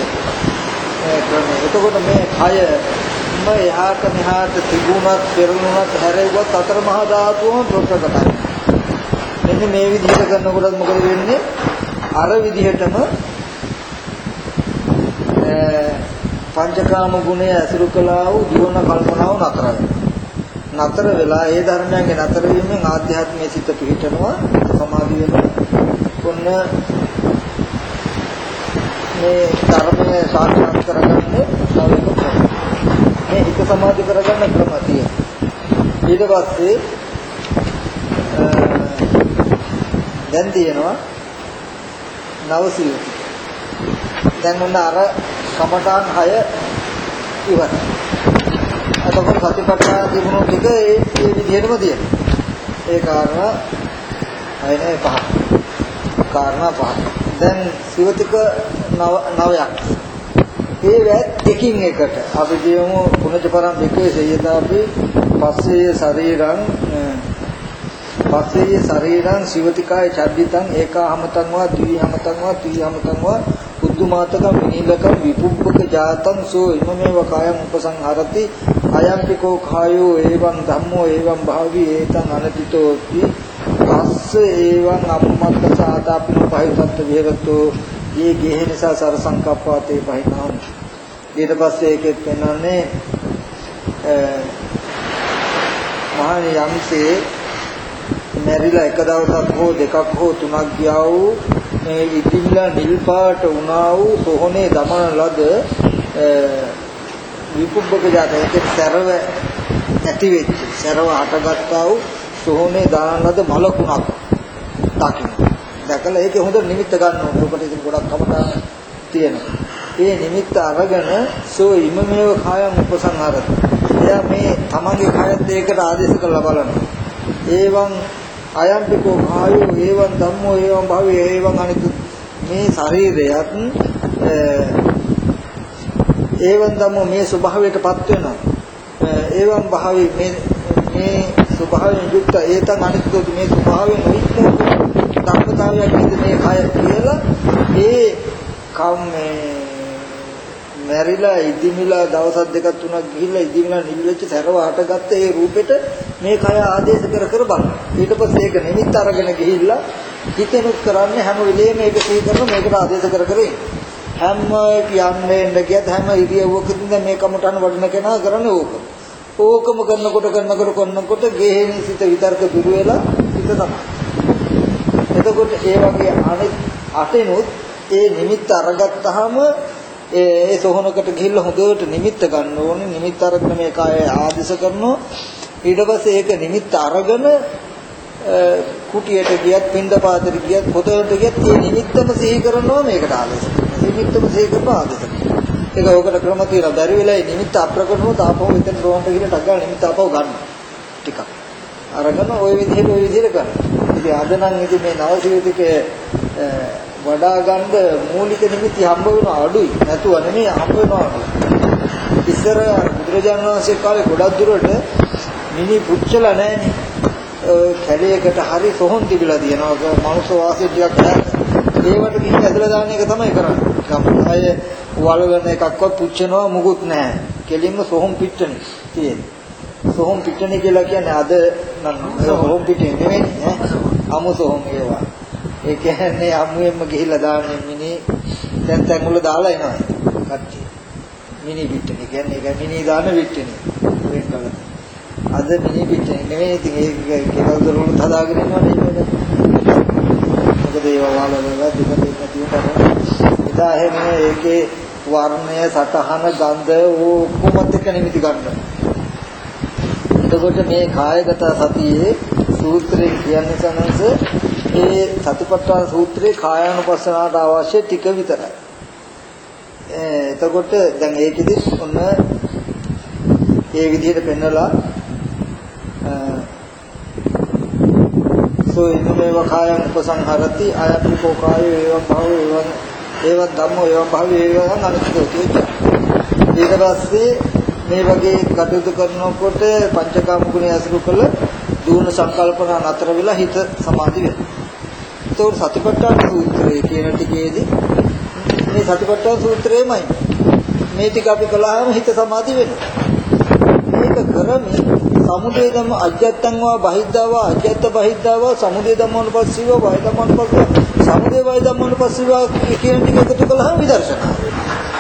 එතකොට මේ කය ම එහාට මෙහාට තිබුණත් පෙරළුණත් හැරෙව්වත් අතර මහා ධාතුවම ප්‍රකටයි. මෙන්න මේ විදිහට කරනකොට මොකද වෙන්නේ? අර විදිහටම පංචකාම ගුණය ඇසුරු කළා වූ ජීවන කල්පනාව නතර වෙනවා. නතර වෙලා ඒ ධර්මයන්ගේ නතර වීමෙන් ආධ්‍යාත්මයේ සිත පිහිටනවා සමාධිය වෙනවා. ඔන්න මේ ධර්මයේ සාක්ෂාත් කරගන්නේ තව එක මේ හිත සමාධි කරගන්න ක්‍රම තියෙනවා. ඊට පස්සේ දැන් තියෙනවා නවසීල. දැන් ඔන්න අර කමඨාන් 6 ඉවරයි. එතකොට සතිපට්ඨාන තිබුණු ටික ඒ ඒ විදිහටම තියෙනවා. ඒ කාරණා අයනේ පහ. කාරණා පහ. දැන් සිවතික නව නවයක්. ඒ වැත් එකින් එකට. අපි කියමු පුණජ පරම් දෙකේ සයදාපි පස්සේ ශරීරං පස්සේ ශරීරං සිවතිකාය චද්දිතං ඒකාහමතං වා ද්විහමතං වා ත්‍රිහමතං වා උද්දුමාතකම් නිලකම් විපුබ්බක ජාතං සෝ ඉමමේව කායං උපසංහරති අයම්පිකෝ කායෝ එවං ධම්මෝ එවං භාවි ඒතං අනතිතෝති තස්ස එවං අම්මත්ත සාතාපින පහිතත්ත විහෙරතෝ යේ ගෙහ නිසා සර සංකප්පාතේ පහිනාම. ඊට පස්සේ ඒකෙත් පෙන්වන්නේ මහණ යම්සේ මැරිලා එක දවසක් හෝ දෙකක් හෝ තුනක් ගියා වූ මේ ඉදිමිලා නිල් පාට වුණා වූ සොහොනේ දමන ලද විපුබ්බක ජාත ඒකේ සරව ඇති වෙච්ච සරව හටගත්තා වූ සොහොනේ දාන ලද මලකුණක් දකින්න දැකලා ඒකේ හොඳ නිමිත්ත ගන්න ඕනේ. ඔකට ඉතින් ගොඩක් කමටහන් තියෙනවා. ඒ නිමිත්ත අරගෙන සෝ ඉමමේව කායම් උපසංහරත. එයා මේ තමන්ගේ කායත් ඒකට ආදේශ කරලා බලනවා. ඒවං අයම්පිකෝ කායෝ ඒවං ධම්මෝ ඒවං භවී ඒවං අනිතු මේ ශරීරයත් ඒවං ධම්මෝ මේ ස්වභාවයටපත් වෙනවා. ඒවං භාවී මේ මේ ස්වභාවයෙන් යුක්ත ඒතං අනිත්‍යෝ මේ ස්වභාවයෙන් නොඉක්මෝ ධර්මතාවයක් නේද මේ කය කියලා ඒ කම්මේ මැරිලා ඉදිමිලා දවස් දෙකක් තුනක් ගිහිල්ලා ඉදිමිලා නිල් වෙච්ච සරව හටගත්ත ඒ රූපෙට මේ කය ආදේශ කර කර බලන. ඊට පස්සේ ඒක නිමිත්ත අරගෙන ගිහිල්ලා හිතෙනුත් කරන්නේ හැම වෙලේම මේක සිහි කරන මේකට ආදේශ කර කර හැම කියන්නේ එන්න කියත් හැම ඉරියව්වකදී මේ කමටහන වඩන කෙනා කරන්නේ ඕක. ඕකම කරනකොට කරනකොට කරනකොට ගෙහෙන සිත විතර්ක දුර වෙලා හිත තමයි. එතකොට ඒ වගේ අනිත් අතෙනුත් ඒ නිමිත්ත අරගත්තාම ඒ සෝහනකට ගිහිල්ලා හොඳට නිමිත්ත ගන්න ඕනේ. නිමිත්ත අරගෙන මේ කාය ආදිස කරනවා. ඊට පස්සේ ඒක නිමිත්ත අරගෙන කුටියට ගියත් පින්දපාතට ගියත් පොතට ගියත් ඒ නිමිත්තම සිහි කරනවා මේකට ආදේශ. නිමිත්තම සිහි කරනවා ආදේශ. ඒක ඕකට ක්‍රම තියෙනවා. බැරි වෙලා ඒ නිමිත්ත අප්‍රකටව තාපව මෙතන රෝන්ට ගිහලා ටක් ගාලා නිමිත්ත ආපහු ගන්න. ටිකක්. අරගෙන ওই විදිහට ওই විදිහට කරනවා. ඉතින් අද නම් ඉතින් මේ නවසීවිතකේ වඩා ගන්න මූලික නිමිති හම්බ වෙනවා අඩුයි. නැතුව නෙමෙයි හම්බ වෙනවා. ඉස්සර බුදුරජාණන් වහන්සේ කාලේ ගොඩක් දුරට මිනි පුච්චලා නැහනේ. කැලේකට හරි සොහොන් තිබිලා තියෙනවා. මනුස්ස වාසය ටිකක් ඒවට ගිහින් ඇදලා දාන එක තමයි කරන්නේ. අය වලවන එකක්වත් පුච්චනවා මුකුත් නැහැ. කෙලින්ම සොහොන් පිට්ටනේ තියෙන්නේ. සොහොන් පිට්ටනේ කියලා කියන්නේ අද නම් සොහොන් පිට්ටනේ නෙමෙයි ඈ. අමු සොහොන් ඒවා. ඒ කියන්නේ අමුයෙන්ම ගිහිල්ලා දාන්නේ මිනි දැන් තැන් වල දාලා එනවා. කට්ටිය. මිනි පිට්ටනේ කියන්නේ ඒක මිනි දාන පිට්ටනේ. වෙන කලක්. අද මිනි පිටේ නෙමෙයි ඉතින් ඒක කෙනෙක් දරුණු හදාගෙන ඉන්නවනේ නේද මොකද ඒව වල වල දුක දෙන්න තියෙනවා එදා එහෙම ඒකේ වර්ණය සතහන ගන්ධ ඔක්කොමත් එක්ක නිමිති ගන්න එතකොට මේ කායගත සතියේ සූත්‍රයෙන් කියන්නේ සනස ඒ සතිපට්ඨාන සූත්‍රයේ කායානුපස්සනාවට අවශ්‍ය ටික විතරයි. එතකොට දැන් ඒකෙදි ඔන්න ඒ විදිහට පෙන්නලා සෝ ඉන්නමේව කායං උපසංහරති අයපිකෝ කාය ඒවං භව ඒවං ඒවත් ධම්මෝ ඒවං භව ඒවං අනිත්‍යෝ කියනවා ඊට පස්සේ මේ වගේ කටයුතු කරනකොට පංචකාම ගුණය අසුරු කළ දුන සංකල්පන නතර වෙලා හිත සමාධි වෙනවා. ඒතකොට සතිපට්ඨාන සූත්‍රයේ කියන ටිකේදී මේ සතිපට්ඨාන සූත්‍රයේමයි. මේ ටික අපි කළාම හිත සමාධි වෙනවා. මේක කරමින් සමුදය ධම්ම අජත්තං වා බහිද්ධා වා අජත්ත බහිද්ධා වා සමුදය ධම්මනුපස්සීව වය ධම්මනුපස්සීව සමුදය වය ධම්මනුපස්සීව කියන ටික එකතු කළාම විදර්ශනා.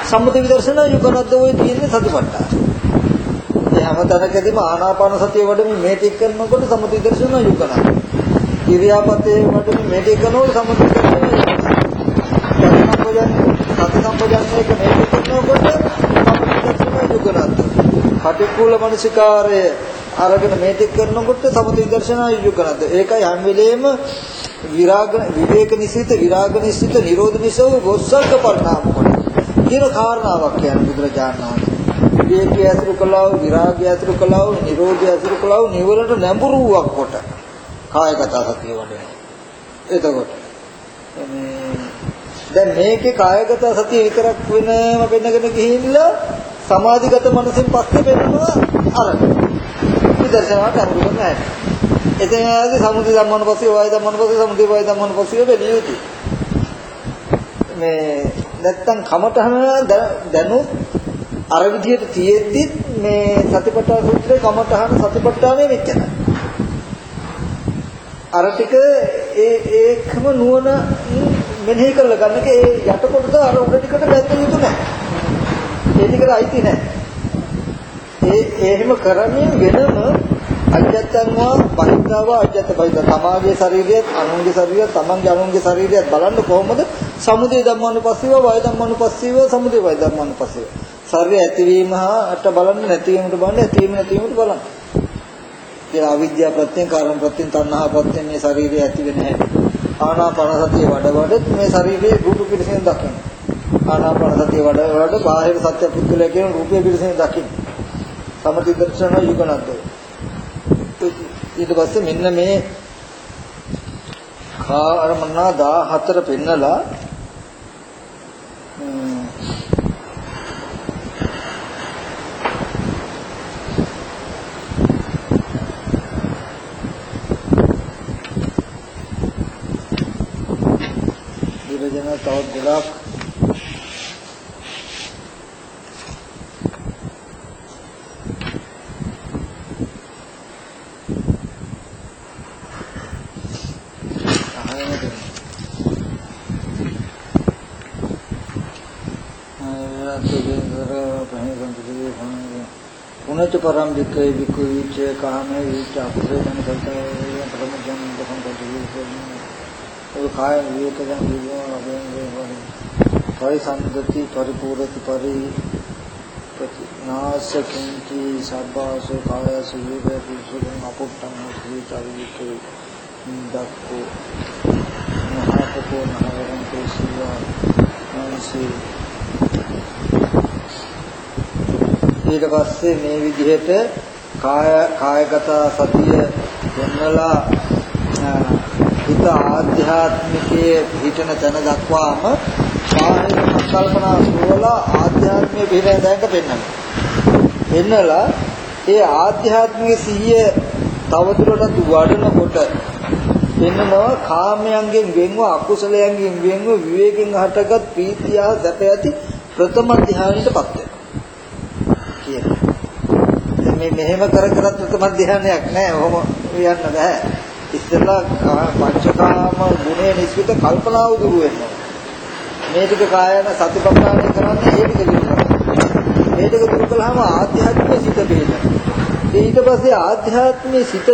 සම්මුති විදර්ශනා යුගනද්ද ඔය තියෙන්නේ සතිපට්ඨාන. මේ හැම තැනකදීම ආනාපාන සතිය වඩමින් මේ ටික කරනකොට සම්මුති විදර්ශනා යුගනද්ද ඉරියාපතේ වඩමින් මේ ටික කරනකොට සම්මුති විදර්ශනා සති සම්පජානයක මේ ටික කරනකොට සම්මුති විදර්ශනා යුගනද්ද පටික්කුල මනසිකාරය අරගෙන මේ ටික කරනකොට සමත විදර්ශනා යුගනද ඒකයි හැම වෙලේම විරාග විවේක නිසිත විරාග නිසිත නිරෝධ නිසව ගොස්සල්ක පරිණාම කොට කියන කාරණාවක් කියන්නේ බුදුරජාණන් වහන්සේ. විවේකී අසුරු කළා වූ විරාගය අසුරු කළා වූ නිරෝධය අසුරු කළා වූ නිවලට නැඹුරුවක් කොට. කායගත සතිය වඩන එතකොට දැන් මේකේ කායගත සතිය විතරක් වෙනම වෙනගෙන ගිහිල්ලා සමාධිගත මනසෙන් පස්සේ වෙනවා අරගෙන විදර්ශනාවට අනුගමනය නැහැ. එතන ආදී සමුදය ධම්මන පස්සේ වාය ධම්මන පස්සේ සමුදය වාය ධම්මන පස්සේ බැලිය යුතුයි. මේ නැත්තම් කමඨහන දැනුත් අර විදිහට තියෙද්දි මේ සතිපට්ඨාන සූත්‍රයේ කමඨහන සතිපට්ඨානේ මෙච්චරයි. අර ටික ඒ ඒකම නුවණ මෙනෙහි කරලා ගන්න එක ඒ යට කොටස අර උඩ ටිකට බැඳ යුතු නැහැ. ඒ ටිකට අයිති නැහැ. ඒ එහෙම කරමින් වෙනම අජත්තන්වා බහිද්ධාව අජත්ත බහිද්ධ තමාගේ ශරීරයත් අනුන්ගේ ශරීරයත් තමන්ගේ අනුන්ගේ ශරීරයත් බලන්න කොහොමද සමුදේ ධම්මානුපස්සීව වය ධම්මානුපස්සීව සමුදේ වය ධම්මානුපස්සීව ශරීරය ඇතිවීම හා අට බලන්න නැතිවීමට බලන්න ඇතිවීම නැතිවීමට බලන්න ඒ අවිද්‍යාව ප්‍රත්‍යයෙන් කාරණ ප්‍රත්‍යයෙන් තණ්හා ප්‍රත්‍යයෙන් මේ ශරීරය ඇති වෙන හැටි. ආනාපාන සතිය වඩ වඩ මේ ශරීරයේ රූප පිළිසෙන් දකින්න. ආනාපාන සතිය වඩ වඩ බාහිර සත්‍ය පුද්ගලයා කියන රූපය පිළිසෙන් දකින්න. සමති දර්ශන යුගනද්ද? ඊට පස්සේ මෙන්න මේ කාරමනා 14 පෙන්නලා උනච්ච පරම් වික්‍රේ විකු විච කාමේ විච අපසේ යන කල්තේ ප්‍රමුඛයන් දකම් කල්තේ ඒ කාය විවේකයන් විවෝන වශයෙන් වේ පරිසම්පති පරිපූර්ණති පරි ප්‍රතිනාශකින්ති සබ්බාසෝ කායස විවේකී සුඛං අපුට්ඨං සීචාවිකේ දක්කෝ මහාපකෝ නහරං තේසිවා මානසී ඊට පස්සේ මේ විදිහට කාය කායගත සතිය දෙන්නලා හිත ආධ්‍යාත්මිකයේ පිහිටන තැන දක්වාම බාහිර සංකල්පනා සෝලා ආධ්‍යාත්මීය පිහිටන තැනට පෙන්වනවා. පෙන්නලා ඒ ආධ්‍යාත්මික සිහිය තවදුරටත් වඩනකොට පෙන්නනවා කාමයන්ගෙන් වෙන්ව අකුසලයන්ගෙන් වෙන්ව විවේකයෙන් හටගත් ප්‍රීතිය සැප ඇති ප්‍රථම ධ්‍යානයටපත් වෙනවා. කියන. මේ මෙහෙම කර කරත් ප්‍රථම ධ්‍යානයක් නෑ. ඔහොම යන්න බෑ. ඉස්සෙල්ලා පංචකාම ගුණය නිස්විත කල්පනාව දුරු වෙනවා. මේ ටික කායන සතිපට්ඨානය කරන්නේ ඒ ටික දුරු කරනවා. මේ ටික දුරු කළාම ආධ්‍යාත්මික සිත පිළිගන්නවා. ඊට පස්සේ ආධ්‍යාත්මික සිත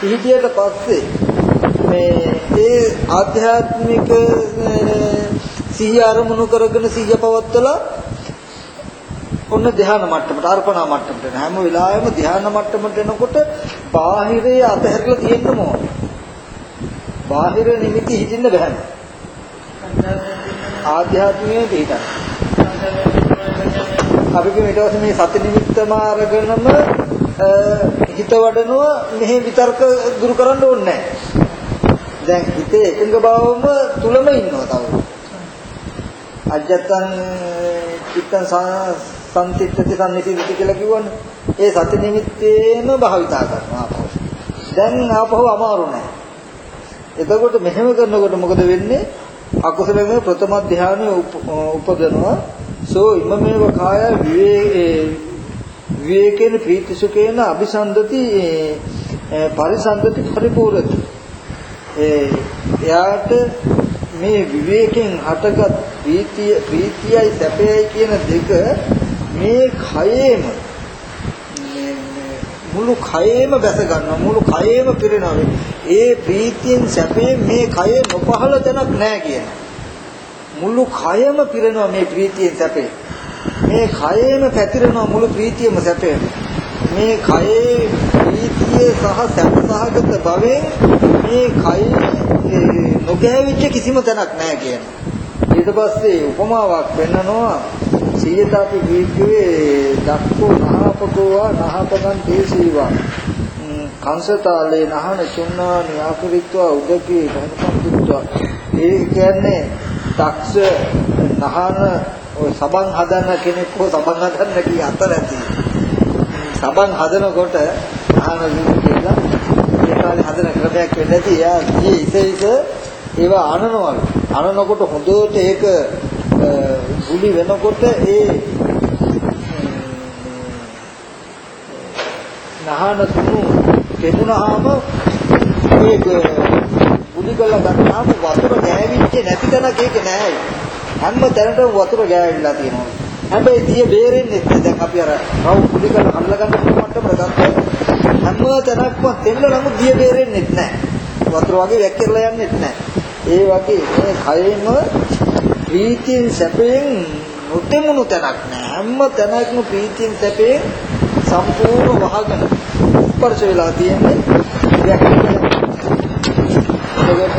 පිහිටියට පස්සේ මේ ඒ ආධ්‍යාත්මික සිහිය අරමුණු කරගෙන සිහිය පවත්වලා ඔන්න ධ්‍යාන මට්ටමට අර්පණා මට්ටමට හැම වෙලාවෙම ධ්‍යාන මට්ටමට එනකොට බාහිරේ අතහැරලා තියෙන්න ඕන. බාහිර නිමිති හිටින්න බෑ. ආධ්‍යාත්මයේ පිටන. අපි කිය ඊට පස්සේ මේ සති නිමිත්තම අරගෙනම හිත වඩනවා මෙහි විතර්ක දුරු කරන්න ඕනේ දැන් හිතේ එකඟ බවම තුලම ඉන්නවා තව. අජත්තන් චිත්තං සම්තිත්‍ත්‍ති සම්නිතිති කියලා කිව්වනේ. ඒ සති නිමිත්තේම භාවිතා කරනවා ආපහු. දැන් ආපහු අමාරු නැහැ. එතකොට මෙහෙම කරනකොට මොකද වෙන්නේ? අකුසලයේ ප්‍රථම ධානය උපදනවා. සෝ ඉමමේව කාය විවේකේන ප්‍රීතිසුකේන අபிසන්දති පරිසන්දති පරිපූර්ණති. ඒ එයාට මේ විවේකයෙන් හටගත් ප්‍රීතිය ප්‍රීතියයි සැපයයි කියන දෙක මේ කයේම මුළු කයේම බැස ගන්නවා මුළු කයේම පිරෙනවා. ඒ ප්‍රීතියෙන් සැපයෙන් මේ කයේ නොපහළ තැනක් නැහැ කියන. මුළු කයම පිරෙනවා මේ ප්‍රීතියෙන් සැපේ මේ කයේම පැතිරෙනවා මුළු ප්‍රීතියම සැපේම මේ කයේ ප්‍රීතිය සහ සැප සහගත භවෙන් මේ කයේ නොගෑවිච්ච කිසිම තැනක් නැහැ කියන. ඊට පස්සේ උපමාවක් පෙන්නනවා සීයතාපි වීක්කවේ දක්කෝ නහපකෝවා නහපකන් තේසීවා. කංශතාලේ නහන චුන්නා නියාකරිත්වා උදකේ ධනපන්තිත්වා ඒ කියන්නේ දක්ෂ නහන ඔය සබන් හදන කෙනෙක් හෝ සබන් හදන්න කී අතර ඇති සබන් හදනකොට නහන විදි කියලා ඒ කාලේ හදන ක්‍රමයක් වෙන්නේ නැති. එයා ගියේ ඉත ඉත ඒවා අනනවලු. අනනකොට හොඳට ඒක ගුලි වෙනකොට ඒ නහන තුනු කෙමුණාම ඒක ගුලි කරලා ගන්නාම වතුර ගෑවිච්ච නැති තැනක ඒක නෑ හැම තැනටම වතුර ගෑවිලා තියෙනවා. හැබැයි දිය බේරෙන්නේ නැහැ. දැන් අපි අර රව් ගුලි කරලා කඩලා ගන්න මට්ටමට ගත්තා හැම තැනක්ම තෙල්ල නමුත් දිය බේරෙන්නේ නැහැ. වතුර වගේ වැක්කිරලා යන්නේ නැහැ. ඒ වගේ මේ කයෙම ප්‍රීතියෙන් සැපයෙන් නොතෙමුණු තැනක් නෑ. හැම තැනකම ප්‍රීතියෙන් සැපයෙන් සම්පූර්ණ වහගෙන ස්පර්ශ වෙලා තියෙන්නේ එතකොට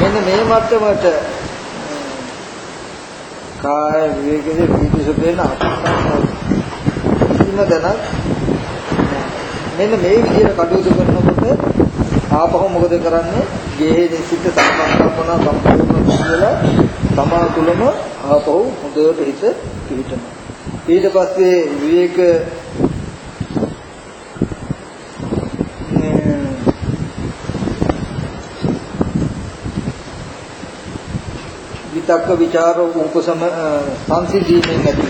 මෙන්න මේ මට්ටමට කාය විවේකයේ ප්‍රීති සුපේන අපස්සන දැනක් මෙන්න මේ විදිහට කටයුතු කරනකොට ආපහු මොකද කරන්නේ? ගේ නිසිත සම්පන්නකම සම්පූර්ණ කියලා තමා තුළම ආපහු හොඳට හිත පිහිටනවා. ඊට පස්සේ විවේක විතක්ක ਵਿਚාර උපසම සංසිද්ධීමෙන් ඇති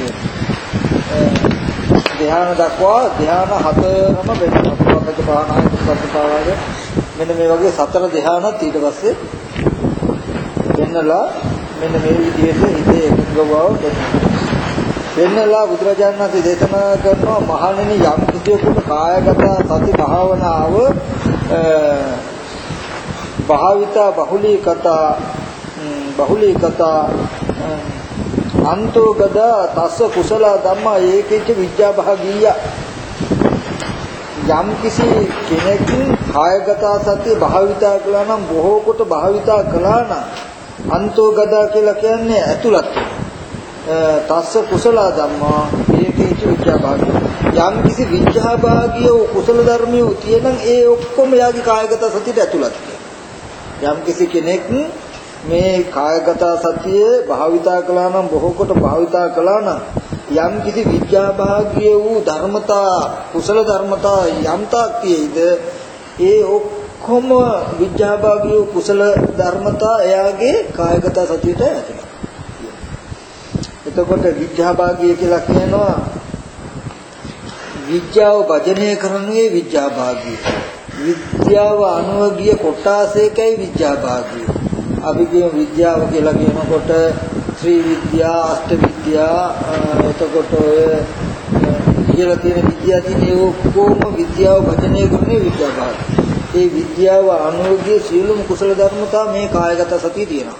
ධ්‍යාන දක්වා ධ්‍යාන හතරම වෙනවා. පොතක භාවනාවේ සත්‍යතාවය මෙන්න මේ වගේ සතර ධ්‍යානත් ඊට පස්සේ වෙන්නලා මෙන්න මේ විදිහට හිතේ එකඟ බව දෙන්නලා බුදුරජාණන් වහන්සේ දේශනා කරනවා මහණෙනි යම් කිසියෙකුට කායගත සති භාවනාව භාවිතා බහුලීකත බහුලීකත අන්තෝගද තස්ස කුසල ධම්මා ඒකේච විද්‍යා භාගීය. යම් කිසි කෙනෙක් කායගත සතිය භාවිතා කළා නම් බොහෝ කොට භාවිතා කළා නම් අන්තෝගද කියලා කියන්නේ ඇතුළත්. තස්ස කුසල ධම්මා. ඒකේච විද්‍යා භාගීය. යම් කිසි විද්‍යා භාගීය කුසල ධර්මියෝ තියෙනම් ඒ ඔක්කොම යාගේ කායගත සතියට ඇතුළත්. යම් කිසි කෙනෙක් මේ කායගත සතිය භාවිතා කළා නම් බොහෝ කොට භාවිතා කළා නම් යම් කිසි විද්‍යාභාග්‍ය වූ ධර්මතා කුසල ධර්මතා යම් තාක් තියෙයිද ඒ ඔක්කොම විද්‍යාභාග්‍ය වූ කුසල ධර්මතා එයාගේ කායගත සතියට ඇතුළත්. එතකොට විද්‍යාභාග්‍ය කියලා කියනවා විද්‍යාව භජනය කරන්නේ විද්‍යාභාග්‍ය. විද්‍යාව අනුව ගිය කොටාසේකයි විද්‍යාභාග්‍ය. අපි කියන විද්‍යාව කියලා කියනකොට ත්‍රි විද්‍යා, අෂ්ට විද්‍යා, එතකොට ඔය කියලා තියෙන විද්‍යා තියෙන ඔක්කොම විද්‍යාව වචනය කරන්නේ විද්‍යා භාගය. ඒ විද්‍යාව අනුගිය සියලුම කුසල ධර්මතා මේ කායගත සතිය තියෙනවා.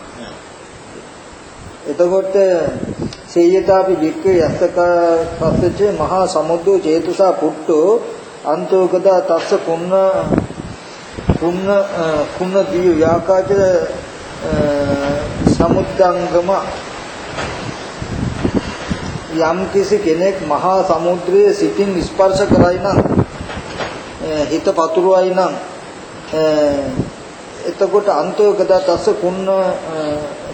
එතකොට සේයතාපි වික්කේ යස්සක පස්සෙච්ච මහා සමුද්දෝ චේතුසා පුට්ටෝ අන්තෝගත තස්ස කුන්න කුන්න කුන්න දිය යාකාච සමුද්දංගම යම් කිසි කෙනෙක් මහා සමුද්‍රයේ සිටින් ස්පර්ශ කරයි නම් හිත පතුරවයි නම් එතකොට අන්තෝගත තස්ස කුන්න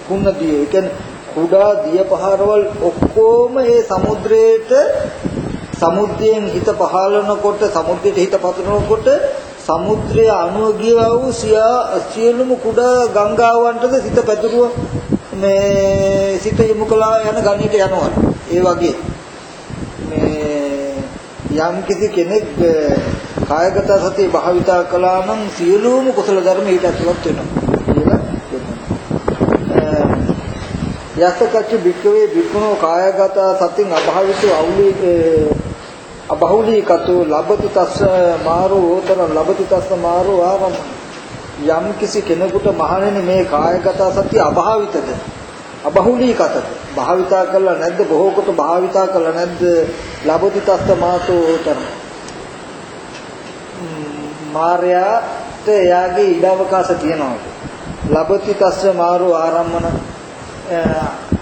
කුන්න දිය. ඒ කියන්නේ කුඩා දිය පහරවල් ඔක්කොම ඒ සමුද්‍රයට සමුද්‍රයෙන් හිත පහළනකොට සමුද්‍රයට හිත පතුරනකොට සමුද්‍රය අනුව ගියා වූ සියලුම කුඩා ගංගාවන්ටද සිත පැතුරුව. මේ සිත යොමු කළා යන ගණිත යනවා. ඒ වගේ. මේ යම් කිසි කෙනෙක් කායගත සතිය භාවිතා කළා නම් සියලුම කුසල ධර්ම ඊට ඇතුළත් වෙනවා කියලා යස්සකච්ච භික්කවේ භික්ඛුනෝ කායගත සතින් අභාවිතෝ අවුලී අබහුලීකතෝ ලබති තස්ස මාරෝ ඕතර ලබති තස්ස මාරෝ ආරම යම් කිසි කෙනෙකුට මහණෙනි මේ කායගත සතිය අභාවිතද? අබහුලීකතද? භාවිතා කළා නැද්ද? බොහෝ කොට භාවිතා කළා නැද්ද? ලබති තස්ස මාතෝ ඕතර මාර්යාට එයාගේ ඉඩවකාශ තියනවා. ලබති තස්ස මාරෝ ආරම්මන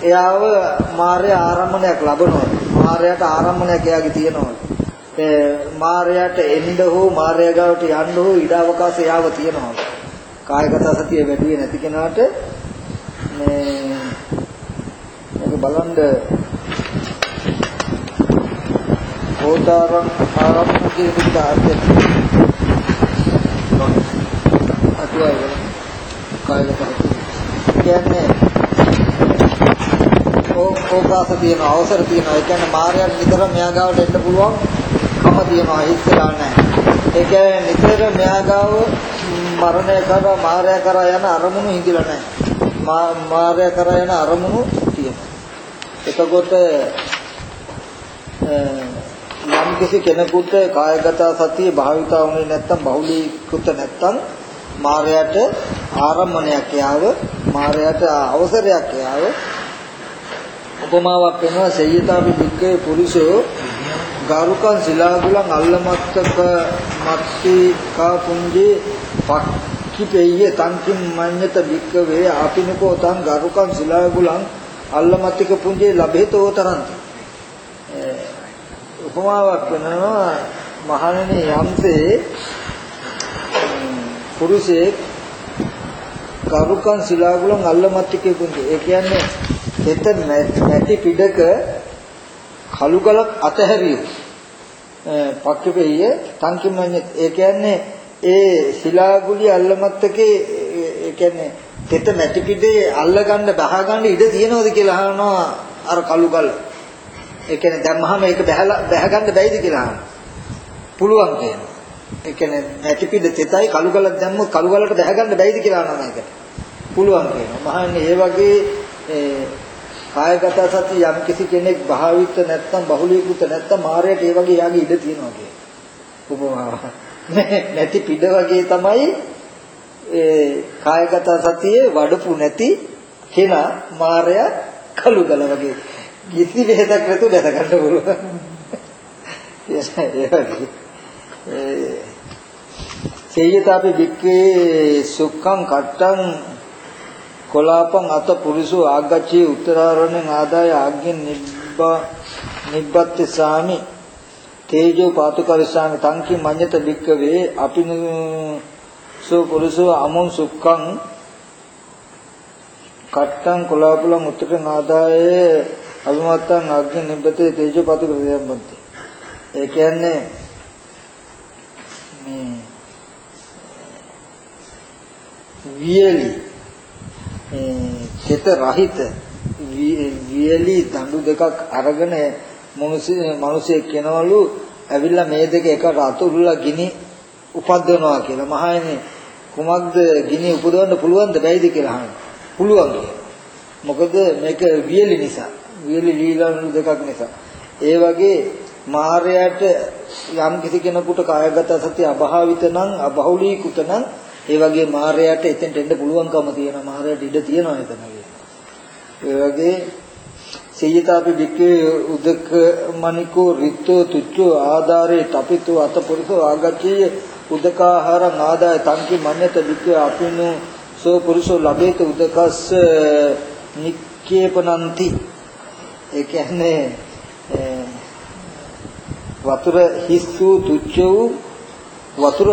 එයාව මාර්ය ආරම්මණයක් ලබනවා. මාර්යාට ආරම්මණයක් එයාගේ තියෙනවා. මාරයට එන්න හෝ මාරය ගාවට යන්න හෝ ඉඩ අවකාශ යාව තියෙනවා. කායගත සතිය වැඩි නැති කෙනාට මේ මේක බලන්න ඕතරම් ආරම්භකේ විදාර්ථය සත්‍යය කායගත කියන්නේ ඕකාස තියෙන අවසර තියෙනවා. ඒ කියන්නේ මායයට නිතර මෙයා ගාවට එන්න පුළුවන් කම තියෙනවා. හිස්සලා නැහැ. ඒ කියන්නේ නිතර මෙයා ගාව මරණය කරා මායя කරා යන අරමුණු හිඳිලා නැහැ. මායя කරා යන අරමුණු තියෙනවා. එතකොට යම් කිසි කෙනෙකුට කායගත සතිය භාවිතා වුණේ නැත්නම් බහුලීකృత නැත්නම් මායයට ආරම්මණයක් යාව මායයට අවසරයක් යාව. උපමාවක් වෙනවා සේයතාපි වික්කේ පුරුෂෝ ගාරුකං සිලාගුලං අල්ලමත්තක මත්ති කා පුංජේ පක්ඛිපෙය්‍ය තංකින් මඤ්ඤත වික්කවේ ආපිනකෝ තං ගාරුකං සිලාගුලං අල්ලමත්තික පුංජේ ලබේතෝ තරන්ති. උපමාවක් වෙනවා මහණෙනි යම්සේ පුරුෂයෙක් ගරුකන් සිලාගුලන් අල්ලමත්තිකේ පුංජේ ඒ කියන්නේ හෙට නැති පිටක කළු ගලක් අතහැරියු පක්කපෙය තංකිමඤ්ඤ ඒ කියන්නේ ඒ ශිලාගුලි අල්ලමත්තකේ ඒ කියන්නේ තෙත නැති පිටේ අල්ලගන්න බහගන්න ඉඩ තියෙනවද කියලා අහනවා අර කළු ගල. ඒ කියන්නේ දැම්මහම ඒක බහලා බහගන්න බැයිද කියලා අහනවා. පුළුවන් කියනවා. ඒ කියන්නේ නැති පිට තෙතයි කළු ගලක් දැම්මොත් කළු ගලට බහගන්න බැයිද කියලා අහනවා මේකට. පුළුවන් කියනවා. මහන්නේ ඒ වගේ කායගත සති යම් කිසි කෙනෙක් භාවිත නැත්නම් බහුලීකృత නැත්නම් මායයට ඒ වගේ යාගේ ඉඩ තියෙනවා කිය. උපමාව. නැති පිට වගේ තමයි ඒ කායගත සතියේ වඩපු නැති කෙනා මායය කළු ගල වගේ කිසි වෙහසක් නැතුව දැක ගන්න පුළුවන්. ඒ වගේ. සේයතාපි වික්කේ සුඛං කට්ටං කොලාපං අත පුරුෂෝ ආගච්ඡේ උත්තරාරණෙන් ආදාය ආග්ගෙන් නිබ්බා නිබ්බත්ති සාමි. තේජෝ පාතුකරිසාමි තංකි මඤ්ඤත වික්කවේ අපිනසෝ පුරුෂෝ අමුං සුඛං කට්ටං කොලාපලං උත්තරෙන් ආදාය අවිමත්තං ආග්ගෙන් නිබ්බතේ තේජෝ පාතුකරිසාමි ඒ කියන්නේ මේ වියලි චිත රහිත වියලි දඬු දෙකක් අරගෙන මිනිස්සු මිනිස්සෙක් කෙනවලු ඇවිල්ලා මේ දෙක එක රතුරුලා ගිනි උපද්දවනවා කියලා. මහයනේ කුමක්ද ගිනි උපදවන්න පුළුවන්ද බැයිද කියලා අහනවා. පුළුවන් මොකද මේක වියලි නිසා. වියලි ලීලණු දෙකක් නිසා. ඒ වගේ මායයට යම් කිසි කෙනෙකුට කායගත සත්‍ය අභාවිත නම් අබහුලීකృత නම් ඒ වගේ මායයට එතෙන්ට එන්න පුළුවන්කම තියෙනවා මායයට ඉඩ තියෙනවා එතන ඒ වගේ සීයතාපි වික්කේ උදක මනිකෝ රිත්තෝ තුච්චෝ ආධාරේ තපිතෝ අතපුරුෂෝ ආගච්ඡිය උදකාහාරං ආදාය තංකි මඤ්ඤත වික්කේ අපිනු සෝ පුරුෂෝ ලබේත උදකස්ස නික්කේපනන්ති ඒ කියන්නේ වතුර හිස් වූ තුච්ච වූ වතුර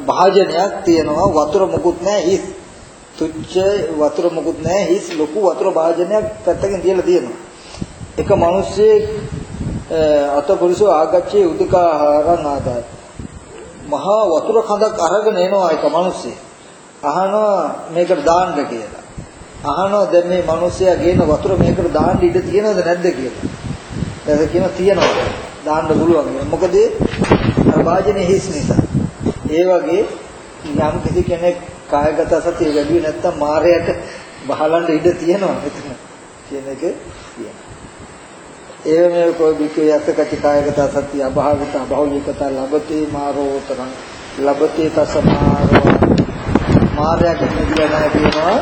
භාජනයක් තියෙනවා. වතුර මුකුත් නැහැ හිස්. තුච්ච වතුර මුකුත් නැහැ හිස්. ලොකු වතුර භාජනයක් පැත්තකින් තියලා තියෙනවා. එක මිනිස්සෙක් අතපොලිසෝ ආගච්ඡේ උදකාහාරං ආදාය. මහා වතුර කඳක් අරගෙන එනවා එක මිනිස්සෙක් අහනවා මේකට දාන්න කියලා. අහනවා දැන් මේ මිනිස්සයා ගේන වතුර මේකට දාන්න ඉඩ තියෙනවද නැද්ද කියලා. එතකොට කියන තියනවා. දාන්න පුළුවන්. මොකද අර වාජනේ හිස් නිසා. ඒ වගේ යම් කිසි කෙනෙක් කායගත සතිය වැඩි නැත්තම් මායයට බහලන්න ඉඩ තියෙනවා මෙතන කියන එක කියනවා. ඒව මේ කොයි විකේ යතකච කායගත සතිය අභාවිත අභෞලිකත ලබතේ මාරෝතරං. ලබතේ තසමාරෝ මායයට නිදිලා නැහැ කියනවා.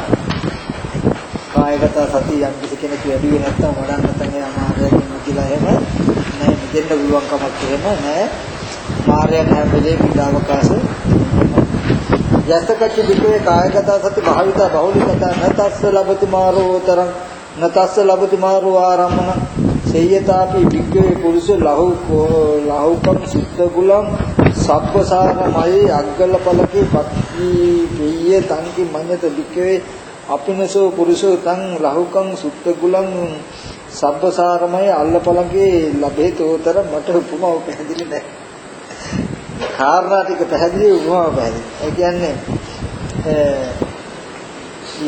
කායගත සතිය යම් කිසි කෙනෙක් වැඩි නැත්තම් වඩන්න නැත්නම් එයා මායයට නිදිලා එහෙම නැහැ මෙතෙන්ට පුළුවන් කමක් එහෙම නැහැ මායයට හැම වෙලේම ඉඩාවකාශ යතකච්ච විකේ කායගත සති භාවිත බහුලිකත නතස්ස ලබති මාරෝතරං නතස්ස ලබති මාරෝ ආරම්මන. සේයතාපි වික්කේ පුරුෂ ලහු ලහුකම් සුද්ධ ගුලං සබ්බසාරමයි අග්ගල පලකේ පක්ඛී වෙయ్య තංකි මඤ්ඤත වික්කේ අපිනසෝ පුරුෂෝ තං ලහුකං සුද්ධ ගුලං සබ්බසාරමයි අල්ලපලගේ ලැබේතෝතර මට උපමාව පැහැදිලි නැහැ කාරණා ටික පැහැදිලි වුණා පැහැදිලි. ඒ කියන්නේ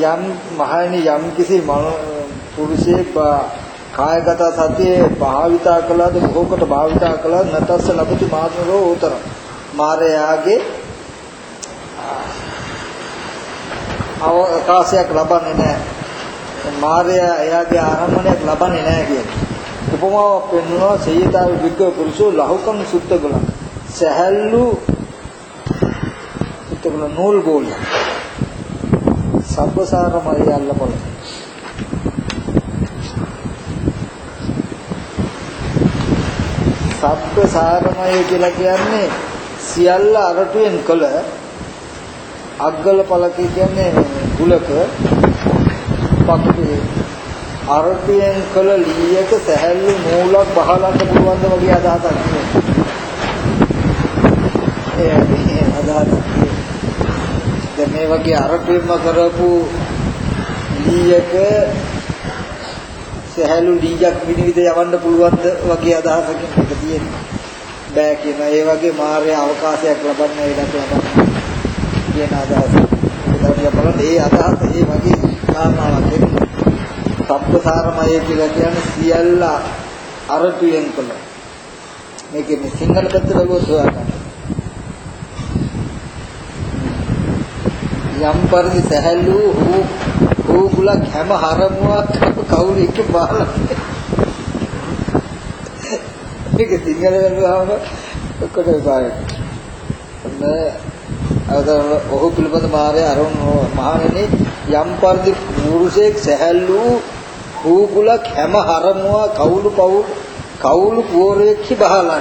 යම් මහණනි යම් කිසි පුරුෂයෙක් කායගත සතියේ භාවිතා කළාද බොහෝකට භාවිතා කළා නතස්ස ලබති මානරෝ උතර මාරයාගේ අවකාශයක් ලබන්නේ නැහැ මාරයා එයාගේ ආරම්භණයක් ලබන්නේ නැහැ කියන්නේ උපමාවක් පෙන්වනවා සේයතාව විග්ග පුරුෂෝ ලහුකම් සුත්ත ගලන සැහැල්ලු උතකල නූල් බෝල. සබ්බසාරමයි අල්ලපල සබ්බසාරමය කියලා කියන්නේ සියල්ල අරටුවෙන් කළ අග්ගල පළක කියන්නේ ගුලක පක්ෂේ අරටුවෙන් කළ ලීයක සැහැල්ලු නූලක් බහලන්න පුළුවන් ද වගේ අදහසක් ඒ අදහසක් දැන් මේ වගේ අරටුවෙන්ම කරපු ලීයක සැහැල්ලු ලීයක් විනිවිද යවන්න පුළුවන්ද වගේ අදහසකින් මේක තියෙන්නේ. බෑ කියන ඒ වගේ මාර්ය අවකාශයක් ලබන්න ඒකට ලබන්න කියන අදහස. ඒකට බලන්න. ඒ අදහස ඒ වගේ කාරණාවක් එක්ක සබ්බසාරමය කියලා කියන්නේ සියල්ල අරටුවෙන් කළ. මේකේ මේ සිංහල පැත්ත බලුවොත් හොයාගන්න. යම් පරිදි සැහැල්ලු වූ ඕගුලක් හැම හරමුවක් කවුරු එක බාලා මේක සිංහල වෙනුවාම ඔක්කොට විපාකයි. ඔන්න අද ඔහු පිළිබඳ මාර්ය අරුණ මහණෙනි යම් පරිදි පුරුෂයෙක් සැහැල්ලු ඕගුලක් හැම හරමුවා කවුරු පවු කවුරු පුවරෙක් බහලන්නේ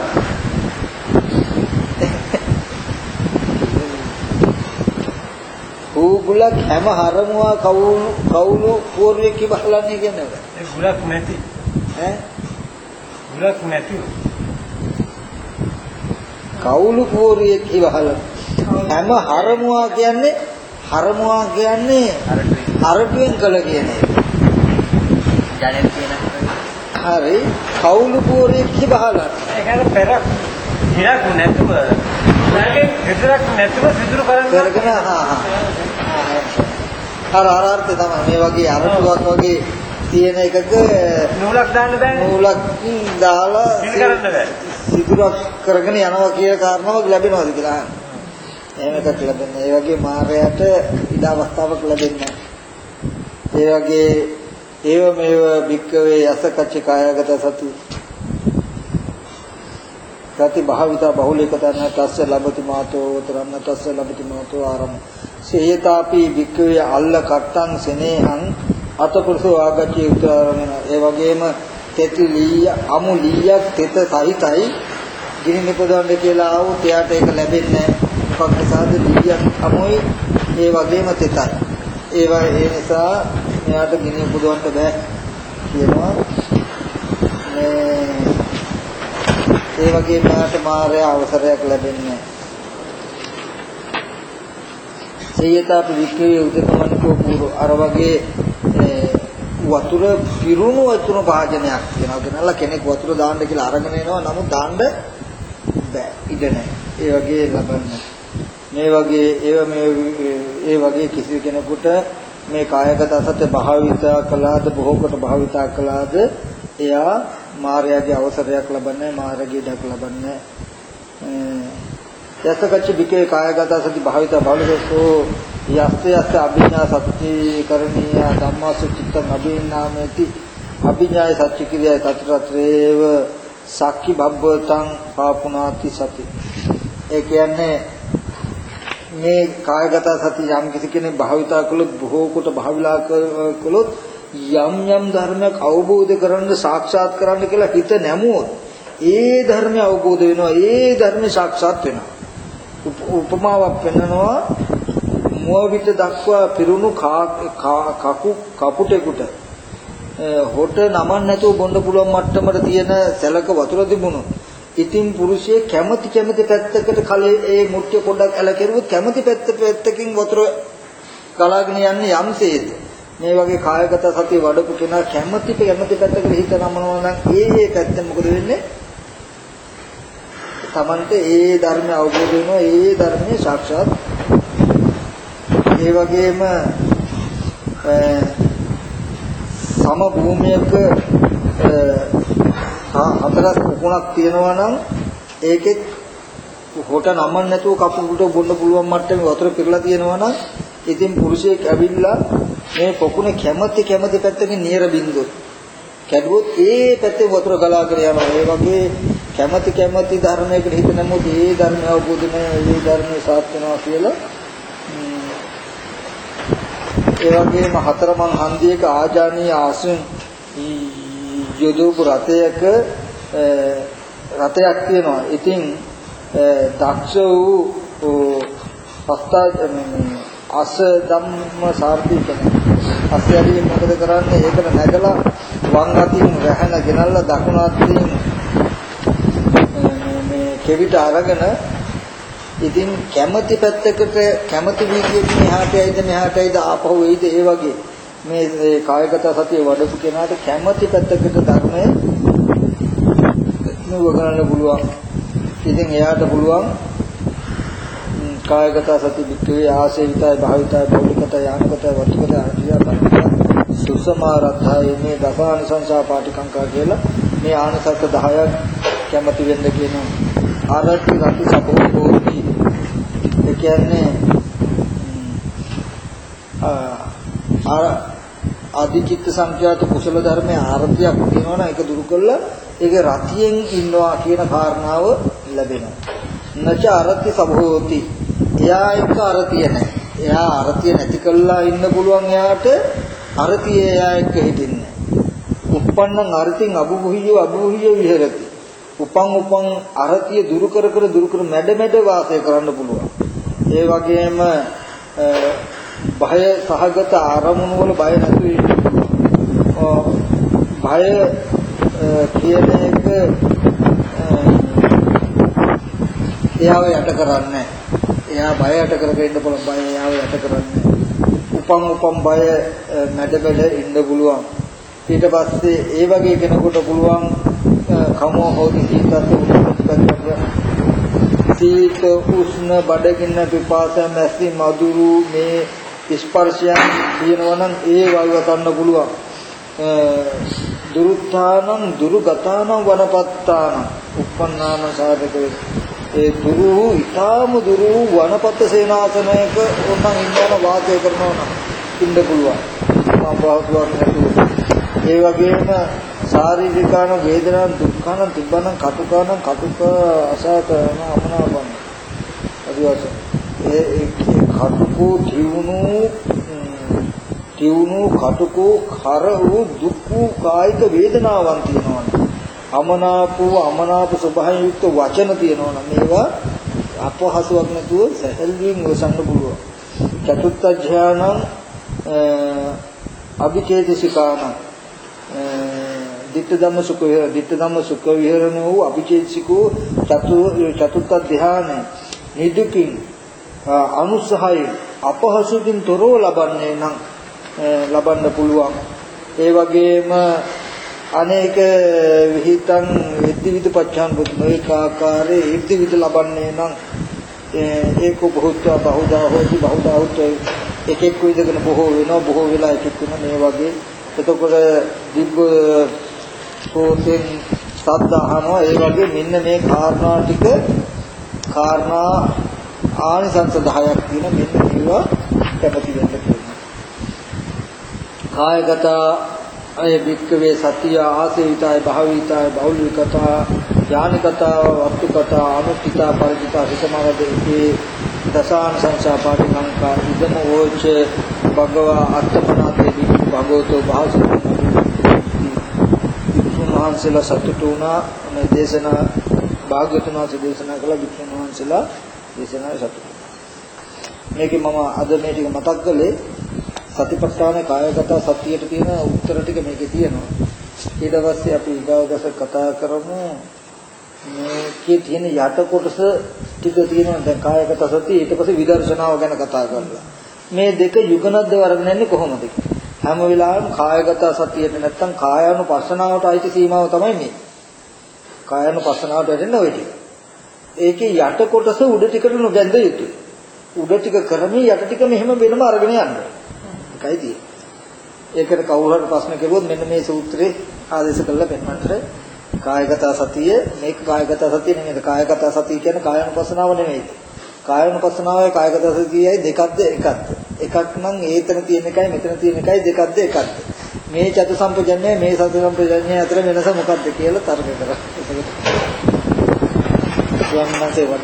ඌගුලක් හැම හරමුවා කවුරු කවුරු පෝරුවෙක් බහලන්නේ කියන්නේ ඒ ගුලක් නැති. ඈ? ගුලක් නැති කවුරු පෝරුවෙක් බහලන හැම හරමුවා කියන්නේ හරමුවා කියන්නේ අරටුවෙන් කළ කියන එක. ජනෙල් කියන හරි. කවුරු පෝරුවෙක් බහලන ඒ කියන්නේ පෙරක්. හිරක් නැතුව. ඊළඟේ හිතරක් නැතුව සිදුරු කරන්න. කරගෙන හා හා. අර අර අර්ථය තමයි මේ වගේ අරටුවක් වගේ තියෙන එකක නූලක් දාන්න බෑනේ. නූලක් දාලා. සිදුරක් කරගෙන යනවා කියන කාරණාවක් ලැබෙනවද කියලා අහන්න. එහෙම එකක් ලැබෙන්නේ. ඒ වගේ මායයට ඉඩ අවස්ථාවක් ලැබෙන්නේ නැහැ. ඒ වගේ ඒව මේව භික්කවේ යසකච්ච කායගත සති සති භාවිත බහුලීකතන තස්ස ලබති මාතෝ තරන්න තස්ස ලබති මාතෝ ආරම සේයතාපි භික්කවේ අල්ල කට්ටං සෙනේහං අතපුරුෂෝ ආගච්ඡි උත්තරමන ඒ වගේම තෙති ලීය අමු ලීයක් තෙත සහිතයි ගිනි නිපදවන්න කියලා ආවොත් එයාට ඒක ලැබෙන්නේ නැහැ මොකක් නිසාද ලීයක් අමුයි. ඒ වගේම තෙතයි. ඒවා ඒ නිසා එයාට ගිනි නිපදවන්න බෑ කියනවා. මේ ඒ වගේ මෙයාට මාර්ය අවසරයක් ලැබෙන්නේ සේයතාපි වික්‍රේ උදකමනිකෝ පූර්ව අර වගේ වතුර පිරුණු වතුර භාජනයක් වෙනවා කියනලා කෙනෙක් වතුර දාන්න කියලා අරගෙන එනවා. නමුත් දාන්න බෑ. ඉඩ නැහැ ඒ වගේ ලබන්නේ. මේ වගේ ඒව මේ ඒ වගේ කිසි කෙනෙකුට මේ කායගත අසත්‍ය භාවිතා කළාද බොහෝ කොට භාවිතා කළාද එයා මාර්යාගේ අවසරයක් ලබන්නේ මාර්ගයේ දක් ලබන්නේ. යසකච්ච විකේ කායගත සති භාවිත බවලසෝ යස්ස යස්ස අභිඥා සත්‍ති කරණීය ධම්මසු චිත්තං අභිඥාමේති අභිඥාය සත්‍ය කිරියයි තතරත්‍රේව සක්කි බබ්බතං පාපුනාති සති. ඒ කියන්නේ මේ කායගත සති යම් කිසි කෙනෙක් භාවිතා කළොත් බොහෝ කොට භාවිලා කළොත් යම් යම් ධර්මයක් අවබෝධ කරගන්න සාක්ෂාත් කරන්න කියලා හිත නැමුවොත් ඒ ධර්මය අවබෝධ වෙනවා ඒ ධර්මය සාක්ෂාත් වෙනවා. උපමාවක් පෙන්නනවා. මුව විට දක්වා පිරුණු කකු කපුටෙකුට හොට නමන්න නැතුව බොන්න පුළුවන් මට්ටමට තියෙන සැලක වතුර තිබුණොත් ඉතින් පුරුෂයේ කැමැති කැමැති පැත්තකට කලේ ඒ මුට්ටිය පොඩ්ඩක් ඇල කෙරුවොත් කැමැති පැත්ත පැත්තකින් වතුර ගලාගෙන යන්නේ යම්සේද මේ වගේ කායගත සතිය වඩපු කෙනා කැමැති කැමැති පැත්තකට හිත නමනවා නම් ඒ ඒ පැත්තෙන් මොකද වෙන්නේ? තමන්ට ඒ ධර්මය අවබෝධ වෙනවා ඒ ධර්මයේ සාක්ෂාත්. ඒ වගේම සම භූමියක හතරක් කුණක් තියෙනවා නම් ඒකෙත් හොට නමන්න නැතුව කපුලට බොන්න පුළුවන් මට්ටමේ වතුර පිරලා තියෙනවා නම් ඉතින් පුරුෂයෙක් ඇවිල්ලා මේ පොකුණ කැමැති කැමැති පැත්තකින් නියර බින්දුවොත් කැඩුවොත් ඒ පැත්තේ වතුර ගලාගෙන යනවා. ඒ වගේ කැමැති කැමැති ධර්මයකට හිත නැමුත් ඒ ධර්මය අවබෝධ නැහැ ඒ ධර්මය සාත් වෙනවා කියලා. ඒ වගේම හතරමං හන්දියක ආජානීය ආසුන් යොදවපු රතයක රතයක් තියෙනවා. ඉතින් දක්ෂ වූ පස්තා අස ධම්ම සාර්ථී කෙනෙක්. අස්යරිය මොකද කරන්නේ? ඒකට නැගලා වම් අතින් රැහැන ගෙනල්ලා දකුණු අතින් මේ කෙවිත අරගෙන ඉතින් කැමැති පැත්තකට කැමැති වීදියකින් එහාට ඇයිද මෙහාට ඇයිද ආපහු එයිද ඒ වගේ මේ කායගත සතිය වඩපු කෙනාට කැමැති පැත්තකට ධර්මය නුව ගන්න පුළුවන්. ඉතින් එයාට පුළුවන් කායගත සති වික්‍රේ ආසේවිතය භාවිතය බෞද්ධකත යානකත වර්තිකත ආදියා බලන්න සුසමාරද්ධායේ මේ දසානිසංසා පාටිකංකා කියලා මේ ආනසක 10ක් කැමැති වෙන්න කියනවා. ආරති රති සබෝධි ඒ කියන්නේ අධිචිත්ත සංඛ්‍යාත කුසල ධර්මයේ ආරම්භයක් තියෙනවා නම් ඒක දුරු කළා ඒක රතියෙන් ඉන්නවා කියන කාරණාව ලැබෙනවා. නච අරති සබෝති. එයා එක්ක අරතිය නැහැ. එයා අරතිය නැති කළා ඉන්න පුළුවන් එයාට අරතිය එයා එක්ක හිටින්නේ. උප්පන්නං අරතින් අබුභුහිය අබුභුහිය විහෙරති. උපං උපං අරතිය දුරු කර කර දුරු කර මැඩ මැඩ වාසය කරන්න පුළුවන්. ඒ වගේම බය සහගත ආරමුණු වල බය නැති බය කියන එක එයාව යට කරන්නේ එයා බය යට කරගෙන ඉන්න පුළුවන් බය එයාව යට කරන්නේ උපන් උපන් බය මැඩ මැඩ ඉන්න පුළුවන්. ඊට පස්සේ ඒ වගේ කෙනෙකුට පුළුවන් කමෝ හොදි සීතත් සීත උෂ්ණ බඩගින්න පිපාස මැසි මදුරු මේ ස්පර්ශයන් කියනවා නම් ඒ වගේ ගන්න පුළුවන්. දුරුත්තානම් දුරුගතානම් වනපත්තානම් uppannāන සාධක ඒ දුරු ඊටාම දුරු වනපත් සේනාසනයක ඕනනම් ඉන්නවන වාසය කරනවා නම් ඉන්න පුළුවන්. මම බහුතුවක් නැතුව. ඒ වගේම ශාරීරිකාන වේදනාන දුක්ඛාන තිබ්බනම් කටුකාන කටුක අසකන අමනාපන අදිවාස. ඒ කටුකෝ ජීවුණු ජීවුණු කටුකෝ කර වූ දුක් වූ කායික වේදනාවන් තියෙනවා. අමනාප වූ අමනාප ස්වභාවයෙන් යුක්ත වචන තියෙනවා නම් මේවා අපහසුයක් නැතුව සැහැල්ලුවෙන් වසන්න පුළුවන්. චතුත්ථ ඥානං අභිචේතසිකානං. ditta dhamma sukha vihara ditta dhamma sukha viharana වූ අභිචේතසිකෝ චතු චතුත්ථ ධ්‍යාන. නිදුකින් අනුසහයෙන් අපහසුකින් තොරව ලබන්නේ නම් ලබන්න පුළුවන්. ඒ වගේම අනේක විහිතං විද්දිවිද පච්චාන් බුද්ධ මේක ආකාරයේ ඉර්ධිවිද ලබන්නේ නම් ඒක බහුත්ව බහුදා හොති බහුදා හොති. එකෙක් විදගෙන බොහෝ වෙනවා බොහෝ වෙලා එකෙක් වෙන මේ වගේ. එතකොට දිබ්බ සෝතෙන් සද්ද අහනවා. ඒ වගේ මෙන්න මේ කාරණා ටික කාරණා ආනිසංස 10ක් තියෙන මෙන්න මේවා කැපති වෙන්න කියනවා කායගත අය වික්කවේ සතිය ආසේවිතය භාවිතය බෞද්ධිකතා ඥානිකතා වස්තුකතා අනුත්ිතා පරිචිතා හිතමවදේ දසාන සංසාපාටි ලංකා ඉදම ඕච භගවා අත්තපනාතේ භගවතෝ භාසන මහන්සලා සතුටු වුණා මේ දේශනා භාග්‍යතුන් වහන්සේ දේශනා කළ වික්‍රම වහන්සේලා විශේෂයෙන්ම සතුට. මේකේ මම අද මේ ටික මතක් කළේ සතිපට්ඨාන කායගත සතියට තියෙන උත්තර ටික මේකේ තියෙනවා. ඊට පස්සේ අපි ඊගාවදස කතා කරමු. මේකේ තියෙන යට කොටස ටික තියෙනවා. දැන් කායගත සතිය ඊට පස්සේ විදර්ශනාව ගැන කතා කරනවා මේ දෙක යුගනද්ද වරගෙන යන්නේ කොහොමද? කියලා හැම වෙලාවෙම කායගත සතියට නැත්තම් කායानुපස්සනාවට අයිති සීමාව තමයි මේ. කායानुපස්සනාවට වැටෙන්නේ ওই ටික. ඒකේ යට කොටස උඩ ටිකට නොබැඳ යුතුයි උඩ ටික කරමින් යට ටික මෙහෙම වෙනම අරගෙන යන්න. එකයි තියෙන්නේ. ඒකට කවුරු හරි ප්‍රශ්න කෙරුවොත් මෙන්න මේ සූත්‍රේ ආදේශ කරලා පෙන්නන්නට කායගත සතිය මේක කායගත සතිය නෙමෙයි. කායගත සතිය කියන්නේ කායනුපස්සනාව නෙමෙයි. කායනුපස්සනාවයි කායගත සතියයි දෙකක්ද එකක්ද? එකක් නම් ඒතන තියෙන එකයි මෙතන තියෙන එකයි දෙකක්ද එකක්ද? මේ චතු සම්පජන්‍ය මේ සතු සම්පජන්‍ය අතර වෙනස මොකක්ද කියලා තර්ක කරා ciudad más.